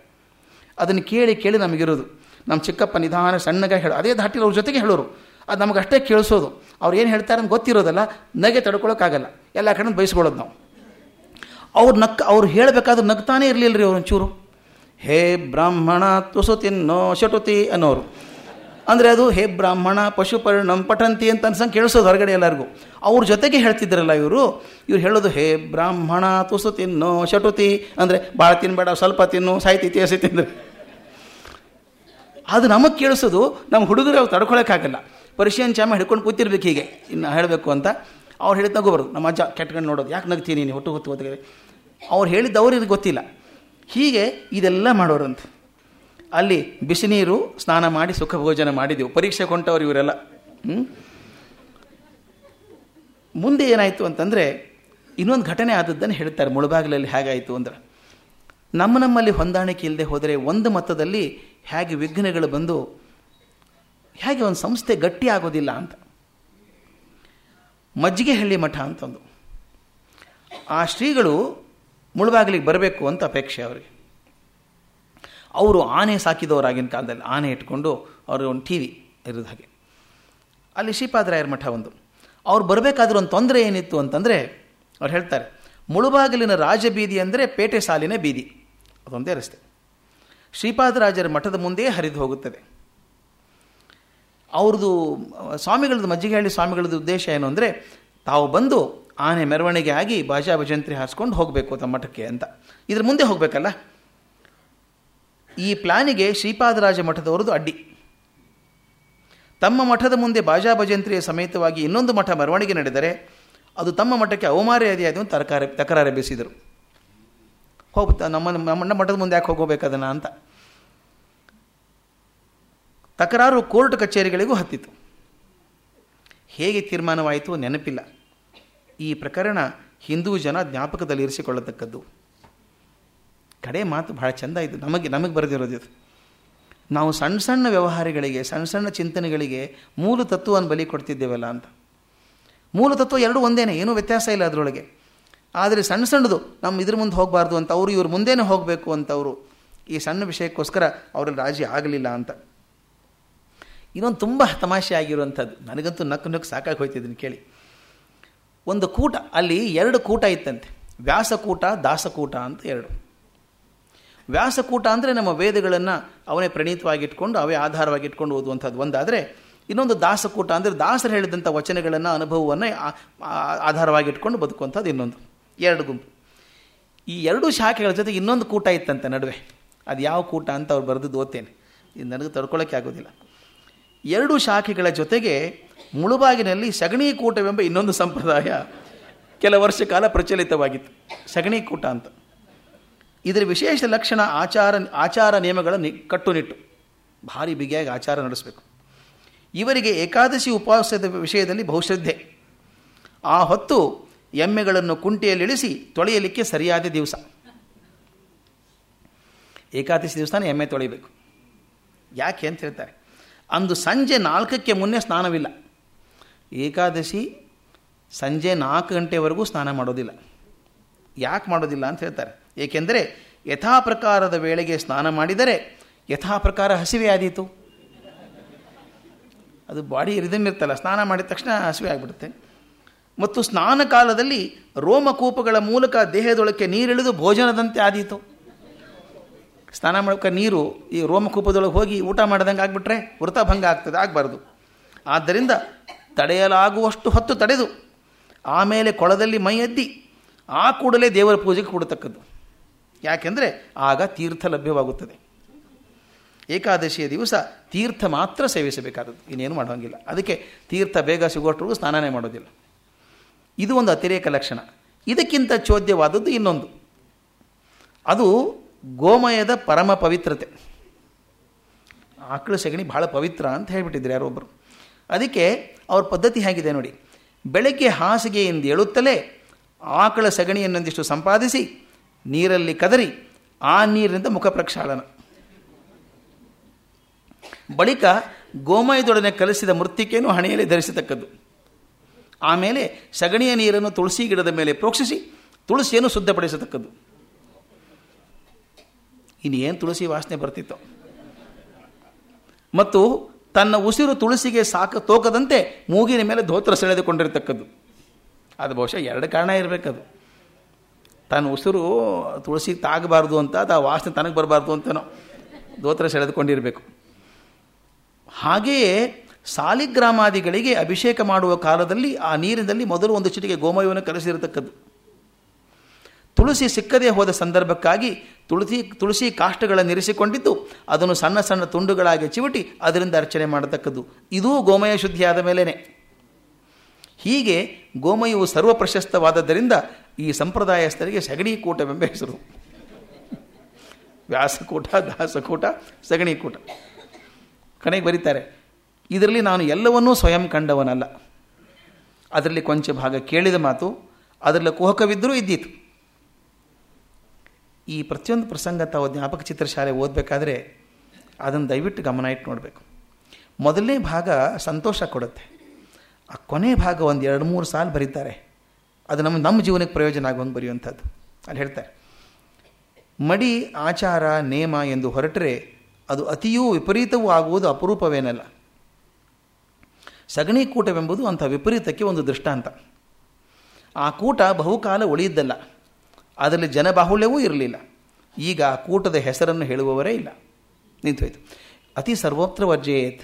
ಅದನ್ನು ಕೇಳಿ ಕೇಳಿ ನಮಗಿರೋದು. ನಮ್ಮ ಚಿಕ್ಕಪ್ಪ ನಿಧಾನ ಸಣ್ಣಗೆ ಹೇಳೋ, ಅದೇ ಧಾಟಿಲಿ ಅವ್ರ ಜೊತೆಗೆ ಹೇಳೋರು. ಅದು ನಮಗೆ ಅಷ್ಟೇ ಕೇಳಿಸೋದು. ಅವ್ರು ಏನು ಹೇಳ್ತಾರೆ ಅಂತ ಗೊತ್ತಿರೋದಲ್ಲ, ನಗೆ ತಡ್ಕೊಳೋಕ್ಕಾಗಲ್ಲ. ಎಲ್ಲ ಕಡೆ ಬಯಸ್ಕೊಳ್ಳೋದು ನಾವು. ಅವ್ರು ನಕ್ಕ ಅವ್ರು ಹೇಳಬೇಕಾದ್ರೆ ನಗ್ತಾನೇ ಇರಲಿಲ್ಲ ರೀ ಅವ್ರು ಒಂಚೂರು. ಹೇ ಬ್ರಾಹ್ಮಣ ತುಸು ತಿನ್ನೋ ಶಟುತಿ ಅನ್ನೋರು. ಅಂದರೆ ಅದು ಹೇ ಬ್ರಾಹ್ಮಣ ಪಶುಪರ್ಣಂ ಪಠಂತಿ ಅಂತ ಅನ್ಸಂಗೆ ಕೇಳಿಸೋದು ಹೊರಗಡೆ ಎಲ್ಲರಿಗೂ. ಅವ್ರ ಜೊತೆಗೆ ಹೇಳ್ತಿದ್ರಲ್ಲ ಇವರು, ಇವ್ರು ಹೇಳೋದು ಹೇ ಬ್ರಾಹ್ಮಣ ತುಸು ತಿನ್ನೋ ಶಟುತಿ. ಅಂದರೆ ಭಾಳ ತಿನ್ಬೇಡ, ಸ್ವಲ್ಪ ತಿನ್ನು, ಸಾಯ್ತಿ ಇತಿಹಾಸ ತಿಂದರೆ. ಅದು ನಮಗೆ ಕೇಳಿಸೋದು ನಮ್ಮ ಹುಡುಗರು ಅವ್ರು ತಡ್ಕೊಳಕ್ಕಾಗಲ್ಲ. ಪರಿಶೀಲನೆ ಚಾಮ ಹಿಡ್ಕೊಂಡು ಕೂತಿರ್ಬೇಕು ಹೀಗೆ. ಇನ್ನು ಹೇಳಬೇಕು ಅಂತ. ಅವ್ರು ಹೇಳಿದ ನಗೋಬಾರ್ದು ನಮ್ಮ ಅಜ್ಜ ಕೆಟ್ಕೊಂಡು ನೋಡೋದು. ಯಾಕೆ ನಗ್ತೀನಿ ನೀನು? ಹೊಟ್ಟು ಹೊತ್ತು ಹೊತ್ತಿಗೆ ಅವ್ರು ಹೇಳಿದ್ದು ಅವ್ರಿಗೆ ಗೊತ್ತಿಲ್ಲ. ಹೀಗೆ ಇದೆಲ್ಲ ಮಾಡೋರಂತೆ. ಅಲ್ಲಿ ಬಿಸಿ ನೀರು, ಸ್ನಾನ ಮಾಡಿ ಸುಖ ಭೋಜನ ಮಾಡಿದೆವು. ಪರೀಕ್ಷೆ ಕೊಂಟವ್ರು ಇವರೆಲ್ಲ. ಮುಂದೆ ಏನಾಯಿತು ಅಂತಂದರೆ, ಇನ್ನೊಂದು ಘಟನೆ ಆದದ್ದನ್ನು ಹೇಳ್ತಾರೆ. ಮುಳುಬಾಗಿಲಲ್ಲಿ ಹೇಗಾಯಿತು ಅಂದ್ರೆ. ನಮ್ಮ ನಮ್ಮಲ್ಲಿ ಹೊಂದಾಣಿಕೆ ಇಲ್ಲದೆ ಹೋದರೆ ಒಂದು ಮತದಲ್ಲಿ ಹೇಗೆ ವಿಘ್ನಗಳು ಬಂದು, ಹೇಗೆ ಒಂದು ಸಂಸ್ಥೆ ಗಟ್ಟಿ ಆಗೋದಿಲ್ಲ ಅಂತ. ಮಜ್ಜಿಗೆಹಳ್ಳಿ ಮಠ ಅಂತಂದು. ಆ ಶ್ರೀಗಳು ಮುಳುಬಾಗಿಲಿಗೆ ಬರಬೇಕು ಅಂತ ಅಪೇಕ್ಷೆ ಅವರಿಗೆ. ಅವರು ಆನೆ ಸಾಕಿದವರಾಗಿನ ಕಾಲದಲ್ಲಿ ಆನೆ ಇಟ್ಕೊಂಡು ಅವರು ಒಂದು ಟಿ ವಿ ಇರೋದು ಹಾಗೆ. ಅಲ್ಲಿ ಶ್ರೀಪಾದರಾಯರ ಮಠ ಒಂದು. ಅವ್ರು ಬರಬೇಕಾದ್ರೂ ಒಂದು ತೊಂದರೆ ಏನಿತ್ತು ಅಂತಂದರೆ ಅವ್ರು ಹೇಳ್ತಾರೆ, ಮುಳುಬಾಗಿಲಿನ ರಾಜಬೀದಿ ಅಂದರೆ ಪೇಟೆ ಸಾಲಿನ ಬೀದಿ. ಅದೊಂದೇ ರಸ್ತೆ. ಶ್ರೀಪಾದರಾಜರ ಮಠದ ಮುಂದೆ ಹರಿದು ಹೋಗುತ್ತದೆ. ಅವ್ರದ್ದು ಸ್ವಾಮಿಗಳದ್ದು ಮಜ್ಜಿಗೆ ಹೇಳಿ ಸ್ವಾಮಿಗಳದ್ದು ಉದ್ದೇಶ ಏನು ಅಂದರೆ ತಾವು ಬಂದು ಆನೆ ಮೆರವಣಿಗೆ ಆಗಿ ಭಾಷಾ ಭಜಂತ್ರಿ ಹಾಸ್ಕೊಂಡು ಹೋಗಬೇಕು ತಮ್ಮ ಮಠಕ್ಕೆ ಅಂತ. ಇದ್ರ ಮುಂದೆ ಹೋಗಬೇಕಲ್ಲ? ಈ ಪ್ಲಾನಿಗೆ ಶ್ರೀಪಾದರಾಜ ಮಠದವರದು ಅಡ್ಡಿ. ತಮ್ಮ ಮಠದ ಮುಂದೆ ಬಾಜಾ ಭಜಂತ್ರಿಯ ಸಮೇತವಾಗಿ ಇನ್ನೊಂದು ಮಠ ಮೆರವಣಿಗೆ ನಡೆದರೆ ಅದು ತಮ್ಮ ಮಠಕ್ಕೆ ಅವಮಾರ್ಯಾದೆಯಾದ ತರಕಾರಿ ತಕರಾರು ಎಬ್ಬಿಸಿದರು ಹೋಗ್ತಾ ನಮ್ಮ ನಮ್ಮ ಮಠದ ಮುಂದೆ ಯಾಕೆ ಹೋಗೋಬೇಕದನ್ನ ಅಂತ. ತಕರಾರು ಕೋರ್ಟ್ ಕಚೇರಿಗಳಿಗೂ ಹತ್ತಿತು ಹೇಗೆ ತೀರ್ಮಾನವಾಯಿತು ನೆನಪಿಲ್ಲ. ಈ ಪ್ರಕರಣ ಹಿಂದೂ ಜನ ಜ್ಞಾಪಕದಲ್ಲಿ ಇರಿಸಿಕೊಳ್ಳತಕ್ಕದ್ದು. ಕಡೆ ಮಾತು ಬಹಳ ಚೆಂದ ಇದು. ನಮಗೆ ನಮಗೆ ಬರೆದಿರೋದು ಇದು. ನಾವು ಸಣ್ಣ ಸಣ್ಣ ವ್ಯವಹಾರಗಳಿಗೆ, ಸಣ್ಣ ಸಣ್ಣ ಚಿಂತನೆಗಳಿಗೆ ಮೂಲ ತತ್ವವನ್ನು ಬಲಿ ಕೊಡ್ತಿದ್ದೇವಲ್ಲ ಅಂತ. ಮೂಲ ತತ್ವ ಎರಡೂ ಒಂದೇನೆ, ಏನೂ ವ್ಯತ್ಯಾಸ ಇಲ್ಲ ಅದರೊಳಗೆ. ಆದರೆ ಸಣ್ಣ ಸಣ್ಣದು, ನಮ್ಮ ಇದ್ರ ಮುಂದೆ ಹೋಗಬಾರ್ದು ಅಂತ ಅವರು ಇವ್ರ ಮುಂದೆನೇ ಹೋಗಬೇಕು ಅಂತ ಅವರು ಈ ಸಣ್ಣ ವಿಷಯಕ್ಕೋಸ್ಕರ ಅವರಲ್ಲಿ ರಾಜಿ ಆಗಲಿಲ್ಲ ಅಂತ. ಇನ್ನೊಂದು ತುಂಬ ತಮಾಷೆ ಆಗಿರುವಂಥದ್ದು. ನನಗಂತೂ ನಕ್ಕು ನಕ್ಕು ಸಾಕಾಗಿ ಹೋಯ್ತಿದ್ದೀನಿ ಕೇಳಿ. ಒಂದು ಕೂಟ, ಅಲ್ಲಿ ಎರಡು ಕೂಟ ಇತ್ತಂತೆ. ವ್ಯಾಸಕೂಟ, ದಾಸಕೂಟ ಅಂತ ಎರಡು. ವ್ಯಾಸಕೂಟ ಅಂದರೆ ನಮ್ಮ ವೇದಗಳನ್ನು ಅವನೇ ಪ್ರಣೀತವಾಗಿಟ್ಕೊಂಡು, ಅವೇ ಆಧಾರವಾಗಿ ಇಟ್ಕೊಂಡು ಓದುವಂಥದ್ದು ಒಂದಾದರೆ, ಇನ್ನೊಂದು ದಾಸಕೂಟ ಅಂದರೆ ದಾಸರು ಹೇಳಿದಂಥ ವಚನಗಳನ್ನು, ಅನುಭವವನ್ನು ಆಧಾರವಾಗಿಟ್ಕೊಂಡು ಬದುಕುವಂಥದ್ದು ಇನ್ನೊಂದು. ಎರಡು ಗುಂಪು. ಈ ಎರಡು ಶಾಖೆಗಳ ಜೊತೆಗೆ ಇನ್ನೊಂದು ಕೂಟ ಇತ್ತಂತೆ ನಡುವೆ. ಅದು ಯಾವ ಕೂಟ ಅಂತ ಅವ್ರು ಬರೆದು ಓದ್ತೇನೆ. ಇದು ನನಗೆ ತಡ್ಕೊಳ್ಳೋಕ್ಕೆ ಆಗೋದಿಲ್ಲ. ಎರಡು ಶಾಖೆಗಳ ಜೊತೆಗೆ ಮುಳುಬಾಗಿನಲ್ಲಿ ಸಗಣಿ ಕೂಟವೆಂಬ ಇನ್ನೊಂದು ಸಂಪ್ರದಾಯ ಕೆಲ ವರ್ಷ ಕಾಲ ಪ್ರಚಲಿತವಾಗಿತ್ತು. ಸಗಣಿ ಕೂಟ ಅಂತ. ಇದರ ವಿಶೇಷ ಲಕ್ಷಣ ಆಚಾರ ಆಚಾರ ನಿಯಮಗಳ ನಿ ಕಟ್ಟುನಿಟ್ಟು. ಭಾರಿ ಬಿಗಿಯಾಗಿ ಆಚಾರ ನಡೆಸಬೇಕು. ಇವರಿಗೆ ಏಕಾದಶಿ ಉಪವಾಸದ ವಿಷಯದಲ್ಲಿ ಬಹುಶ್ರದ್ಧೆ. ಆ ಹೊತ್ತು ಎಮ್ಮೆಗಳನ್ನು ಕುಂಟೆಯಲ್ಲಿಳಿಸಿ ತೊಳೆಯಲಿಕ್ಕೆ ಸರಿಯಾದ ದಿವಸ. ಏಕಾದಶಿ ದಿವಸನೇ ಎಮ್ಮೆ ತೊಳೆಯಬೇಕು. ಯಾಕೆ ಅಂತ ಹೇಳ್ತಾರೆ. ಅಂದು ಸಂಜೆ ನಾಲ್ಕಕ್ಕೆ ಮುನ್ನೆ ಸ್ನಾನವಿಲ್ಲ. ಏಕಾದಶಿ ಸಂಜೆ ನಾಲ್ಕು ಗಂಟೆವರೆಗೂ ಸ್ನಾನ ಮಾಡೋದಿಲ್ಲ. ಯಾಕೆ ಮಾಡೋದಿಲ್ಲ ಅಂತ ಹೇಳ್ತಾರೆ. ಏಕೆಂದರೆ ಯಥಾ ಪ್ರಕಾರದ ವೇಳೆಗೆ ಸ್ನಾನ ಮಾಡಿದರೆ ಯಥಾ ಪ್ರಕಾರ ಹಸಿವೆ ಆದೀತು. ಅದು ಬಾಡಿ ರಿದಮ್ ಇರ್ತಲ್ಲ ಸ್ನಾನ ಮಾಡಿದ ತಕ್ಷಣ ಹಸಿವೆ ಆಗಿಬಿಡುತ್ತೆ. ಮತ್ತು ಸ್ನಾನ ಕಾಲದಲ್ಲಿ ರೋಮಕೂಪಗಳ ಮೂಲಕ ದೇಹದೊಳಕ್ಕೆ ನೀರಿಳಿದು ಭೋಜನದಂತೆ ಆದೀತು. ಸ್ನಾನ ಮಾಡೋಕೆ ನೀರು ಈ ರೋಮಕೂಪದೊಳಗೆ ಹೋಗಿ ಊಟ ಮಾಡ್ದಂಗೆ ಆಗಿಬಿಟ್ರೆ ವೃತಭಂಗ ಆಗ್ತದೆ, ಆಗಬಾರ್ದು. ಆದ್ದರಿಂದ ತಡೆಯಲಾಗುವಷ್ಟು ಹೊತ್ತು ತಡೆದು ಆಮೇಲೆ ಕೊಳದಲ್ಲಿ ಮೈ ಎದ್ದಿ ಆ ಕೂಡಲೇ ದೇವರ ಪೂಜೆಗೆ ಕೊಡತಕ್ಕದ್ದು. ಯಾಕೆಂದರೆ ಆಗ ತೀರ್ಥ ಲಭ್ಯವಾಗುತ್ತದೆ. ಏಕಾದಶಿಯ ದಿವಸ ತೀರ್ಥ ಮಾತ್ರ ಸೇವಿಸಬೇಕಾದದ್ದು. ಇನ್ನೇನು ಮಾಡೋಂಗಿಲ್ಲ ಅದಕ್ಕೆ ತೀರ್ಥ ಬೇಗ ಸಿಗುವಷ್ಟ್ರಿಗೂ ಸ್ನಾನನೇ ಮಾಡೋದಿಲ್ಲ. ಇದು ಒಂದು ಅತಿರೇಕ ಲಕ್ಷಣ. ಇದಕ್ಕಿಂತ ಚೋದ್ಯವಾದದ್ದು ಇನ್ನೊಂದು. ಅದು ಗೋಮಯದ ಪರಮ ಪವಿತ್ರತೆ. ಆಕಳ ಸಗಣಿ ಬಹಳ ಪವಿತ್ರ ಅಂತ ಹೇಳಿಬಿಟ್ಟಿದ್ರು ಯಾರೊಬ್ಬರು ಅದಕ್ಕೆ ಅವ್ರ ಪದ್ಧತಿ ಹೇಗಿದೆ ನೋಡಿ. ಬೆಳಗ್ಗೆ ಹಾಸಿಗೆಯಿಂದ ಎಳುತ್ತಲೇ ಆಕಳ ಸಗಣಿಯನ್ನೊಂದಿಷ್ಟು ಸಂಪಾದಿಸಿ ನೀರಲ್ಲಿ ಕದರಿ ಆ ನೀರಿನಿಂದ ಮುಖ ಪ್ರಕ್ಷಾಳನ. ಬಳಿಕ ಗೋಮಯದೊಡನೆ ಕಲಿಸಿದ ಮೃತ್ತಿಕೆಯನ್ನು ಹಣೆಯಲ್ಲಿ ಧರಿಸತಕ್ಕದ್ದು. ಆಮೇಲೆ ಸಗಣಿಯ ನೀರನ್ನು ತುಳಸಿ ಗಿಡದ ಮೇಲೆ ಪ್ರೋಕ್ಷಿಸಿ ತುಳಸಿಯನ್ನು ಶುದ್ಧಪಡಿಸತಕ್ಕದ್ದು. ಇನ್ನೇನು ತುಳಸಿ ವಾಸನೆ ಬರ್ತಿತ್ತು. ಮತ್ತು ತನ್ನ ಉಸಿರು ತುಳಸಿಗೆ ಸಾಕ ತೋಕದಂತೆ ಮೂಗಿನ ಮೇಲೆ ಧೋತ್ರ ಸೆಳೆದುಕೊಂಡಿರ್ತಕ್ಕದ್ದು. ಅದು ಬಹುಶಃ ಎರಡು ಕಾರಣ ಇರಬೇಕದು. ತನ್ನ ಉಸಿರು ತುಳಸಿ ತಾಗಬಾರ್ದು ಅಂತ ಅದು ಆ ವಾಸನೆ ತನಗೆ ಬರಬಾರ್ದು ಅಂತನೋ ಧೋತ್ರ ಸೆಳೆದುಕೊಂಡಿರಬೇಕು. ಹಾಗೆಯೇ ಸಾಲಿಗ್ರಾಮಾದಿಗಳಿಗೆ ಅಭಿಷೇಕ ಮಾಡುವ ಕಾಲದಲ್ಲಿ ಆ ನೀರಿನಲ್ಲಿ ಮೊದಲು ಒಂದು ಚಿಟಿಗೆ ಗೋಮಯವನ್ನು ಕಲಿಸಿರತಕ್ಕದ್ದು. ತುಳಸಿ ಸಿಕ್ಕದೇ ಹೋದ ಸಂದರ್ಭಕ್ಕಾಗಿ ತುಳಸಿ ತುಳಸಿ ಕಾಷ್ಟಗಳನ್ನು ಇರಿಸಿಕೊಂಡಿದ್ದು, ಅದನ್ನು ಸಣ್ಣ ಸಣ್ಣ ತುಂಡುಗಳಾಗಿ ಚಿವುಟಿ ಅದರಿಂದ ಅರ್ಚನೆ ಮಾಡತಕ್ಕದ್ದು. ಇದೂ ಗೋಮಯ ಶುದ್ಧಿಯಾದ ಮೇಲೇ ಹೀಗೆ ಗೋಮಯವು ಸರ್ವ ಪ್ರಶಸ್ತವಾದದ್ದರಿಂದ ಈ ಸಂಪ್ರದಾಯಸ್ಥರಿಗೆ ಸಗಣಿ ಸಗಣಿಕೂಟವೆಂಬ ಹೆಸರು. ವ್ಯಾಸಕೂಟ, ದಾಸಕೂಟ, ಸಗಣಿಕೂಟ. ಕಣೆಗೆ ಬರೀತಾರೆ, ಇದರಲ್ಲಿ ನಾನು ಎಲ್ಲವನ್ನೂ ಸ್ವಯಂ ಕಂಡವನಲ್ಲ. ಅದರಲ್ಲಿ ಕೊಂಚ ಭಾಗ ಕೇಳಿದ ಮಾತು, ಅದರಲ್ಲಿ ಕುಹಕವಿದ್ದರೂ ಇದ್ದೀತು. ಈ ಪ್ರತಿಯೊಂದು ಪ್ರಸಂಗ ತಾವು ಜ್ಞಾಪಕ ಚಿತ್ರಶಾಲೆ ಓದಬೇಕಾದ್ರೆ ಅದನ್ನು ದಯವಿಟ್ಟು ಗಮನ ಇಟ್ಟು ನೋಡಬೇಕು. ಮೊದಲನೇ ಭಾಗ ಸಂತೋಷ ಕೊಡುತ್ತೆ. ಆ ಕೊನೆ ಭಾಗ ಒಂದು ಎರಡು ಮೂರು ಸಾಲು ಬರೀತಾರೆ. ಅದು ನಮ್ಮ ನಮ್ಮ ಜೀವನಕ್ಕೆ ಪ್ರಯೋಜನ ಆಗುವಂಗೆ ಬರೆಯುವಂಥದ್ದು. ಅಲ್ಲಿ ಹೇಳ್ತಾರೆ, ಮಡಿ, ಆಚಾರ, ನೇಮ ಎಂದು ಹೊರಟರೆ ಅದು ಅತಿಯೂ ವಿಪರೀತವೂ ಆಗುವುದು ಅಪರೂಪವೇನಲ್ಲ. ಸಗಣಿ ಕೂಟವೆಂಬುದು ಅಂಥ ವಿಪರೀತಕ್ಕೆ ಒಂದು ದೃಷ್ಟಾಂತ. ಆ ಕೂಟ ಬಹುಕಾಲ ಉಳಿಯಿದ್ದಲ್ಲ ಅದರಲ್ಲಿ ಜನಬಾಹುಳ್ಯವೂ ಇರಲಿಲ್ಲ. ಈಗ ಕೂಟದ ಹೆಸರನ್ನು ಹೇಳುವವರೇ ಇಲ್ಲ. ನಿಂತೋಯ್ತು. ಅತಿ ಸರ್ವೋತ್ರ ವರ್ಜೇತ್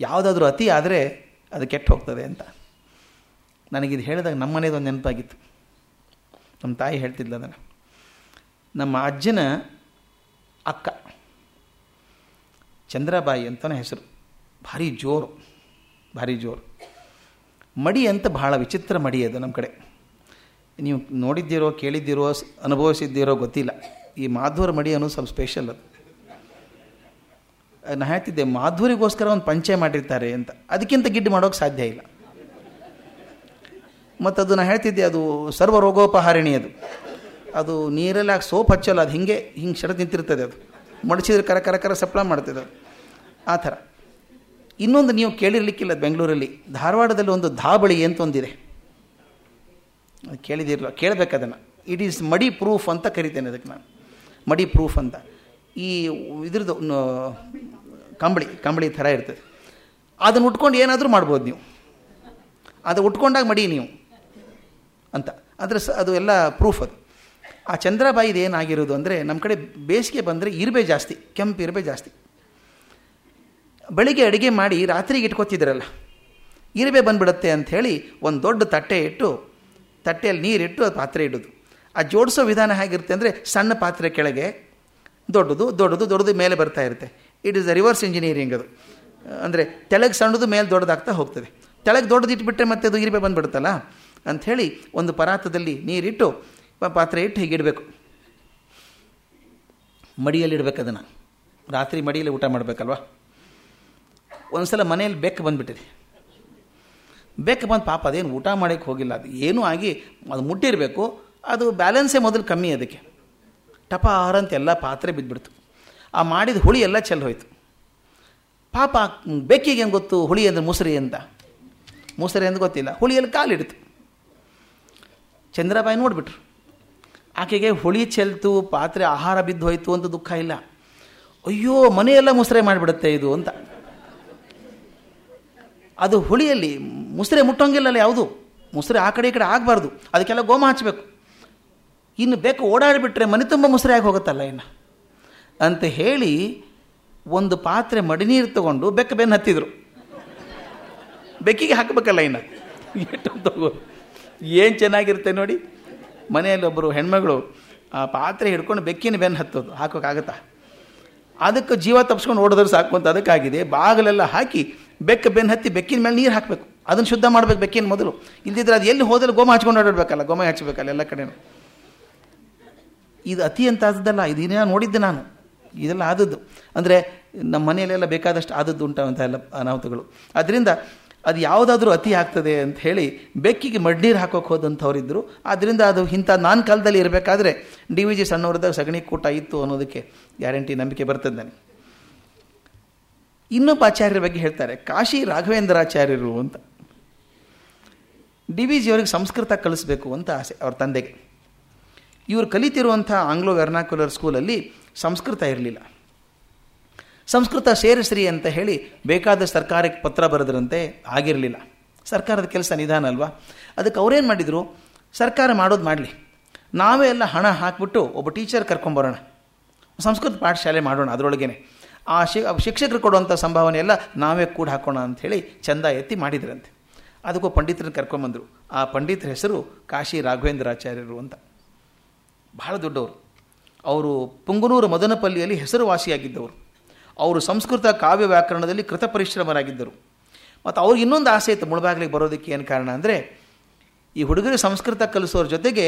ಯಾವುದಾದ್ರೂ ಅತಿ ಆದರೆ ಅದು ಕೆಟ್ಟು ಹೋಗ್ತದೆ ಅಂತ. ನನಗಿದು ಹೇಳಿದಾಗ ನಮ್ಮ ಒಂದು ನೆನಪಾಗಿತ್ತು. ನಮ್ಮ ತಾಯಿ ಹೇಳ್ತಿದ್ಲ ಅದನ್ನು. ನಮ್ಮ ಅಜ್ಜನ ಅಕ್ಕ. ಚಂದ್ರಬಾಯಿ ಅಂತಲೇ ಹೆಸರು. ಭಾರಿ ಜೋರು. ಭಾರಿ ಜೋರು. ಮಡಿ ಅಂತ ಬಹಳ ವಿಚಿತ್ರ ಮಡಿ ಅದು ನಮ್ಮ ಕಡೆ. ನೀವು ನೋಡಿದ್ದೀರೋ, ಕೇಳಿದ್ದೀರೋ ಅನುಭವಿಸಿದ್ದೀರೋ ಗೊತ್ತಿಲ್ಲ. ಈ ಮಾಧುರ ಮಡಿ ಅನ್ನೋದು ಸ್ವಲ್ಪ ಸ್ಪೆಷಲ್ ಅದು. ನಾನು ಹೇಳ್ತಿದ್ದೆ, ಮಾಧುರಿಗೋಸ್ಕರ ಒಂದು ಪಂಚೆ ಮಾಡಿರ್ತಾರೆ ಅಂತ. ಅದಕ್ಕಿಂತ ಗಿಡ್ಡು ಮಾಡೋಕ್ಕೆ ಸಾಧ್ಯ ಇಲ್ಲ. ಮತ್ತು ಅದು ನಾನು ಹೇಳ್ತಿದ್ದೆ, ಅದು ಸರ್ವ ರೋಗೋಪಹಾರಿಣಿ ಅದು. ಅದು ನೀರಲ್ಲಿ ಹಾಕಿ ಸೋಪ್ ಹಚ್ಚಲ್ಲ, ಅದು ಹಿಂಗೆ ಹಿಂಗೆ ಶಡ ನಿಂತಿರ್ತದೆ ಅದು. ಮಡಚಿದ್ರೆ ಕರ ಕರ ಕರ ಸಪ್ಲ ಮಾಡ್ತದೆ ಅದು. ಆ ಥರ. ಇನ್ನೊಂದು ನೀವು ಕೇಳಿರ್ಲಿಕ್ಕಿಲ್ಲ ಬೆಂಗಳೂರಲ್ಲಿ. ಧಾರವಾಡದಲ್ಲಿ ಒಂದು ಧಾಬಳಿ ಅಂತ ಒಂದಿದೆ ಕೇಳಿದಿರಲ್ಲ ಕೇಳಬೇಕು ಅದನ್ನು. ಇಟ್ ಈಸ್ ಮಡಿ ಪ್ರೂಫ್ ಅಂತ ಕರಿತೇನೆ ಅದಕ್ಕೆ ನಾನು. ಮಡಿ ಪ್ರೂಫ್ ಅಂತ. ಈ ಇದ್ರದ್ದು ಕಂಬಳಿ ಕಂಬಳಿ ಥರ ಇರ್ತದೆ. ಅದನ್ನು ಉಟ್ಕೊಂಡು ಏನಾದರೂ ಮಾಡ್ಬೋದು ನೀವು. ಅದು ಉಟ್ಕೊಂಡಾಗ ಮಡಿ ನೀವು. ಅಂತ. ಆದರೆ ಸ, ಅದು ಎಲ್ಲ ಪ್ರೂಫ್ ಅದು. ಆ ಚಂದ್ರಬಾಯಿದು ಏನಾಗಿರೋದು ಅಂದರೆ ನಮ್ಮ ಕಡೆ ಬೇಸಿಗೆ ಬಂದರೆ ಇರುವೆ ಜಾಸ್ತಿ, ಕೆಂಪು ಇರುವೆ ಜಾಸ್ತಿ. ಬೆಳಿಗ್ಗೆ ಅಡುಗೆ ಮಾಡಿ ರಾತ್ರಿಗೆ ಇಟ್ಕೋತಿದ್ರಲ್ಲ ಇರುವೆ ಬಂದುಬಿಡುತ್ತೆ ಅಂಥೇಳಿ ಒಂದು ದೊಡ್ಡ ತಟ್ಟೆ ಇಟ್ಟು ತಟ್ಟೆಯಲ್ಲಿ ನೀರಿಟ್ಟು ಅದು ಪಾತ್ರೆ ಇಡೋದು. ಆ ಜೋಡಿಸೋ ವಿಧಾನ ಹೇಗಿರುತ್ತೆ ಅಂದರೆ ಸಣ್ಣ ಪಾತ್ರೆ ಕೆಳಗೆ ದೊಡ್ಡದು ದೊಡ್ಡದು ದೊಡ್ಡದು ಮೇಲೆ ಬರ್ತಾ ಇರುತ್ತೆ. It is a reverse engineering ಅದು. ಅಂದರೆ ತೆಳಗೆ ಸಣ್ಣದು ಮೇಲೆ ದೊಡ್ಡದಾಗ್ತಾ ಹೋಗ್ತದೆ. ತೆಳಗೆ ದೊಡ್ಡದು ಇಟ್ಬಿಟ್ರೆ ಮತ್ತೆ ಅದು ಇರುವೆ ಬಂದುಬಿಡುತ್ತಲ್ಲ? ಅಂಥೇಳಿ ಒಂದು ಪರಾತದಲ್ಲಿ ನೀರಿಟ್ಟು ಪಾತ್ರೆ ಇಟ್ಟು ಹೀಗಿಡಬೇಕು ಮಡಿಯಲ್ಲಿ ಇಡಬೇಕು ಅದನ್ನು. ರಾತ್ರಿ ಮಡಿಯಲ್ಲಿ ಊಟ ಮಾಡಬೇಕಲ್ವ? ಒಂದು ಸಲ ಮನೆಯಲ್ಲಿ ಬೆಕ್ಕು ಬಂದುಬಿಟ್ಟಿದೆ. ಬೆಕ್ಕು ಬಂದು ಪಾಪ, ಅದೇನು ಊಟ ಮಾಡೋಕ್ಕೆ ಹೋಗಿಲ್ಲ, ಅದು ಏನೂ ಆಗಿ ಅದು ಮುಟ್ಟಿರಬೇಕು, ಅದು ಬ್ಯಾಲೆನ್ಸೇ ಮೊದಲು ಕಮ್ಮಿ ಅದಕ್ಕೆ. ಟಪಾರ ಅಂತ ಎಲ್ಲ ಪಾತ್ರೆ ಬಿದ್ದುಬಿಡ್ತು ಆ ಮಾಡಿದ ಹುಳಿ ಎಲ್ಲ ಚೆಲ್ಲೋಯ್ತು ಪಾಪ, ಬೆಕ್ಕಿಗೆ ಏನು ಗೊತ್ತು ಹುಳಿ ಅಂದರೆ ಮುಸರಿ ಅಂತ? ಮುಸರಿ ಅಂತ ಗೊತ್ತಿಲ್ಲ. ಹುಳಿಯಲ್ಲಿ ಕಾಲಿಡ್ತು ಚಂದ್ರಬಾಯಿ ನೋಡಿಬಿಟ್ರು. ಆಕೆಗೆ ಹುಳಿ ಚೆಲ್ತು, ಪಾತ್ರೆ ಆಹಾರ ಬಿದ್ದು ಹೋಯಿತು ಅಂತ ದುಃಖ ಇಲ್ಲ. ಅಯ್ಯೋ, ಮನೆಯೆಲ್ಲ ಮುಸರೆ ಮಾಡಿಬಿಡುತ್ತೆ ಇದು ಅಂತ. ಅದು ಹುಳಿಯಲ್ಲಿ, ಮುಸ್ರೆ ಮುಟ್ಟೋಂಗಿಲ್ಲಲ್ಲ ಯಾವುದು? ಮುಸ್ರೆ ಆ ಕಡೆ ಈ ಕಡೆ ಆಗಬಾರ್ದು. ಅದಕ್ಕೆಲ್ಲ ಗೋಮ ಹಚ್ಚಬೇಕು ಇನ್ನು ಬೇಕು ಓಡಾಡಿಬಿಟ್ರೆ ಮನೆ ತುಂಬ ಮುಸ್ರೆ ಆಗಿ ಹೋಗುತ್ತಲ್ಲ ಇನ್ನು. ಅಂತ ಹೇಳಿ ಒಂದು ಪಾತ್ರೆ ಮಡಿ ನೀರು ತಗೊಂಡು ಬೆಕ್ಕ ಬೆನ್ನು ಹತ್ತಿದ್ರು. ಬೆಕ್ಕಿಗೆ ಹಾಕಬೇಕಲ್ಲ ಇನ್ನು. ಎಷ್ಟು ತಗೋ. ಏನು ಚೆನ್ನಾಗಿರುತ್ತೆ ನೋಡಿ. ಮನೆಯಲ್ಲಿ ಒಬ್ಬರು ಹೆಣ್ಮಗಳು ಆ ಪಾತ್ರೆ ಹಿಡ್ಕೊಂಡು ಬೆಕ್ಕಿನ ಬೆನ್ನು ಹತ್ತೋದು. ಹಾಕೋಕ್ಕಾಗತ್ತಾ ಅದಕ್ಕೆ ಜೀವ ತಪ್ಸ್ಕೊಂಡು ಓಡಿದ್ರೆ ಸಾಕು ಅಂತ ಅದಕ್ಕಾಗಿದೆ. ಬಾಗಿಲೆಲ್ಲ ಹಾಕಿ ಬೆಕ್ಕ ಬೆನ್ನು ಹತ್ತಿ ಬೆಕ್ಕಿನ ಮೇಲೆ ನೀರು ಹಾಕಬೇಕು. ಅದನ್ನು ಶುದ್ಧ ಮಾಡಬೇಕು ಬೆಕ್ಕಿನ ಮೊದಲು. ಇಲ್ದಿದ್ರೆ ಅದು ಎಲ್ಲಿ ಹೋದಲ್ಲಿ ಗೋಮ ಹಚ್ಕೊಂಡು ಓಡಾಡಬೇಕಲ್ಲ, ಗೋಮ ಹಚ್ಚಬೇಕಲ್ಲ ಎಲ್ಲ ಕಡೆನೂ. ಇದು ಅತಿ ಅಂತ ಆದದ್ದಲ್ಲ ಇದನ್ನ ನೋಡಿದ್ದೆ ನಾನು. ಇದೆಲ್ಲ ಆದದ್ದು. ಅಂದರೆ ನಮ್ಮ ಮನೆಯಲ್ಲೆಲ್ಲ ಬೇಕಾದಷ್ಟು ಆದದ್ದು ಅಂತ ಎಲ್ಲ ಅನಾಹುತಗಳು. ಅದರಿಂದ ಅದು ಯಾವುದಾದ್ರೂ ಅತಿ ಆಗ್ತದೆ ಅಂತ ಹೇಳಿ ಬೆಕ್ಕಿಗೆ ಮಡ್ನೀರು ಹಾಕೋಕೆ ಹೋದಂಥವ್ರಿದ್ದರು ಆದ್ದರಿಂದ ಅದು ಇಂಥ ನಾನು ಕಾಲದಲ್ಲಿ ಇರಬೇಕಾದ್ರೆ ಡಿ ವಿ ಜಿ ಸಣ್ಣವ್ರದಾಗ ಸಗಣಿ ಕೂಟ ಇತ್ತು ಅನ್ನೋದಕ್ಕೆ ಗ್ಯಾರಂಟಿ ನಂಬಿಕೆ ಬರ್ತದೆ ನನಗೆ. ಇನ್ನೊಬ್ಬ ಆಚಾರ್ಯರ ಬಗ್ಗೆ ಹೇಳ್ತಾರೆ, ಕಾಶಿ ರಾಘವೇಂದ್ರಾಚಾರ್ಯರು ಅಂತ. ಡಿ ವಿ ಜಿಯವರಿಗೆ ಸಂಸ್ಕೃತ ಕಲಿಸ್ಬೇಕು ಅಂತ ಆಸೆ ಅವ್ರ ತಂದೆಗೆ. ಇವರು ಕಲಿತಿರುವಂಥ ಆಂಗ್ಲೋ ವೆರ್ನಾಕ್ಯುಲರ್ ಸ್ಕೂಲಲ್ಲಿ ಸಂಸ್ಕೃತ ಇರಲಿಲ್ಲ. ಸಂಸ್ಕೃತ ಸೇರಿಸ್ರಿ ಅಂತ ಹೇಳಿ ಬೇಕಾದ ಸರ್ಕಾರಕ್ಕೆ ಪತ್ರ ಬರೆದ್ರಂತೆ ಆಗಿರಲಿಲ್ಲ. ಸರ್ಕಾರದ ಕೆಲಸ ನಿಧಾನ ಅಲ್ವಾ? ಅದಕ್ಕೆ ಅವ್ರೇನು ಮಾಡಿದರು? ಸರ್ಕಾರ ಮಾಡೋದು ಮಾಡಲಿ. ನಾವೇ ಎಲ್ಲ ಹಣ ಹಾಕಿಬಿಟ್ಟು ಒಬ್ಬ ಟೀಚರ್ ಕರ್ಕೊಂಬರೋಣ. ಸಂಸ್ಕೃತ ಪಾಠಶಾಲೆ ಮಾಡೋಣ ಅದರೊಳಗೇನೆ. ಆ ಶಿ, ಶಿಕ್ಷಕರು ಕೊಡುವಂಥ ಸಂಭಾವನೆ ಎಲ್ಲ ನಾವೇ ಕೂಡ ಹಾಕೋಣ ಅಂಥೇಳಿ ಚಂದ ಎತ್ತಿ ಮಾಡಿದ್ರಂತೆ. ಅದಕ್ಕೂ ಪಂಡಿತರನ್ನು ಕರ್ಕೊಂಬಂದರು ಆ ಪಂಡಿತರ ಹೆಸರು ಕಾಶಿ ರಾಘವೇಂದ್ರಾಚಾರ್ಯರು ಅಂತ. ಬಹಳ ದೊಡ್ಡವರು. ಅವರು ಪುಂಗನೂರು ಮದನಪಲ್ಲಿಯಲ್ಲಿ ಹೆಸರುವಾಸಿಯಾಗಿದ್ದವರು. ಅವರು ಸಂಸ್ಕೃತ ಕಾವ್ಯ ವ್ಯಾಕರಣದಲ್ಲಿ ಕೃತ ಪರಿಶ್ರಮರಾಗಿದ್ದರು. ಮತ್ತು ಅವ್ರಿಗೆ ಇನ್ನೊಂದು ಆಸೆ ಇತ್ತು ಮುಳಬಾಗಿಲಿಗೆ ಬರೋದಕ್ಕೆ ಏನು ಕಾರಣ ಅಂದರೆ, ಈ ಹುಡುಗರು ಸಂಸ್ಕೃತ ಕಲಿಸೋರ ಜೊತೆಗೆ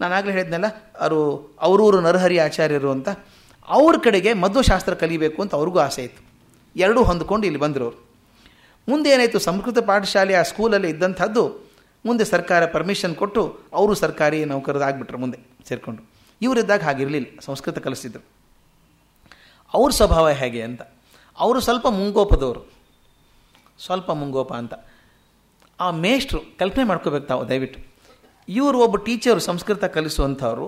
ನಾನಾಗಲೇ ಹೇಳಿದ್ನಲ್ಲ ಅವರು ಅವರೂರು ನರಹರಿ ಆಚಾರ್ಯರು ಅಂತ. ಅವ್ರ ಕಡೆಗೆ ಮಧ್ವಶಾಸ್ತ್ರ ಕಲಿಬೇಕು ಅಂತ ಅವ್ರಿಗೂ ಆಸೆ ಇತ್ತು. ಎರಡೂ ಹೊಂದ್ಕೊಂಡು ಇಲ್ಲಿ ಬಂದರು ಅವರು ಮುಂದೆ ಏನಾಯಿತು, ಸಂಸ್ಕೃತ ಪಾಠಶಾಲೆ ಆ ಸ್ಕೂಲಲ್ಲಿ ಇದ್ದಂಥದ್ದು ಮುಂದೆ ಸರ್ಕಾರ ಪರ್ಮಿಷನ್ ಕೊಟ್ಟು ಅವರು ಸರ್ಕಾರಿ ನೌಕರದಾಗ್ಬಿಟ್ರು ಮುಂದೆ ಸೇರಿಕೊಂಡು. ಇವರಿದ್ದಾಗ ಹಾಗಿರಲಿಲ್ಲ, ಸಂಸ್ಕೃತ ಕಲಿಸಿದ್ರು ಅವ್ರ ಸ್ವಭಾವ ಹೇಗೆ ಅಂತ. ಅವರು ಸ್ವಲ್ಪ ಮುಂಗೋಪದವರು. ಸ್ವಲ್ಪ ಮುಂಗೋಪ ಅಂತ. ಆ ಮೇಷ್ಟ್ರು ಕಲ್ಪನೆ ಮಾಡ್ಕೋಬೇಕು ತಾವು, ದಯವಿಟ್ಟು. ಇವರು ಒಬ್ಬ ಟೀಚರು ಸಂಸ್ಕೃತ ಕಲಿಸುವಂಥವ್ರು,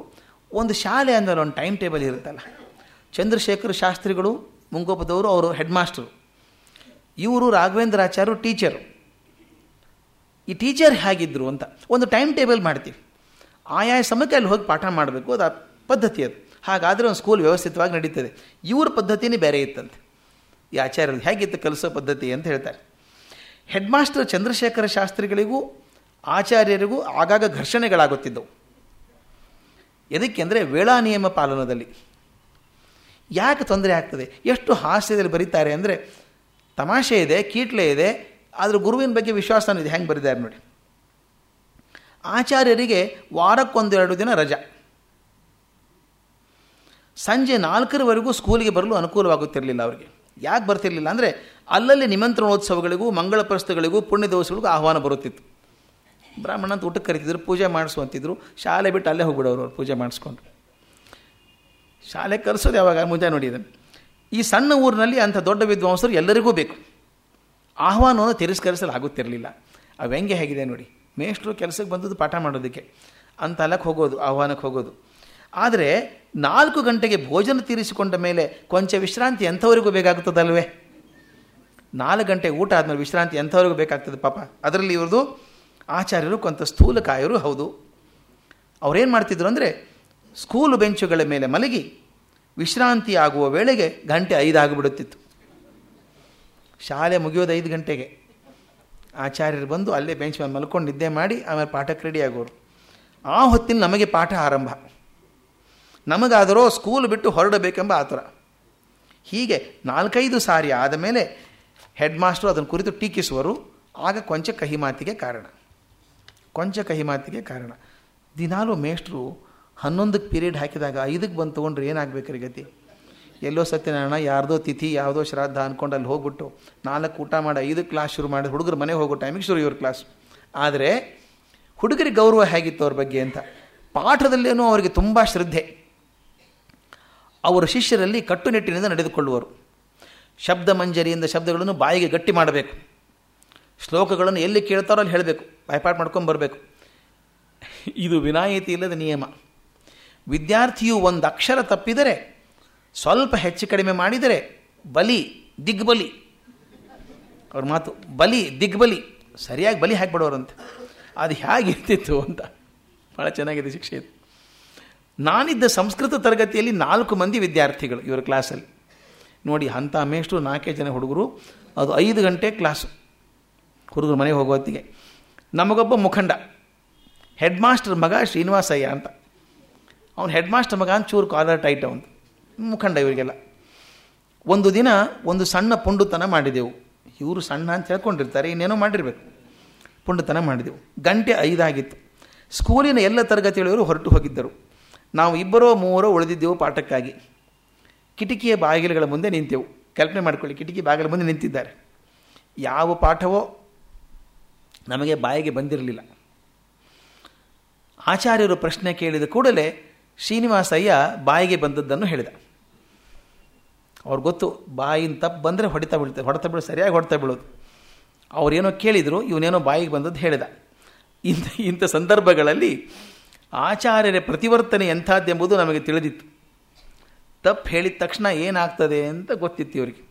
ಒಂದು ಶಾಲೆ ಅಂದರೆ ಒಂದು ಟೈಮ್ ಟೇಬಲ್ ಇರುತ್ತಲ್ಲ. ಚಂದ್ರಶೇಖರ್ ಶಾಸ್ತ್ರಿಗಳು, ಮುಂಗೋಪದವರು ಅವರು ಹೆಡ್ ಮಾಸ್ಟರು ಇವರು ರಾಘವೇಂದ್ರಾಚಾರ್ಯರು ಟೀಚರು. ಈ ಟೀಚರ್ ಹೇಗಿದ್ದರು ಅಂತ ಒಂದು ಟೈಮ್ ಟೇಬಲ್ ಮಾಡ್ತೀವಿ. ಆಯಾ ಸಮಯಕ್ಕೆ ಅಲ್ಲಿ ಹೋಗಿ ಪಾಠ ಮಾಡಬೇಕು, ಅದು ಪದ್ಧತಿ ಅದು. ಹಾಗಾದರೆ ಒಂದು ಸ್ಕೂಲ್ ವ್ಯವಸ್ಥಿತವಾಗಿ ನಡೀತದೆ. ಇವ್ರ ಪದ್ಧತಿನೇ ಬೇರೆ ಇತ್ತಂತೆ. ಈ ಆಚಾರ್ಯರು ಹೇಗಿತ್ತು ಕಲಿಸೋ ಪದ್ಧತಿ ಅಂತ ಹೇಳ್ತಾರೆ. ಹೆಡ್ ಮಾಸ್ಟರ್ ಚಂದ್ರಶೇಖರ ಶಾಸ್ತ್ರಿಗಳಿಗೂ, ಆಚಾರ್ಯರಿಗೂ ಆಗಾಗ ಘರ್ಷಣೆಗಳಾಗುತ್ತಿದ್ದವು. ಎದಕ್ಕೆ ಅಂದರೆ ವೇಳಾ ನಿಯಮ ಪಾಲನದಲ್ಲಿ. ಯಾಕೆ ತೊಂದರೆ ಆಗ್ತದೆ? ಎಷ್ಟು ಹಾಸ್ಯದಲ್ಲಿ ಬರೀತಾರೆ ಅಂದರೆ, ತಮಾಷೆ ಇದೆ, ಕೀಟ್ಲೆ ಇದೆ, ಆದರೆ ಗುರುವಿನ ಬಗ್ಗೆ ವಿಶ್ವಾಸನೂ ಇದೆ. ಹೆಂಗೆ ಬರಿದ್ದಾರೆ ನೋಡಿ. ಆಚಾರ್ಯರಿಗೆ ವಾರಕ್ಕೊಂದೆರಡು ದಿನ ರಜಾ. ಸಂಜೆ ನಾಲ್ಕರವರೆಗೂ ಸ್ಕೂಲಿಗೆ ಬರಲು ಅನುಕೂಲವಾಗುತ್ತಿರಲಿಲ್ಲ ಅವರಿಗೆ. ಯಾಕೆ ಬರ್ತಿರಲಿಲ್ಲ ಅಂದರೆ, ಅಲ್ಲಲ್ಲಿ ನಿಮಂತ್ರಣೋತ್ಸವಗಳಿಗೂ ಮಂಗಳ ಪ್ರಸ್ತುಗಳಿಗೂ ಪುಣ್ಯ ದಿವಸಗಳಿಗೂ ಆಹ್ವಾನ ಬರುತ್ತಿತ್ತು. ಬ್ರಾಹ್ಮಣ ಅಂತ ಊಟಕ್ಕೆ ಕರಿತಿದ್ರು, ಪೂಜೆ ಮಾಡಿಸುವಂತಿದ್ರು, ಶಾಲೆ ಬಿಟ್ಟು ಅಲ್ಲೇ ಹೋಗ್ಬಿಡೋರು ಅವ್ರು, ಪೂಜೆ ಮಾಡಿಸ್ಕೊಂಡು. ಶಾಲೆ ಕರೆಸೋದು ಯಾವಾಗ? ಮುಂದೆ ನೋಡಿ ಇದನ್ನು. ಈ ಸಣ್ಣ ಊರಿನಲ್ಲಿ ಅಂಥ ದೊಡ್ಡ ವಿದ್ವಾಂಸರು ಎಲ್ಲರಿಗೂ ಬೇಕು. ಆಹ್ವಾನವನ್ನು ತಿರಸ್ಕರಿಸಲು ಆಗುತ್ತಿರಲಿಲ್ಲ ಆ ವ್ಯಂಗ್ಯ ಹೇಗಿದೆ ನೋಡಿ. ಮೇಷ್ಟ್ರು ಕೆಲಸಕ್ಕೆ ಬಂದದ್ದು ಪಾಠ ಮಾಡೋದಕ್ಕೆ. ಅಂತ ಅಲ್ಲಕ್ಕೆ ಹೋಗೋದು, ಆಹ್ವಾನಕ್ಕೆ ಹೋಗೋದು. ಆದರೆ ನಾಲ್ಕು ಗಂಟೆಗೆ ಭೋಜನ ತೀರಿಸಿಕೊಂಡ ಮೇಲೆ ಕೊಂಚ ವಿಶ್ರಾಂತಿ ಎಂಥವರಿಗೂ ಬೇಕಾಗುತ್ತದಲ್ವೇ? ನಾಲ್ಕು ಗಂಟೆ ಊಟ ಆದಮೇಲೆ ವಿಶ್ರಾಂತಿ ಎಂಥವ್ರಿಗೂ ಬೇಕಾಗ್ತದೆ ಪಾಪ. ಅದರಲ್ಲಿ ಇವ್ರದ್ದು ಆಚಾರ್ಯರು, ಕೊಂತ ಸ್ಥೂಲಕಾಯರು ಹೌದು. ಅವ್ರೇನು ಮಾಡ್ತಿದ್ರು ಅಂದರೆ, ಸ್ಕೂಲು ಬೆಂಚುಗಳ ಮೇಲೆ ಮಲಗಿ ವಿಶ್ರಾಂತಿ ಆಗುವ ವೇಳೆಗೆ ಗಂಟೆ ಐದು ಆಗಿಬಿಡುತ್ತಿತ್ತು ಶಾಲೆ ಮುಗಿಯೋದು ಐದು ಗಂಟೆಗೆ. ಆಚಾರ್ಯರು ಬಂದು ಅಲ್ಲೇ ಬೆಂಚ್ ಮೇಲೆ ಮಲ್ಕೊಂಡು ನಿದ್ದೆ ಮಾಡಿ ಆಮೇಲೆ ಪಾಠಕ್ಕೆ ರೆಡಿ ಆಗೋರು. ಆ ಹೊತ್ತಿನ ನಮಗೆ ಪಾಠ ಆರಂಭ. ನಮಗಾದರೂ ಸ್ಕೂಲ್ ಬಿಟ್ಟು ಹೊರಡಬೇಕೆಂಬ ಆತುರ. ಹೀಗೆ ನಾಲ್ಕೈದು ಸಾರಿ ಆದ ಮೇಲೆ ಹೆಡ್ ಮಾಸ್ಟರ್ ಅದನ್ನು ಕುರಿತು ಟೀಕಿಸುವರು. ಆಗ ಕೊಂಚ ಕಹಿ ಮಾತಿಗೆ ಕಾರಣ. ಕೊಂಚ ಕಹಿ ಮಾತಿಗೆ ಕಾರಣ. ದಿನಾಲೂ ಮೇಷ್ಟ್ರು ಹನ್ನೊಂದಕ್ಕೆ ಪೀರಿಯಡ್ ಹಾಕಿದಾಗ ಐದಕ್ಕೆ ಬಂದು ತೊಗೊಂಡ್ರೆ ಏನಾಗಬೇಕ್ರಿ ಗತಿ? ಎಲ್ಲೋ ಸತ್ಯನಾರಾಯಣ ಯಾರ್ದೋ ತಿಥಿ ಯಾವುದೋ ಶ್ರಾದ್ದ ಅಂದ್ಕೊಂಡು ಅಲ್ಲಿ ಹೋಗ್ಬಿಟ್ಟು ನಾಲ್ಕು ಊಟ ಮಾಡಿ ಐದು ಕ್ಲಾಸ್ ಶುರು ಮಾಡಿ ಹುಡುಗರು ಮನೆಗೆ ಹೋಗೋ ಟೈಮಿಗೆ ಶುರು ಇವ್ರ ಕ್ಲಾಸ್ ಆದರೆ ಹುಡುಗರಿಗೆ ಗೌರವ ಹೇಗಿತ್ತು ಅವ್ರ ಬಗ್ಗೆ ಅಂತ? ಪಾಠದಲ್ಲೇನೂ ಅವರಿಗೆ ತುಂಬ ಶ್ರದ್ಧೆ. ಅವರ ಶಿಷ್ಯರಲ್ಲಿ ಕಟ್ಟುನಿಟ್ಟಿನಿಂದ ನಡೆದುಕೊಳ್ಳುವರು. ಶಬ್ದ ಮಂಜರಿಯಿಂದ ಶಬ್ದಗಳನ್ನು ಬಾಯಿಗೆ ಗಟ್ಟಿ ಮಾಡಬೇಕು. ಶ್ಲೋಕಗಳನ್ನು ಎಲ್ಲಿ ಕೇಳ್ತಾರೋ ಅಲ್ಲಿ ಹೇಳಬೇಕು. ಬಾಯ್ಪಾಟ್ ಮಾಡ್ಕೊಂಡು ಬರಬೇಕು ಇದು ವಿನಾಯಿತಿ ಇಲ್ಲದ ನಿಯಮ. ವಿದ್ಯಾರ್ಥಿಯು ಒಂದು ಅಕ್ಷರ ತಪ್ಪಿದರೆ, ಸ್ವಲ್ಪ ಹೆಚ್ಚು ಕಡಿಮೆ ಮಾಡಿದರೆ, ಬಲಿ, ದಿಗ್ಬಲಿ. ಅವ್ರ ಮಾತು, ಬಲಿ, ದಿಗ್ಬಲಿ, ಸರಿಯಾಗಿ ಬಲಿ ಹಾಕಿಬಿಡೋರಂತೆ. ಅದು ಹೇಗಿರ್ತಿತ್ತು ಅಂತ ಭಾಳ ಚೆನ್ನಾಗಿದೆ ಶಿಕ್ಷೆ ಇದು. ನಾನಿದ್ದ ಸಂಸ್ಕೃತ ತರಗತಿಯಲ್ಲಿ ನಾಲ್ಕು ಮಂದಿ ವಿದ್ಯಾರ್ಥಿಗಳು ಇವರ ಕ್ಲಾಸಲ್ಲಿ. ನೋಡಿ ಅಂಥ ಮೇಷ್ಟು ನಾಲ್ಕೇ ಜನ ಹುಡುಗರು, ಅದು ಐದು ಗಂಟೆ ಕ್ಲಾಸು. ಹುಡುಗರು ಮನೆಗೆ ಹೋಗೋ ಹೊತ್ತಿಗೆ. ನಮಗೊಬ್ಬ ಮುಖಂಡ ಹೆಡ್ ಮಾಸ್ಟರ್ ಮಗ ಶ್ರೀನಿವಾಸಯ್ಯ ಅಂತ. ಅವ್ನು ಹೆಡ್ ಮಾಸ್ಟರ್ ಮಗ ಚೂರು ಕಾಲರ್ ಟೈಟ್ ಅವನು. ಮುಖಂಡ ಇವರಿಗೆಲ್ಲ. ಒಂದು ದಿನ ಒಂದು ಸಣ್ಣ ಪುಂಡುತನ ಮಾಡಿದೆವು. ಇವರು ಸಣ್ಣ ಅಂತ ಹೇಳ್ಕೊಂಡಿರ್ತಾರೆ, ಇನ್ನೇನೋ ಮಾಡಿರಬೇಕು. ಪುಂಡುತನ ಮಾಡಿದೆವು. ಗಂಟೆ ಐದಾಗಿತ್ತು. ಸ್ಕೂಲಿನ ಎಲ್ಲ ತರಗತಿಗಳವರು ಹೊರಟು ಹೋಗಿದ್ದರು. ನಾವು ಇಬ್ಬರೋ ಮೂವರೋ ಉಳಿದಿದ್ದೆವು ಪಾಠಕ್ಕಾಗಿ. ಕಿಟಕಿಯ ಬಾಗಿಲುಗಳ ಮುಂದೆ ನಿಂತೆವು. ಕಲ್ಪನೆ ಮಾಡಿಕೊಳ್ಳಿ, ಕಿಟಕಿ ಬಾಗಿಲ ಮುಂದೆ ನಿಂತಿದ್ದಾರೆ. ಯಾವ ಪಾಠವೋ ನಮಗೆ ಬಾಯಿಗೆ ಬಂದಿರಲಿಲ್ಲ. ಆಚಾರ್ಯರು ಪ್ರಶ್ನೆ ಕೇಳಿದ ಕೂಡಲೇ ಶ್ರೀನಿವಾಸಯ್ಯ ಬಾಯಿಗೆ ಬಂದದ್ದನ್ನು ಹೇಳಿದ. ಅವ್ರು ಗೊತ್ತು, ಬಾಯಿನ ತಪ್ಪು ಬಂದರೆ ಹೊಡಿತಾ ಬೀಳ್ತಾರೆ ಹೊಡೆತ ಬೀಳು, ಸರಿಯಾಗಿ ಹೊಡೆತಾ ಬೀಳೋದು. ಅವರೇನೋ ಕೇಳಿದರು, ಇವನೇನೋ ಬಾಯಿಗೆ ಬಂದದ್ದು ಹೇಳಿದ. ಇಂಥ ಇಂಥ ಸಂದರ್ಭಗಳಲ್ಲಿ ಆಚಾರ್ಯರ ಪ್ರತಿವರ್ತನೆ ಎಂಥದ್ದೆಂಬುದು ನಮಗೆ ತಿಳಿದಿತ್ತು. ತಪ್ಪು ಹೇಳಿದ ತಕ್ಷಣ ಏನಾಗ್ತದೆ ಅಂತ ಗೊತ್ತಿತ್ತು ಇವರಿಗೆ.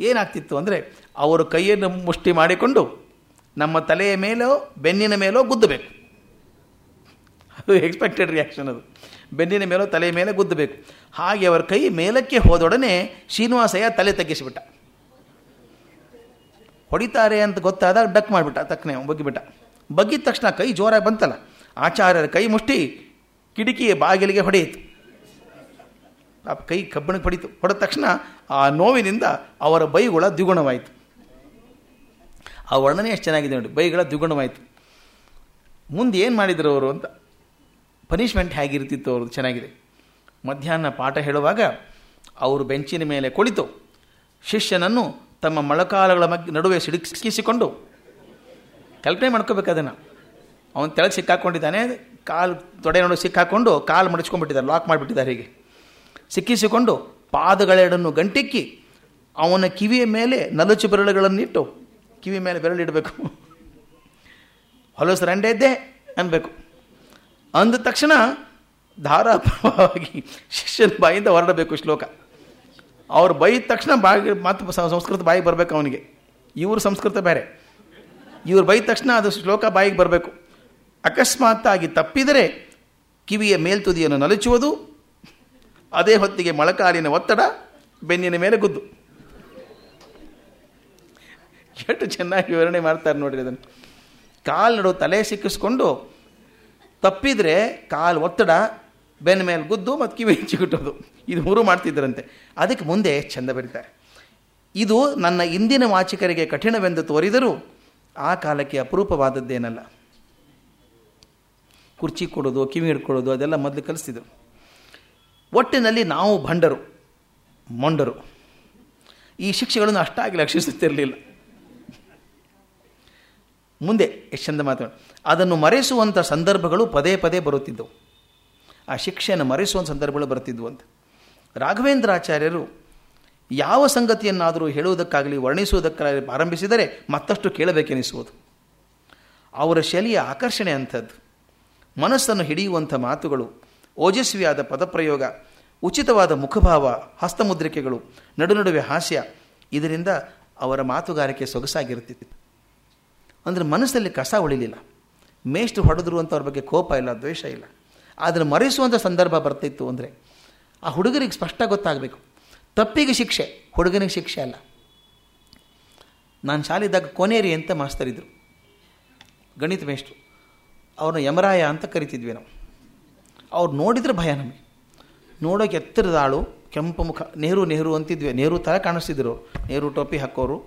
ಏನಾಗ್ತಿತ್ತು ಅಂದರೆ, ಅವರು ಕೈಯನ್ನು ಮುಷ್ಟಿ ಮಾಡಿಕೊಂಡು ನಮ್ಮ ತಲೆಯ ಮೇಲೋ, ಬೆನ್ನಿನ ಮೇಲೋ ಗುದ್ದಬೇಕು. ಅದು ಎಕ್ಸ್ಪೆಕ್ಟೆಡ್ ರಿಯಾಕ್ಷನ್ ಅದು. ಬೆನ್ನಿನ ಮೇಲೋ ತಲೆಯ ಮೇಲೆ ಗುದ್ದಬೇಕು. ಹಾಗೆ ಅವರ ಕೈ ಮೇಲಕ್ಕೆ ಹೋದೊಡನೆ ಶ್ರೀನಿವಾಸಯ್ಯ ತಲೆ ತಗ್ಗಿಸಿಬಿಟ್ಟ. ಹೊಡಿತಾರೆ ಅಂತ ಗೊತ್ತಾದಾಗ ಡಕ್ ಮಾಡಿಬಿಟ್ಟ ತಕ್ಕನೆ ಬಗ್ಗಿಬಿಟ್ಟ. ಬಗ್ಗಿದ ತಕ್ಷಣ ಕೈ ಜೋರಾಗಿ ಬಂತಲ್ಲ, ಆಚಾರ್ಯರ ಕೈ ಮುಷ್ಟಿ ಕಿಟಕಿಯ ಬಾಗಿಲಿಗೆ ಹೊಡೆಯಿತು. ಆ ಕೈ ಕಬ್ಬಿಣಕ್ಕೆ ಹೊಡಿತು. ಹೊಡೆದ ತಕ್ಷಣ ಆ ನೋವಿನಿಂದ ಅವರ ಬೈಗುಳ ದ್ವಿಗುಣವಾಯಿತು. ಆ ವರ್ಣನೆ ಎಷ್ಟು ಚೆನ್ನಾಗಿದೆ ನೋಡಿ, ಬೈಗಳ ದ್ವಿಗುಣವಾಯಿತು. ಮುಂದೆ ಏನು ಮಾಡಿದರು ಅವರು ಅಂತ? ಪನಿಷ್ಮೆಂಟ್ ಹೇಗಿರ್ತಿತ್ತು ಅವ್ರದ್ದು ಚೆನ್ನಾಗಿದೆ. ಮಧ್ಯಾಹ್ನ ಪಾಠ ಹೇಳುವಾಗ ಅವರು ಬೆಂಚಿನ ಮೇಲೆ ಕುಳಿತು ಶಿಷ್ಯನನ್ನು ತಮ್ಮ ಮೊಳಕಾಲಗಳ ಮಗ್, ನಡುವೆ ಸಿಡುಕಿಸಿಕೊಂಡು ಕಲ್ಪನೆ ಮಾಡ್ಕೋಬೇಕು ಅದನ್ನು. ಅವನು ತೆಳಗೆ ಸಿಕ್ಕಾಕೊಂಡಿದ್ದಾನೆ, ಕಾಲು ತೊಡೆ ನೋಡಿ ಸಿಕ್ಕಾಕೊಂಡು ಕಾಲು ಮಡಚ್ಕೊಂಡ್ಬಿಟ್ಟಿದ್ದಾರೆ ಲಾಕ್ ಮಾಡಿಬಿಟ್ಟಿದ್ದಾರೆ ಹೀಗೆ. ಸಿಕ್ಕಿಸಿಕೊಂಡು ಪಾದಗಳೆರಡನ್ನು ಗಂಟಿಕ್ಕಿ ಅವನ ಕಿವಿಯ ಮೇಲೆ ನಲಚು ಬೆರಳುಗಳನ್ನಿಟ್ಟು ಕಿವಿ ಮೇಲೆ ಬೆರಳಿಡಬೇಕು. ಹೊಲಸು ರಂಡೆ ಇದ್ದೆ ಅನ್ಬೇಕು. ಅಂದ ತಕ್ಷಣ ಧಾರಾಪವಾಗಿ ಶಿಷ್ಯನ ಬಾಯಿಂದ ಹೊರಡಬೇಕು ಶ್ಲೋಕ. ಅವ್ರು ಬೈದ ತಕ್ಷಣ ಬಾಯಿ ಮಾತು ಸಂಸ್ಕೃತ ಬಾಯಿಗೆ ಬರಬೇಕು ಅವನಿಗೆ. ಇವರು ಸಂಸ್ಕೃತ ಬೇರೆ. ಇವ್ರು ಬೈದ ತಕ್ಷಣ ಅದು ಶ್ಲೋಕ ಬಾಯಿಗೆ ಬರಬೇಕು. ಅಕಸ್ಮಾತ್ತಾಗಿ ತಪ್ಪಿದರೆ ಕಿವಿಯ ಮೇಲ್ತುದಿಯನ್ನು ನಲಚುವುದು, ಅದೇ ಹೊತ್ತಿಗೆ ಮೊಳಕಾಲಿನ ಒತ್ತಡ ಬೆನ್ನಿನ ಮೇಲೆ ಗುದ್ದು. ಎಷ್ಟು ಚೆನ್ನಾಗಿ ವಿವರಣೆ ಮಾಡ್ತಾರೆ ನೋಡಿರಿ ಅದನ್ನು ಕಾಲು ನಡು ತಲೆ ಸಿಕ್ಕಿಸ್ಕೊಂಡು ತಪ್ಪಿದರೆ ಕಾಲು ಒತ್ತಡ, ಬೆನ್ನ ಮೇಲೆ ಗುದ್ದು ಮತ್ತು ಕಿವಿ ಚಿಗುಟ್ಟೋದು ಇದು ಮೂರು ಮಾಡ್ತಿದ್ದರಂತೆ ಅದಕ್ಕೆ ಮುಂದೆ ಚಂದ ಬರೀತಾರೆ. ಇದು ನನ್ನ ಇಂದಿನ ವಾಚಿಕರಿಗೆ ಕಠಿಣವೆಂದು ತೋರಿದರೂ ಆ ಕಾಲಕ್ಕೆ ಅಪರೂಪವಾದದ್ದೇನಲ್ಲ. ಕುರ್ಚಿ ಕೊಡೋದು, ಕಿವಿ ಹಿಡ್ಕೊಳ್ಳೋದು, ಅದೆಲ್ಲ ಮೊದಲು ಕಲಿಸ್ತಿದ್ರು. ಒಟ್ಟಿನಲ್ಲಿ ನಾವು ಭಂಡರು, ಮೊಂಡರು. ಈ ಶಿಕ್ಷೆಗಳನ್ನು ಅಷ್ಟಾಗಿ ಲಕ್ಷಿಸುತ್ತಿರಲಿಲ್ಲ. ಮುಂದೆ ಎಷ್ಟು ಚಂದ ಮಾತಾಡ ಅದನ್ನು ಮರೆಸುವಂಥ ಸಂದರ್ಭಗಳು ಪದೇ ಪದೇ ಬರುತ್ತಿದ್ದವು. ಆ ಶಿಕ್ಷೆಯನ್ನು ಮರೆಸುವಂಥ ಸಂದರ್ಭಗಳು ಬರುತ್ತಿದ್ದವು ಅಂತ. ರಾಘವೇಂದ್ರಾಚಾರ್ಯರು ಯಾವ ಸಂಗತಿಯನ್ನಾದರೂ ಹೇಳುವುದಕ್ಕಾಗಲಿ, ವರ್ಣಿಸುವುದಕ್ಕಾಗಲಿ ಆರಂಭಿಸಿದರೆ ಮತ್ತಷ್ಟು ಕೇಳಬೇಕೆನಿಸುವುದು. ಅವರ ಶೈಲಿಯ ಆಕರ್ಷಣೆ ಅಂಥದ್ದು. ಮನಸ್ಸನ್ನು ಹಿಡಿಯುವಂಥ ಮಾತುಗಳು, ಓಜಸ್ವಿಯಾದ ಪದಪ್ರಯೋಗ, ಉಚಿತವಾದ ಮುಖಭಾವ, ಹಸ್ತಮುದ್ರಿಕೆಗಳು, ನಡುನಡುವೆ ಹಾಸ್ಯ, ಇದರಿಂದ ಅವರ ಮಾತುಗಾರಿಕೆ ಸೊಗಸಾಗಿರುತ್ತಿತ್ತು. ಅಂದರೆ ಮನಸ್ಸಲ್ಲಿ ಕಸ ಉಳಿಲಿಲ್ಲ. ಮೇಷ್ಟು ಹೊಡೆದ್ರು ಅಂತ ಅವ್ರ ಬಗ್ಗೆ ಕೋಪ ಇಲ್ಲ, ದ್ವೇಷ ಇಲ್ಲ. ಆದರೆ ಮರೆಸುವಂಥ ಸಂದರ್ಭ ಬರ್ತಿತ್ತು ಅಂದರೆ ಆ ಹುಡುಗರಿಗೆ ಸ್ಪಷ್ಟ ಗೊತ್ತಾಗಬೇಕು. ತಪ್ಪಿಗೆ ಶಿಕ್ಷೆ, ಹುಡುಗನಿಗೆ ಶಿಕ್ಷೆ ಅಲ್ಲ. ನಾನು ಶಾಲಿದ್ದಾಗ ಕೊನೇರಿ ಅಂತ ಮಾಸ್ತರಿದ್ದರು ಗಣಿತ ಮೇಷ್ಟ್ರು. ಅವ್ರನ್ನ ಯಮರಾಯ ಅಂತ ಕರಿತಿದ್ವಿ ನಾವು. ಅವ್ರು ನೋಡಿದ್ರೆ ಭಯ ನಮಗೆ. ನೋಡೋಕೆ ಎತ್ತರದ ಆಳು, ಕೆಂಪು ಮುಖ, ನೆಹರು ನೆಹರು ಅಂತಿದ್ವಿ. ನೆಹರು ಥರ ಕಾಣಿಸ್ತಿದ್ರು. ನೆಹರು ಟೋಪಿ ಹಾಕೋರು.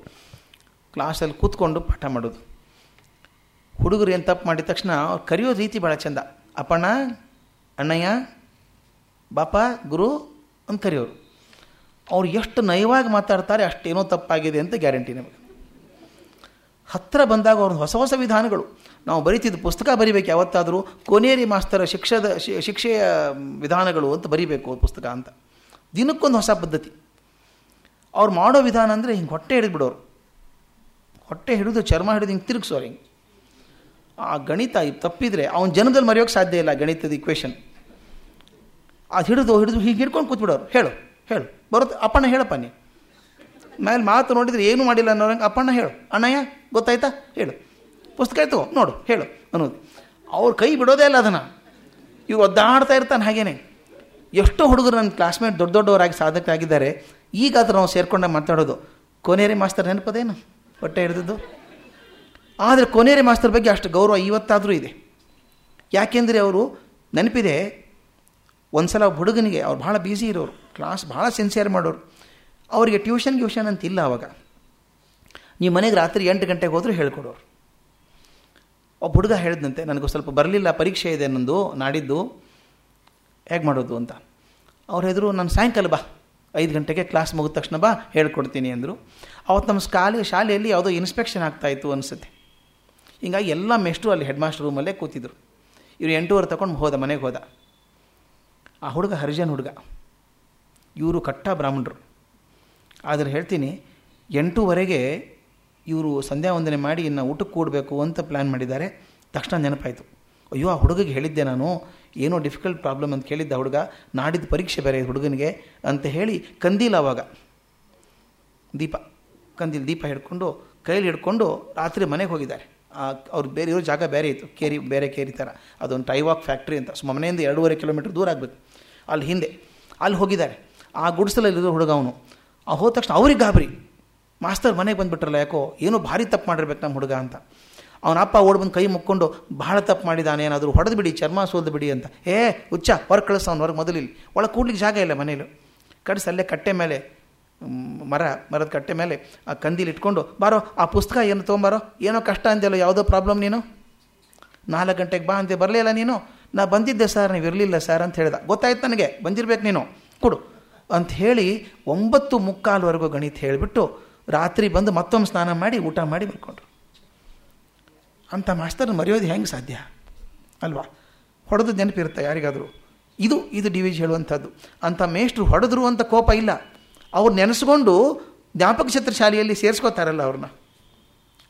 ಕ್ಲಾಸಲ್ಲಿ ಕೂತ್ಕೊಂಡು ಪಾಠ ಮಾಡೋದು. ಹುಡುಗರು ಏನು ತಪ್ಪು ಮಾಡಿದ ತಕ್ಷಣ ಅವ್ರು ಕರೆಯೋ ರೀತಿ ಭಾಳ ಚಂದ. ಅಪ್ಪಣ್ಣ, ಅಣ್ಣಯ್ಯ, ಬಾಪ, ಗುರು ಅಂತ ಕರೆಯೋರು. ಅವ್ರು ಎಷ್ಟು ನಯವಾಗಿ ಮಾತಾಡ್ತಾರೆ ಅಷ್ಟೇನೋ ತಪ್ಪಾಗಿದೆ ಅಂತ ಗ್ಯಾರಂಟಿ ನಮಗೆ. ಹತ್ತಿರ ಬಂದಾಗ ಅವ್ರದ್ದು ಹೊಸ ಹೊಸ ವಿಧಾನಗಳು. ನಾವು ಬರಿತಿದ್ದು ಪುಸ್ತಕ ಬರಿಬೇಕು ಯಾವತ್ತಾದರೂ, ಕೊನೇರಿ ಮಾಸ್ತರ ಶಿಕ್ಷದ ಶಿಕ್ಷೆಯ ವಿಧಾನಗಳು ಅಂತ ಬರಿಬೇಕು ಪುಸ್ತಕ ಅಂತ. ದಿನಕ್ಕೊಂದು ಹೊಸ ಪದ್ಧತಿ. ಅವ್ರು ಮಾಡೋ ವಿಧಾನ ಅಂದರೆ ಹಿಂಗೆ ಹೊಟ್ಟೆ ಹಿಡಿದ್ಬಿಡೋರು. ಹೊಟ್ಟೆ ಹಿಡಿದು ಚರ್ಮ ಹಿಡಿದು ಹಿಂಗೆ ತಿರುಗಿಸೋರು ಹಿಂಗೆ. ಆ ಗಣಿತ ತಪ್ಪಿದರೆ ಅವನ ಜನದಲ್ಲಿ ಮರೆಯೋಕ್ಕೆ ಸಾಧ್ಯ ಇಲ್ಲ ಗಣಿತದ ಇಕ್ವೇಷನ್ ಅದು ಹಿಡಿದು ಹಿಡಿದು ಹೀಗೆ ಹಿಡ್ಕೊಂಡು ಕೂತ್ಬಿಡೋರು. ಹೇಳು ಹೇಳು. ಬರುತ್ತೆ, ಅಪ್ಪಣ್ಣ ಹೇಳಪ್ಪ ನೀ. ಮೇಲೆ ಮಾತು ನೋಡಿದರೆ ಏನು ಮಾಡಿಲ್ಲ ಅನ್ನೋರಂಗೆ ಅಪ್ಪಣ್ಣ ಹೇಳು. ಅಣ್ಣಯ್ಯ, ಗೊತ್ತಾಯ್ತಾ? ಹೇಳು. ಪುಸ್ತಕ ಆಯ್ತು ನೋಡು, ಹೇಳು ಅನ್ನೋದು. ಅವ್ರ ಕೈ ಬಿಡೋದೇ ಇಲ್ಲ ಅದನ್ನು. ಇವ್ರು ಒದ್ದಾಡ್ತಾ ಇರ್ತಾನೆ ಹಾಗೇನೆ. ಎಷ್ಟೋ ಹುಡುಗರು ನನ್ನ ಕ್ಲಾಸ್ಮೇಟ್ ದೊಡ್ಡ ದೊಡ್ಡವರಾಗಿ ಸಾಧಕರಾಗಿದ್ದಾರೆ ಈಗ ಅದು ನಾವು ಸೇರ್ಕೊಂಡೆ ಮಾತಾಡೋದು. ಕೊನೆರಿ ಮಾಸ್ತರ್ ನೆನಪದೇನು? ಹೊಟ್ಟೆ ಹಿಡಿದದ್ದು? ಆದರೆ ಕೊನೇರಿ ಮಾಸ್ತರ್ ಬಗ್ಗೆ ಅಷ್ಟು ಗೌರವ ಇವತ್ತಾದರೂ ಇದೆ. ಯಾಕೆಂದರೆ ಅವರು ನೆನಪಿದೆ ಒಂದು ಸಲ ಹುಡುಗನಿಗೆ, ಅವ್ರು ಭಾಳ ಬ್ಯುಸಿ ಇರೋರು ಕ್ಲಾಸ್ ಭಾಳ ಸಿನ್ಸಿಯರ್ ಮಾಡೋರು. ಅವರಿಗೆ ಟ್ಯೂಷನ್ ಟ್ಯೂಷನ್ ಅಂತ ಇಲ್ಲ ಅವಾಗ. ನೀವು ಮನೆಗೆ ರಾತ್ರಿ ಎಂಟು ಗಂಟೆಗೆ ಹೋದರೂ ಹೇಳ್ಕೊಡೋರು. ಒಬ್ಬ ಹುಡುಗ ಹೇಳಿದಂತೆ, ನನಗೂ ಸ್ವಲ್ಪ ಬರಲಿಲ್ಲ, ಪರೀಕ್ಷೆ ಇದೆ ನಂದು, ನಾಡಿದ್ದು. ಹೇಗೆ ಮಾಡೋದು ಅಂತ? ಅವ್ರು ಹೆದರು, ನಾನು ಸಾಯಂಕಾಲ ಬಾ, ಐದು ಗಂಟೆಗೆ ಕ್ಲಾಸ್ ಮುಗಿದ ತಕ್ಷಣ ಬಾ, ಹೇಳ್ಕೊಡ್ತೀನಿ ಅಂದರು. ಅವತ್ತು ನಮ್ಮ ಶಾಲೆ ಶಾಲೆಯಲ್ಲಿ ಯಾವುದೋ ಇನ್ಸ್ಪೆಕ್ಷನ್ ಆಗ್ತಾಯಿತ್ತು ಅನಿಸುತ್ತೆ. ಹಿಂಗಾಗಿ ಎಲ್ಲ ಮೆಸ್ಟ್ರು ಅಲ್ಲಿ ಹೆಡ್ ಮಾಸ್ಟರ್ ರೂಮಲ್ಲೇ ಕೂತಿದ್ರು. ಇವರು ಎಂಟೂವರೆ ತಗೊಂಡು ಹೋದ, ಮನೆಗೆ ಹೋದ. ಆ ಹುಡುಗ ಹರಿಜನ್ ಹುಡುಗ. ಇವರು ಕಟ್ಟ ಬ್ರಾಹ್ಮಣರು. ಆದರೆ ಹೇಳ್ತೀನಿ, ಎಂಟೂವರೆಗೆ ಇವರು ಸಂಧ್ಯಾ ವಂದನೆ ಮಾಡಿ ಇನ್ನು ಊಟಕ್ಕೆ ಕೂಡಬೇಕು ಅಂತ ಪ್ಲ್ಯಾನ್ ಮಾಡಿದ್ದಾರೆ. ತಕ್ಷಣ ನೆನಪಾಯಿತು. ಅಯ್ಯೋ, ಆ ಹುಡುಗಿಗೆ ಹೇಳಿದ್ದೆ ನಾನು, ಏನೋ ಡಿಫಿಕಲ್ಟ್ ಪ್ರಾಬ್ಲಮ್ ಅಂತ ಕೇಳಿದ್ದ ಹುಡುಗ, ನಾಡಿದ್ದು ಪರೀಕ್ಷೆ ಬೇರೆ ಹುಡುಗನಿಗೆ ಅಂತ ಹೇಳಿ ಕಂದೀಲ್ ಆವಾಗ. ದೀಪ, ಕಂದೀಲ್ ದೀಪ ಹಿಡ್ಕೊಂಡು, ಕೈಲಿ ಹಿಡ್ಕೊಂಡು ರಾತ್ರಿ ಮನೆಗೆ ಹೋಗಿದ್ದಾರೆ. ಅವ್ರು ಬೇರೆ ಇರೋ ಜಾಗ ಬೇರೆ ಇತ್ತು. ಕೇರಿ, ಬೇರೆ ಕೇರಿ ಥರ ಅದೊಂದು ಟೈವಾಕ್ ಫ್ಯಾಕ್ಟ್ರಿ ಅಂತ. ಸೊ ಮನೆಯಿಂದ ಎರಡೂವರೆ ಕಿಲೋಮೀಟ್ರ್ ದೂರ ಆಗಬೇಕು. ಅಲ್ಲಿ ಹಿಂದೆ. ಅಲ್ಲಿ ಹೋಗಿದ್ದಾರೆ. ಆ ಗುಡಿಸಲಲ್ಲಿರೋ ಹುಡುಗ ಅವನು. ಆ ಹೋದ ತಕ್ಷಣ ಅವ್ರಿಗೆ ಗಾಬರಿ. ಮಾಸ್ತರ್ ಮನೆಗೆ ಬಂದುಬಿಟ್ರಲ್ಲ ಯಾಕೋ? ಏನೋ ಭಾರಿ ತಪ್ಪು ಮಾಡಿರ್ಬೇಕು ನಮ್ಮ ಹುಡುಗ ಅಂತ. ಅವನ ಅಪ್ಪ ಓಡ್ ಬಂದು ಕೈ ಮುಕ್ಕೊಂಡು, ಭಾಳ ತಪ್ಪು ಮಾಡಿದ್ದಾನೆ ಏನಾದರೂ ಹೊಡೆದು ಬಿಡಿ, ಚರ್ಮ ಸೋಲ್ದು ಬಿಡಿ ಅಂತ. ಏ, ಹುಚ್ಚ, ಹೊರಗೆ ಕಳಿಸ ಹೊರಗೆ ಮೊದಲಿಲ್ಲಿ. ಒಳಗೆ ಕೂಡ್ಲಿಕ್ಕೆ ಜಾಗ ಇಲ್ಲ ಮನೇಲಿ. ಕಡಿಸಿ ಅಲ್ಲೇ ಕಟ್ಟೆ ಮೇಲೆ ಮರ, ಮರದ ಕಟ್ಟೆ ಮೇಲೆ ಆ ಕಂದೀಲಿ ಇಟ್ಕೊಂಡು, ಬಾರೋ, ಆ ಪುಸ್ತಕ ಏನು ತೊಗೊಂಬಾರೋ? ಏನೋ ಕಷ್ಟ ಅಂದೆಲ್ಲ ಯಾವುದೋ ಪ್ರಾಬ್ಲಮ್ ನೀನು? ನಾಲ್ಕು ಗಂಟೆಗೆ ಬಾ ಅಂತೆ ಬರಲಿಲ್ಲ ನೀನು? ನಾ ಬಂದಿದ್ದೆ ಸರ್ ನೀವು ಇರಲಿಲ್ಲ ಸರ್ ಅಂತ ಹೇಳಿದ. ಗೊತ್ತಾಯ್ತು ನನಗೆ, ಬಂದಿರ್ಬೇಕು ನೀನು. ಕೊಡು. ಅಂತ ಹೇಳಿ ಒಂಬತ್ತು ಮುಕ್ಕಾಲ್ವರೆಗೂ ಗಣಿತ ಹೇಳಿಬಿಟ್ಟು ರಾತ್ರಿ ಬಂದು ಮತ್ತೊಮ್ಮೆ ಸ್ನಾನ ಮಾಡಿ ಊಟ ಮಾಡಿ ಬರ್ಕೊಂಡ್ರು ಅಂಥ ಮಾಸ್ತರ್ ಮರೆಯೋದು ಹೆಂಗೆ ಸಾಧ್ಯ? ಅಲ್ವಾ? ಹೊಡೆದು ನೆನಪಿರುತ್ತೆ ಯಾರಿಗಾದರೂ. ಇದು ಇದು ಡಿವಿಜ್ ಹೇಳುವಂಥದ್ದು. ಅಂಥ ಮೇಷ್ಟ್ರು ಹೊಡೆದ್ರು ಅಂತ ಕೋಪ ಇಲ್ಲ. ಅವ್ರು ನೆನೆಸ್ಕೊಂಡು ಜ್ಞಾಪಕ ಚಿತ್ರ ಶಾಲೆಯಲ್ಲಿ ಸೇರಿಸ್ಕೋತಾರಲ್ಲ ಅವ್ರನ್ನ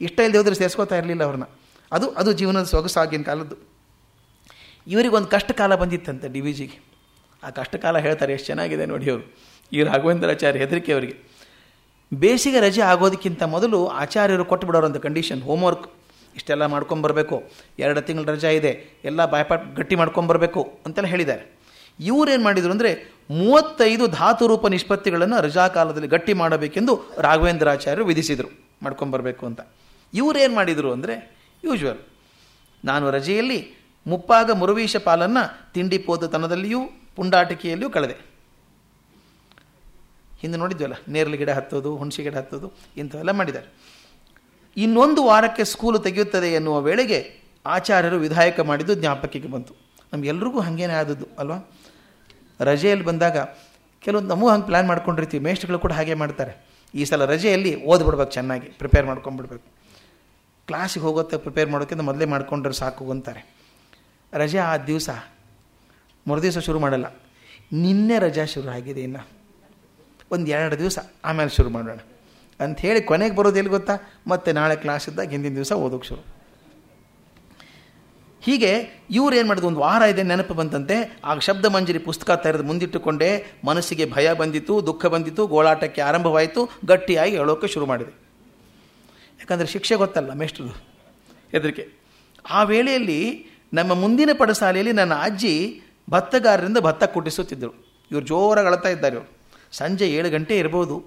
ಇಷ್ಟ ಇಲ್ಲದೆ ಹೋದರೆ ಸೇರಿಸ್ಕೋತಾ ಇರಲಿಲ್ಲ ಅವ್ರನ್ನ ಅದು ಅದು ಜೀವನದ ಸೊಗಸಾಗಿನ ಕಾಲದ್ದು. ಇವರಿಗೊಂದು ಕಷ್ಟ ಕಾಲ ಬಂದಿತ್ತಂತೆ ಡಿ ವಿ ಜಿಗೆ. ಆ ಕಷ್ಟ ಕಾಲ ಹೇಳ್ತಾರೆ ಎಷ್ಟು ಚೆನ್ನಾಗಿದೆ ನೋಡಿ ಅವರು. ಈ ರಾಘವೇಂದ್ರಾಚಾರ್ಯ ಹೆದರಿಕೆ ಅವರಿಗೆ. ಬೇಸಿಗೆ ರಜೆ ಆಗೋದಕ್ಕಿಂತ ಮೊದಲು ಆಚಾರ್ಯರು ಕೊಟ್ಟು ಬಿಡೋರಂಥ ಕಂಡೀಷನ್ ಹೋಮ್ವರ್ಕ್ ಇಷ್ಟೆಲ್ಲ ಮಾಡ್ಕೊಂಬರ್ಬೇಕು. ಎರಡು ತಿಂಗಳು ರಜೆ ಇದೆ. ಎಲ್ಲ ಬಾಯ್ಪಾಟ್ ಗಟ್ಟಿ ಮಾಡ್ಕೊಂಬರ್ಬೇಕು ಅಂತೆಲ್ಲ ಹೇಳಿದ್ದಾರೆ. ಇವರೇನು ಮಾಡಿದರು ಅಂದರೆ ಮೂವತ್ತೈದು ಧಾತು ರೂಪ ನಿಷ್ಪತ್ತಿಗಳನ್ನು ರಜಾಕಾಲದಲ್ಲಿ ಗಟ್ಟಿ ಮಾಡಬೇಕೆಂದು ರಾಘವೇಂದ್ರಾಚಾರ್ಯರು ವಿಧಿಸಿದರು. ಮಾಡ್ಕೊಂಬರ್ಬೇಕು ಅಂತ. ಇವರೇನು ಮಾಡಿದರು ಅಂದರೆ ಯೂಶ್ವಲ್. ನಾನು ರಜೆಯಲ್ಲಿ ಮುಪ್ಪಾಗ ಮುರುವೀಶ ಪಾಲನ್ನು ತಿಂಡಿ ಪೋದತನದಲ್ಲಿಯೂ ಪುಂಡಾಟಿಕೆಯಲ್ಲಿಯೂ ಕಳೆದೆ. ಹಿಂದೆ ನೋಡಿದ್ವಲ್ಲ, ನೇರಳೆ ಗಿಡ ಹತ್ತೋದು, ಹುಣಸೆ ಗಿಡ ಹತ್ತೋದು, ಇಂಥವೆಲ್ಲ ಮಾಡಿದ್ದಾರೆ. ಇನ್ನೊಂದು ವಾರಕ್ಕೆ ಸ್ಕೂಲು ತೆಗೆಯುತ್ತದೆ ಎನ್ನುವ ವೇಳೆಗೆ ಆಚಾರ್ಯರು ವಿಧಾಯಕ ಮಾಡಿದ್ದು ಜ್ಞಾಪಕಕ್ಕೆ ಬಂತು. ನಮಗೆಲ್ರಿಗೂ ಹಾಗೇನೇ ಆದದ್ದು, ಅಲ್ವಾ? ರಜೆಯಲ್ಲಿ ಬಂದಾಗ ಕೆಲವೊಂದು ನಮಗೂ ಹಂಗೆ ಪ್ಲ್ಯಾನ್ ಮಾಡ್ಕೊಂಡಿರ್ತೀವಿ. ಮೇಷ್ಟ್ಗಳು ಕೂಡ ಹಾಗೆ ಮಾಡ್ತಾರೆ. ಈ ಸಲ ರಜೆಯಲ್ಲಿ ಓದ್ಬಿಡ್ಬೇಕು ಚೆನ್ನಾಗಿ ಪ್ರಿಪೇರ್ ಮಾಡ್ಕೊಂಬಿಡ್ಬೇಕು ಕ್ಲಾಸಿಗೆ ಹೋಗೋತ್ತೆ ಪ್ರಿಪೇರ್ ಮಾಡೋಕ್ಕಿಂತ ಮೊದಲೇ ಮಾಡ್ಕೊಂಡ್ರೆ ಸಾಕು ಅಂತಾರೆ. ರಜೆ ಆ ದಿವಸ, ಮರುದಿವಸ ಶುರು ಮಾಡಲ್ಲ. ನಿನ್ನೆ ರಜಾ ಶುರು ಆಗಿದೆ ಇನ್ನು. ಒಂದು ಎರಡು ದಿವಸ, ಆಮೇಲೆ ಶುರು ಮಾಡೋಣ. ಅಂತ ಹೇಳಿ ಕೊನೆಗೆ ಬರೋದು ಎಲ್ಲಿ ಗೊತ್ತಾ? ಮತ್ತೆ ನಾಳೆ ಕ್ಲಾಸ್ ಇದ್ದಾಗ ಹಿಂದಿನ ದಿವಸ ಓದೋಕೆ ಶುರು. ಹೀಗೆ ಇವ್ರು ಏನು ಮಾಡಿದ್ರು? ಒಂದು ವಾರ ಇದೆ ನೆನಪು ಬಂತಂತೆ. ಆಗ ಶಬ್ದ ಮಂಜರಿ ಪುಸ್ತಕ ತೆರೆದು ಮುಂದಿಟ್ಟುಕೊಂಡೇ. ಮನಸ್ಸಿಗೆ ಭಯ ಬಂದಿತ್ತು, ದುಃಖ ಬಂದಿತ್ತು, ಗೋಳಾಟಕ್ಕೆ ಆರಂಭವಾಯಿತು, ಗಟ್ಟಿಯಾಗಿ ಹೇಳೋಕ್ಕೆ ಶುರು ಮಾಡಿದೆ. ಯಾಕಂದರೆ ಶಿಕ್ಷೆ ಗೊತ್ತಲ್ಲ ಮೇಷ್ಟ್ರದು ಹೆದರಿಕೆ ಆ ವೇಳೆಯಲ್ಲಿ ನಮ್ಮ ಮುಂದಿನ ಪಡಸಾಲೆಯಲ್ಲಿ ನನ್ನ ಅಜ್ಜಿ ಭತ್ತಗಾರರಿಂದ ಭತ್ತ ಕುಟ್ಟಿಸುತ್ತಿದ್ದರು. ಇವರು ಜೋರಾಗಿ ಅಳ್ತಾ ಇದ್ದಾರೆ ಇವರು. ಸಂಜೆ ಏಳು ಗಂಟೆ ಇರ್ಬೋದು.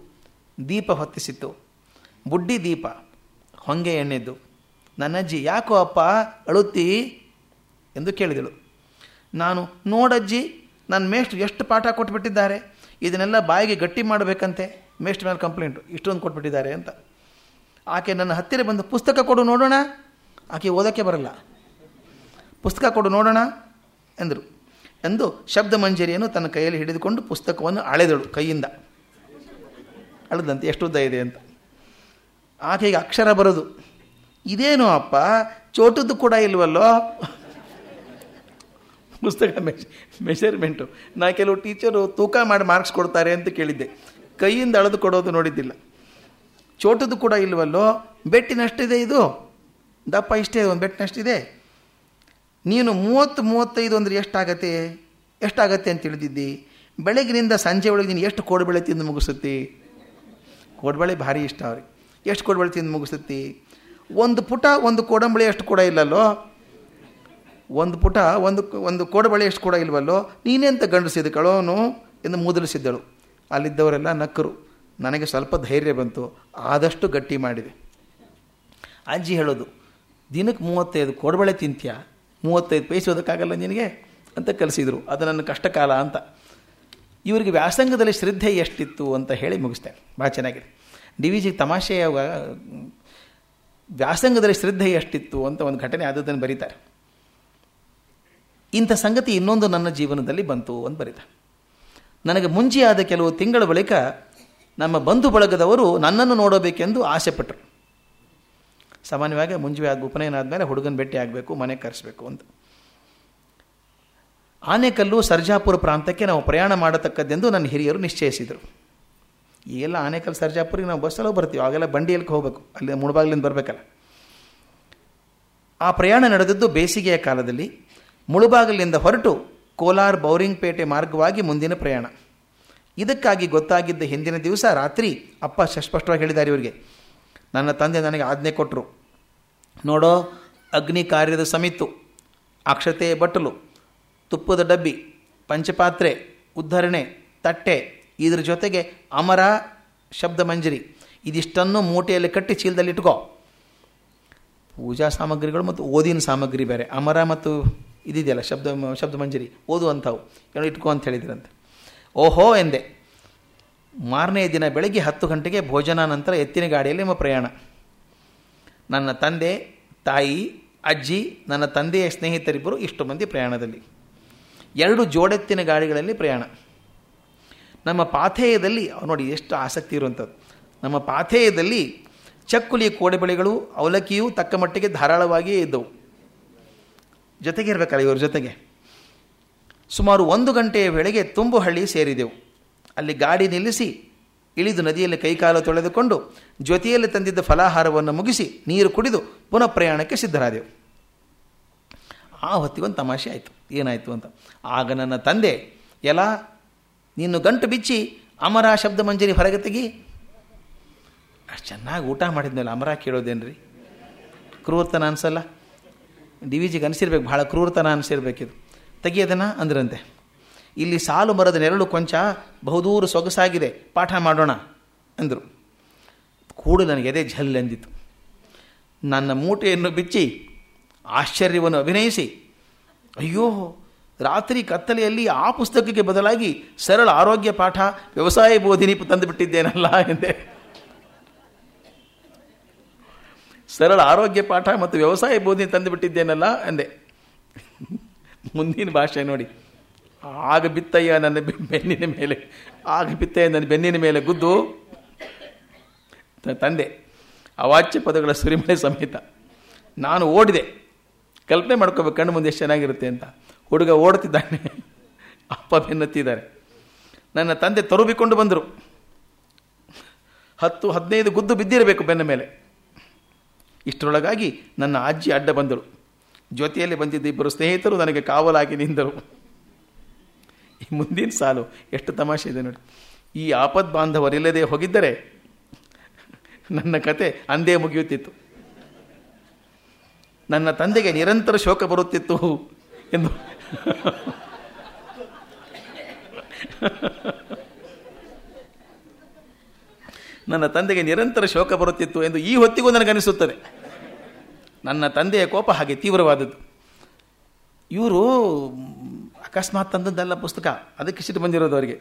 ದೀಪ ಹೊತ್ತಿಸಿತ್ತು. ಬುಡ್ಡಿ ದೀಪ, ಹೊಂಗೆ ಎಣ್ಣೆದ್ದು. ನನ್ನಜ್ಜಿ ಯಾಕೋ ಅಪ್ಪ, ಅಳುತ್ತಿ ಎಂದು ಕೇಳಿದಳು. ನಾನು ನೋಡಜ್ಜಿ ನನ್ನ ಮೇಷ್ಟ್ರು ಎಷ್ಟು ಪಾಠ ಕೊಟ್ಬಿಟ್ಟಿದ್ದಾರೆ. ಇದನ್ನೆಲ್ಲ ಬಾಯಿಗೆ ಗಟ್ಟಿ ಮಾಡಬೇಕಂತೆ. ಮೇಷ್ಟ್ರ ಮೇಲೆ ಕಂಪ್ಲೇಂಟು. ಇಷ್ಟೊಂದು ಕೊಟ್ಬಿಟ್ಟಿದ್ದಾರೆ ಅಂತ. ಆಕೆ ನನ್ನ ಹತ್ತಿರ ಬಂದು ಪುಸ್ತಕ ಕೊಡು ನೋಡೋಣ. ಆಕೆ ಓದೋಕ್ಕೆ ಬರಲ್ಲ. ಪುಸ್ತಕ ಕೊಡು ನೋಡೋಣ ಎಂದರು. ಎಂದು ಶಬ್ದ ಮಂಜರಿಯನ್ನು ತನ್ನ ಕೈಯಲ್ಲಿ ಹಿಡಿದುಕೊಂಡು ಪುಸ್ತಕವನ್ನು ಅಳೆದಳು ಕೈಯಿಂದ. ಅಳದಂತೆ ಎಷ್ಟು ಉದ್ದ ಇದೆ ಅಂತ. ಆಕೆಗೆ ಅಕ್ಷರ ಬರೋದು. ಇದೇನು ಅಪ್ಪ, ಚೋಟದ್ದು ಕೂಡ ಇಲ್ವಲ್ಲೋ? ಪುಸ್ತಕ ಮೆಶ್ ಮೆಷರ್ಮೆಂಟು ನಾ ಕೆಲವು ಟೀಚರು ತೂಕ ಮಾಡಿ ಮಾರ್ಕ್ಸ್ ಕೊಡ್ತಾರೆ ಅಂತ ಕೇಳಿದ್ದೆ. ಕೈಯಿಂದ ಅಳೆದು ಕೊಡೋದು ನೋಡಿದ್ದಿಲ್ಲ. ಚೋಟದ್ದು ಕೂಡ ಇಲ್ವಲ್ಲೋ? ಬೆಟ್ಟಿನಷ್ಟಿದೆ ಇದು. ದಪ್ಪ ಇಷ್ಟೇ, ಒಂದು ಬೆಟ್ಟಿನಷ್ಟಿದೆ. ನೀನು ಮೂವತ್ತು, ಮೂವತ್ತೈದು ಅಂದರೆ ಎಷ್ಟಾಗತ್ತೆ? ಎಷ್ಟಾಗತ್ತೆ ಅಂತ ತಿಳಿದಿದ್ದಿ. ಬೆಳಗಿನಿಂದ ಸಂಜೆ ಒಳಗೆ ನೀನು ಎಷ್ಟು ಕೋಡ್ಬಳೆ ತಿಂದು ಮುಗಿಸುತ್ತಿ? ಕೋಡ್ಬಳೆ ಭಾರಿ ಇಷ್ಟ ಅವ್ರಿಗೆ. ಎಷ್ಟು ಕೋಡ್ಬಳೆ ತಿಂದು ಮುಗಿಸುತ್ತಿ? ಒಂದು ಪುಟ, ಒಂದು ಕೋಡಂಬಳಿ ಎಷ್ಟು ಕೂಡ ಇಲ್ಲಲ್ಲೋ? ಒಂದು ಪುಟ, ಒಂದು ಒಂದು ಕೋಡಬಳೆ ಎಷ್ಟು ಕೂಡ ಇಲ್ವಲ್ಲೋ ನೀನೆಂತ ಗಂಡಸಿದ್ದು ಕಳೋನು ಎಂದು ಮೂದಲಿಸಿದ್ದಳು. ಅಲ್ಲಿದ್ದವರೆಲ್ಲ ನಕ್ಕರು. ನನಗೆ ಸ್ವಲ್ಪ ಧೈರ್ಯ ಬಂತು. ಆದಷ್ಟು ಗಟ್ಟಿ ಮಾಡಿದೆ. ಅಜ್ಜಿ ಹೇಳೋದು, ದಿನಕ್ಕೆ ಮೂವತ್ತೈದು ಕೋಡಬಳೆ ತಿಂತ್ಯಾ? ಮೂವತ್ತೈದು ಪೈಸೆ ಓದಕ್ಕಾಗಲ್ಲ ನಿನಗೆ? ಅಂತ ಕಲಿಸಿದರು. ಅದು ನನ್ನ ಕಷ್ಟಕಾಲ ಅಂತ. ಇವರಿಗೆ ವ್ಯಾಸಂಗದಲ್ಲಿ ಶ್ರದ್ಧೆ ಎಷ್ಟಿತ್ತು ಅಂತ ಹೇಳಿ ಮುಗಿಸ್ತೇನೆ ಭಾಳ ಚೆನ್ನಾಗಿದೆ ಡಿ ವಿ ಜಿ ತಮಾಷೆಯ ವ್ಯಾಸಂಗದಲ್ಲಿ ಶ್ರದ್ಧೆ ಎಷ್ಟಿತ್ತು ಅಂತ ಒಂದು ಘಟನೆ ಆದದ್ದನ್ನು ಬರೀತಾರೆ. ಇಂಥ ಸಂಗತಿ ಇನ್ನೊಂದು ನನ್ನ ಜೀವನದಲ್ಲಿ ಬಂತು ಅಂತ ಬರಿದ ನನಗೆ ಮುಂಚೆಯಾದ ಕೆಲವು ತಿಂಗಳ ಬಳಿಕ ನಮ್ಮ ಬಂಧು ಬಳಗದವರು ನನ್ನನ್ನು ನೋಡಬೇಕೆಂದು ಆಸೆಪಟ್ಟರು. ಸಾಮಾನ್ಯವಾಗಿ ಮುಂಜೆ ಆದ ಉಪನಯನ ಆದಮೇಲೆ ಹುಡುಗನ ಭೇಟಿ ಆಗಬೇಕು, ಮನೆ ಕರೆಸಬೇಕು ಅಂತ. ಆನೆಕಲ್ಲು ಸರ್ಜಾಪುರ ಪ್ರಾಂತಕ್ಕೆ ನಾವು ಪ್ರಯಾಣ ಮಾಡತಕ್ಕದ್ದೆಂದು ನನ್ನ ಹಿರಿಯರು ನಿಶ್ಚಯಿಸಿದರು. ಈಗೆಲ್ಲ ಆನೆಕಲ್ಲು ಸರ್ಜಾಪುರಿಗೆ ನಾವು ಬಸ್ಸಲ್ಲೂ ಬರ್ತೀವಿ, ಆಗೆಲ್ಲ ಬಂಡಿಯಲ್ಲಿ ಹೋಗಬೇಕು. ಅಲ್ಲಿ ಮುಳುಬಾಗಿಲಿಂದ ಬರಬೇಕಲ್ಲ. ಆ ಪ್ರಯಾಣ ನಡೆದದ್ದು ಬೇಸಿಗೆಯ ಕಾಲದಲ್ಲಿ. ಮುಳುಬಾಗಿಲಿಂದ ಹೊರಟು ಕೋಲಾರ್ ಬೌರಿಂಗ್ಪೇಟೆ ಮಾರ್ಗವಾಗಿ ಮುಂದಿನ ಪ್ರಯಾಣ. ಇದಕ್ಕಾಗಿ ಗೊತ್ತಾಗಿದ್ದ ಹಿಂದಿನ ದಿವಸ ರಾತ್ರಿ ಅಪ್ಪ ಸ್ಪಷ್ಟವಾಗಿ ಹೇಳಿದ್ದಾರೆ ಇವರಿಗೆ. ನನ್ನ ತಂದೆ ನನಗೆ ಆಜ್ಞೆ ಕೊಟ್ಟರು ನೋಡೋ, ಅಗ್ನಿ ಕಾರ್ಯದ ಸಮಿತ್ತು ಅಕ್ಷತೆ ಬಟ್ಟಲು, ತುಪ್ಪದ ಡಬ್ಬಿ, ಪಂಚಪಾತ್ರೆ, ಉದ್ಧರಣೆ, ತಟ್ಟೆ, ಇದರ ಜೊತೆಗೆ ಅಮರ ಶಬ್ದ ಮಂಜರಿ. ಇದಿಷ್ಟನ್ನು ಮೂಟೆಯಲ್ಲಿ ಕಟ್ಟಿ ಚೀಲದಲ್ಲಿ ಇಟ್ಕೋ ಪೂಜಾ ಸಾಮಗ್ರಿಗಳು ಮತ್ತು ಓದಿನ ಸಾಮಗ್ರಿ ಬೇರೆ. ಅಮರ ಮತ್ತು ಇದಿದೆಯಲ್ಲ, ಶಬ್ದ ಶಬ್ದ ಮಂಜರಿ, ಓದುವಂಥವು. ಏನೋ ಇಟ್ಕೋ ಅಂತ ಹೇಳಿದ್ರಂತೆ. ಓಹೋ ಎಂದೆ, ಮಾರನೇ ದಿನ ಬೆಳಗ್ಗೆ ಹತ್ತು ಗಂಟೆಗೆ ಭೋಜನ ನಂತರ ಎತ್ತಿನ ಗಾಡಿಯಲ್ಲಿ ನಮ್ಮ ಪ್ರಯಾಣ. ನನ್ನ ತಂದೆ, ತಾಯಿ, ಅಜ್ಜಿ, ನನ್ನ ತಂದೆಯ ಸ್ನೇಹಿತರಿಬ್ಬರು ಇಷ್ಟು ಮಂದಿ ಪ್ರಯಾಣದಲ್ಲಿ. ಎರಡು ಜೋಡೆತ್ತಿನ ಗಾಡಿಗಳಲ್ಲಿ ಪ್ರಯಾಣ. ನಮ್ಮ ಪಾಥೇಯದಲ್ಲಿ, ನೋಡಿ ಎಷ್ಟು ಆಸಕ್ತಿ ಇರುವಂಥದ್ದು. ನಮ್ಮ ಪಾಥೇಯದಲ್ಲಿ ಚಕ್ಕುಲಿ ಕೋಡೆಬಳೆಗಳು, ಅವಲಕ್ಕಿಯೂ ತಕ್ಕ ಮಟ್ಟಿಗೆ ಧಾರಾಳವಾಗಿಯೇ ಇದ್ದವು. ಜೊತೆಗೆ ಇರಬೇಕಲ್ಲ ಇವ್ರ ಜೊತೆಗೆ. ಸುಮಾರು ಒಂದು ಗಂಟೆಯ ವೇಳೆಗೆ ತುಂಬುಹಳ್ಳಿ ಸೇರಿದೆವು. ಅಲ್ಲಿ ಗಾಡಿ ನಿಲ್ಲಿಸಿ ಇಳಿದು ನದಿಯಲ್ಲಿ ಕೈಕಾಲು ತೊಳೆದುಕೊಂಡು ಜೊತೆಯಲ್ಲಿ ತಂದಿದ್ದ ಫಲಾಹಾರವನ್ನು ಮುಗಿಸಿ ನೀರು ಕುಡಿದು ಪುನಃ ಪ್ರಯಾಣಕ್ಕೆ ಸಿದ್ಧರಾದೆವು. ಆ ಹೊತ್ತಿಗೊಂದು ತಮಾಷೆ ಆಯಿತು. ಏನಾಯಿತು ಅಂತ. ಆಗ ನನ್ನ ತಂದೆ ಎಲ್ಲ ನೀನು ಗಂಟು ಬಿಚ್ಚಿ ಅಮರ ಶಬ್ದ ಮಂಜರಿ ಹೊರಗೆ ತೆಗಿ. ಅಷ್ಟು ಚೆನ್ನಾಗಿ ಊಟ ಮಾಡಿದ್ಮೇಲೆ ಅಮರ ಕೇಳೋದೇನ್ರಿ? ಕ್ರೂರ್ತನ ಅನಿಸಲ್ಲ? ಡಿ ವಿ ಜಿಗೆ ಅನಿಸಿರ್ಬೇಕು ಭಾಳ ಕ್ರೂರತನ ಅನಿಸಿರ್ಬೇಕಿದು. ತೆಗಿಯೋದನ್ನ ಅಂದ್ರಂತೆ. ಇಲ್ಲಿ ಸಾಲು ಮರದ ನೆರಳು ಕೊಂಚ ಬಹುದೂರ ಸೊಗಸಾಗಿದೆ, ಪಾಠ ಮಾಡೋಣ ಅಂದರು. ಕೂಡು ನನಗೆ ಎದೆ ಝಲ್ ಎಂದಿತು ನನ್ನ ಮೂಟೆಯನ್ನು ಬಿಚ್ಚಿ ಆಶ್ಚರ್ಯವನ್ನು ಅಭಿನಯಿಸಿ, ಅಯ್ಯೋ, ರಾತ್ರಿ ಕತ್ತಲೆಯಲ್ಲಿ ಆ ಪುಸ್ತಕಕ್ಕೆ ಬದಲಾಗಿ ಸರಳ ಆರೋಗ್ಯ ಪಾಠ, ವ್ಯವಸಾಯ ಬೋಧಿನಿ ತಂದುಬಿಟ್ಟಿದ್ದೇನಲ್ಲ ಎಂದೆ. ಸರಳ ಆರೋಗ್ಯ ಪಾಠ ಮತ್ತು ವ್ಯವಸಾಯ ಬೋಧಿನಿ ತಂದುಬಿಟ್ಟಿದ್ದೇನಲ್ಲ ಅಂದೆ. ಮುಂದಿನ ಭಾಷೆ ನೋಡಿ. ಆಗ ಬಿತ್ತಯ್ಯ ನನ್ನ ಬೆನ್ನಿನ ಮೇಲೆ, ಆಗ ಬಿತ್ತಯ್ಯ ನನ್ನ ಬೆನ್ನಿನ ಮೇಲೆ ಗುದ್ದು. ತಂದೆ, ಅವಾಚ್ಯ ಪದಗಳ ಸುರಿಮಳೆ ಸಮೇತ. ನಾನು ಓಡಿದೆ. ಕಲ್ಪನೆ ಮಾಡ್ಕೋಬೇಕು ಕಣ್ಣು ಮುಂದೆ ಎಷ್ಟು ಚೆನ್ನಾಗಿರುತ್ತೆ ಅಂತ. ಹುಡುಗ ಓಡುತ್ತಿದ್ದಾನೆ. ಅಪ್ಪ ಬೆನ್ನತ್ತಿದ್ದಾರೆ. ನನ್ನ ತಂದೆ ತರುಬಿಕೊಂಡು ಬಂದರು. ಹತ್ತು, ಹದಿನೈದು ಗುದ್ದು ಬಿದ್ದಿರಬೇಕು ಬೆನ್ನ ಮೇಲೆ. ಇಷ್ಟರೊಳಗಾಗಿ ನನ್ನ ಅಜ್ಜಿ ಅಡ್ಡ ಬಂದರು. ಜೊತೆಯಲ್ಲಿ ಬಂದಿದ್ದ ಇಬ್ಬರು ಸ್ನೇಹಿತರು ನನಗೆ ಕಾವಲಾಗಿ ನಿಂದರು ಈ ಮುಂದಿನ ಸಾಲು ಎಷ್ಟು ತಮಾಷೆ ಇದೆ ನೋಡಿ. ಈ ಆಪದ್ ಬಾಂಧವರಿಲ್ಲದೆ ಹೋಗಿದ್ದರೆ ನನ್ನ ಕತೆ ಅಂದೇ ಮುಗಿಯುತ್ತಿತ್ತು. ನನ್ನ ತಂದೆಗೆ ನಿರಂತರ ಶೋಕ ಬರುತ್ತಿತ್ತು ಎಂದು. ನನ್ನ ತಂದೆಗೆ ನಿರಂತರ ಶೋಕ ಬರುತ್ತಿತ್ತು ಎಂದು ಈ ಹೊತ್ತಿಗೂ ನನಗನಿಸುತ್ತದೆ. ನನ್ನ ತಂದೆಯ ಕೋಪ ಹಾಗೆ ತೀವ್ರವಾದದ್ದು. ಇವರು ಅಕಸ್ಮಾತ್ ತಂದದ್ದಲ್ಲ ಪುಸ್ತಕ. ಅದಕ್ಕೆ ಸಿಟ್ಟು ಬಂದಿರೋದು ಅವರಿಗೆ.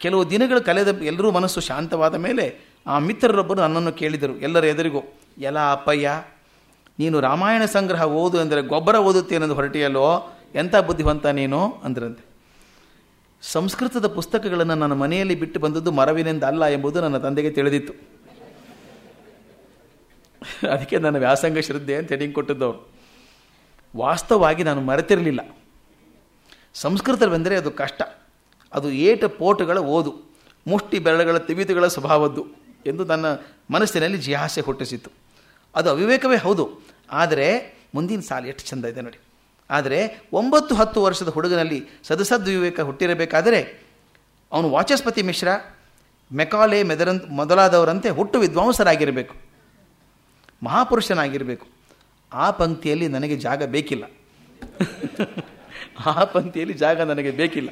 ಕೆಲವು ದಿನಗಳು ಕಳೆದ ಎಲ್ಲರೂ ಮನಸ್ಸು ಶಾಂತವಾದ ಮೇಲೆ ಆ ಮಿತ್ರರೊಬ್ಬರು ನನ್ನನ್ನು ಕೇಳಿದರು. ಎಲ್ಲರ ಎದುರಿಗೂ ಎಲ್ಲ ಅಪ್ಪಯ್ಯ, ನೀನು ರಾಮಾಯಣ ಸಂಗ್ರಹ ಓದು ಅಂದರೆ ಗೊಬ್ಬರ ಓದುತ್ತೇನೆಂದು ಹೊರಟಿಯಲ್ಲೋ? ಎಂಥ ಬುದ್ಧಿವಂತ ನೀನು? ಅಂದ್ರಂತೆ. ಸಂಸ್ಕೃತದ ಪುಸ್ತಕಗಳನ್ನು ನನ್ನ ಮನೆಯಲ್ಲಿ ಬಿಟ್ಟು ಬಂದದ್ದು ಮರವಿನಿಂದ ಅಲ್ಲ ಎಂಬುದು ನನ್ನ ತಂದೆಗೆ ತಿಳಿದಿತ್ತು. ಅದಕ್ಕೆ ನನ್ನ ವ್ಯಾಸಂಗ ಶ್ರದ್ಧೆ ಅಂತ ಹೆಡಿಂಗ್ ಕೊಟ್ಟಿದ್ದವರು. ವಾಸ್ತವವಾಗಿ ನಾನು ಮರೆತಿರಲಿಲ್ಲ. ಸಂಸ್ಕೃತವೆಂದರೆ ಅದು ಕಷ್ಟ. ಅದು ಏಟ ಪೋಟುಗಳ ಓದು. ಮುಷ್ಟಿ ಬೆರಳುಗಳ ತಿವಿತುಗಳ ಸ್ವಭಾವದ್ದು ಎಂದು ನನ್ನ ಮನಸ್ಸಿನಲ್ಲಿ ಜಿಹಾಸೆ ಹುಟ್ಟಿಸಿತ್ತು. ಅದು ಅವಿವೇಕವೇ ಹೌದು. ಆದರೆ ಮುಂದಿನ ಸಾಲ ಎಷ್ಟು ಚೆಂದ ಇದೆ ನೋಡಿ. ಆದರೆ ಒಂಬತ್ತು ಹತ್ತು ವರ್ಷದ ಹುಡುಗನಲ್ಲಿ ಸದಸದ್ವಿವೇಕ ಹುಟ್ಟಿರಬೇಕಾದರೆ ಅವನು ವಾಚಸ್ಪತಿ ಮಿಶ್ರ, ಮೆಕಾಲೆ ಮೆದರಂತ್ ಮೊದಲಾದವರಂತೆ ಹುಟ್ಟು ವಿದ್ವಾಂಸರಾಗಿರಬೇಕು. ಮಹಾಪುರುಷನಾಗಿರಬೇಕು. ಆ ಪಂಕ್ತಿಯಲ್ಲಿ ನನಗೆ ಜಾಗ ಬೇಕಿಲ್ಲ. ಆ ಪಂಕ್ತಿಯಲ್ಲಿ ಜಾಗ ನನಗೆ ಬೇಕಿಲ್ಲ.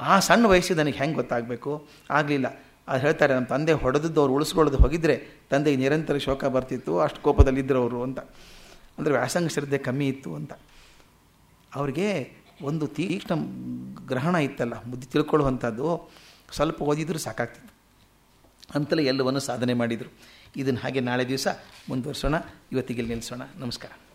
ಆ ಸಣ್ಣ ವಯಸ್ಸು ನನಗೆ ಹೆಂಗೆ ಗೊತ್ತಾಗಬೇಕು? ಆಗಲಿಲ್ಲ. ಅದು ಹೇಳ್ತಾರೆ ನಮ್ಮ ತಂದೆ ಹೊಡೆದದ್ದು ಅವ್ರು ಉಳಿಸ್ಕೊಳ್ಳೋದು ಹೋಗಿದ್ರೆ ತಂದೆಗೆ ನಿರಂತರ ಶೋಕ ಬರ್ತಿತ್ತು, ಅಷ್ಟು ಕೋಪದಲ್ಲಿದ್ದರು ಅವರು ಅಂತ. ಅಂದರೆ ವ್ಯಾಸಂಗ ಶ್ರದ್ಧೆ ಕಮ್ಮಿ ಇತ್ತು ಅಂತ. ಅವ್ರಿಗೆ ಒಂದು ತೀಕ್ಷ್ಣ ಗ್ರಹಣ ಇತ್ತಲ್ಲ, ಬುದ್ಧಿ ತಿಳ್ಕೊಳ್ಳುವಂಥದ್ದು, ಸ್ವಲ್ಪ ಓದಿದರೂ ಸಾಕಾಗ್ತಿತ್ತು. ಅಂತಲೇ ಎಲ್ಲವನ್ನು ಸಾಧನೆ ಮಾಡಿದರು. ಇದನ್ನು ಹಾಗೆ ನಾಳೆ ದಿವಸ ಮುಂದುವರಿಸೋಣ. ಇವತ್ತಿಗೆ ನಿಲ್ಲಿಸೋಣ. ನಮಸ್ಕಾರ.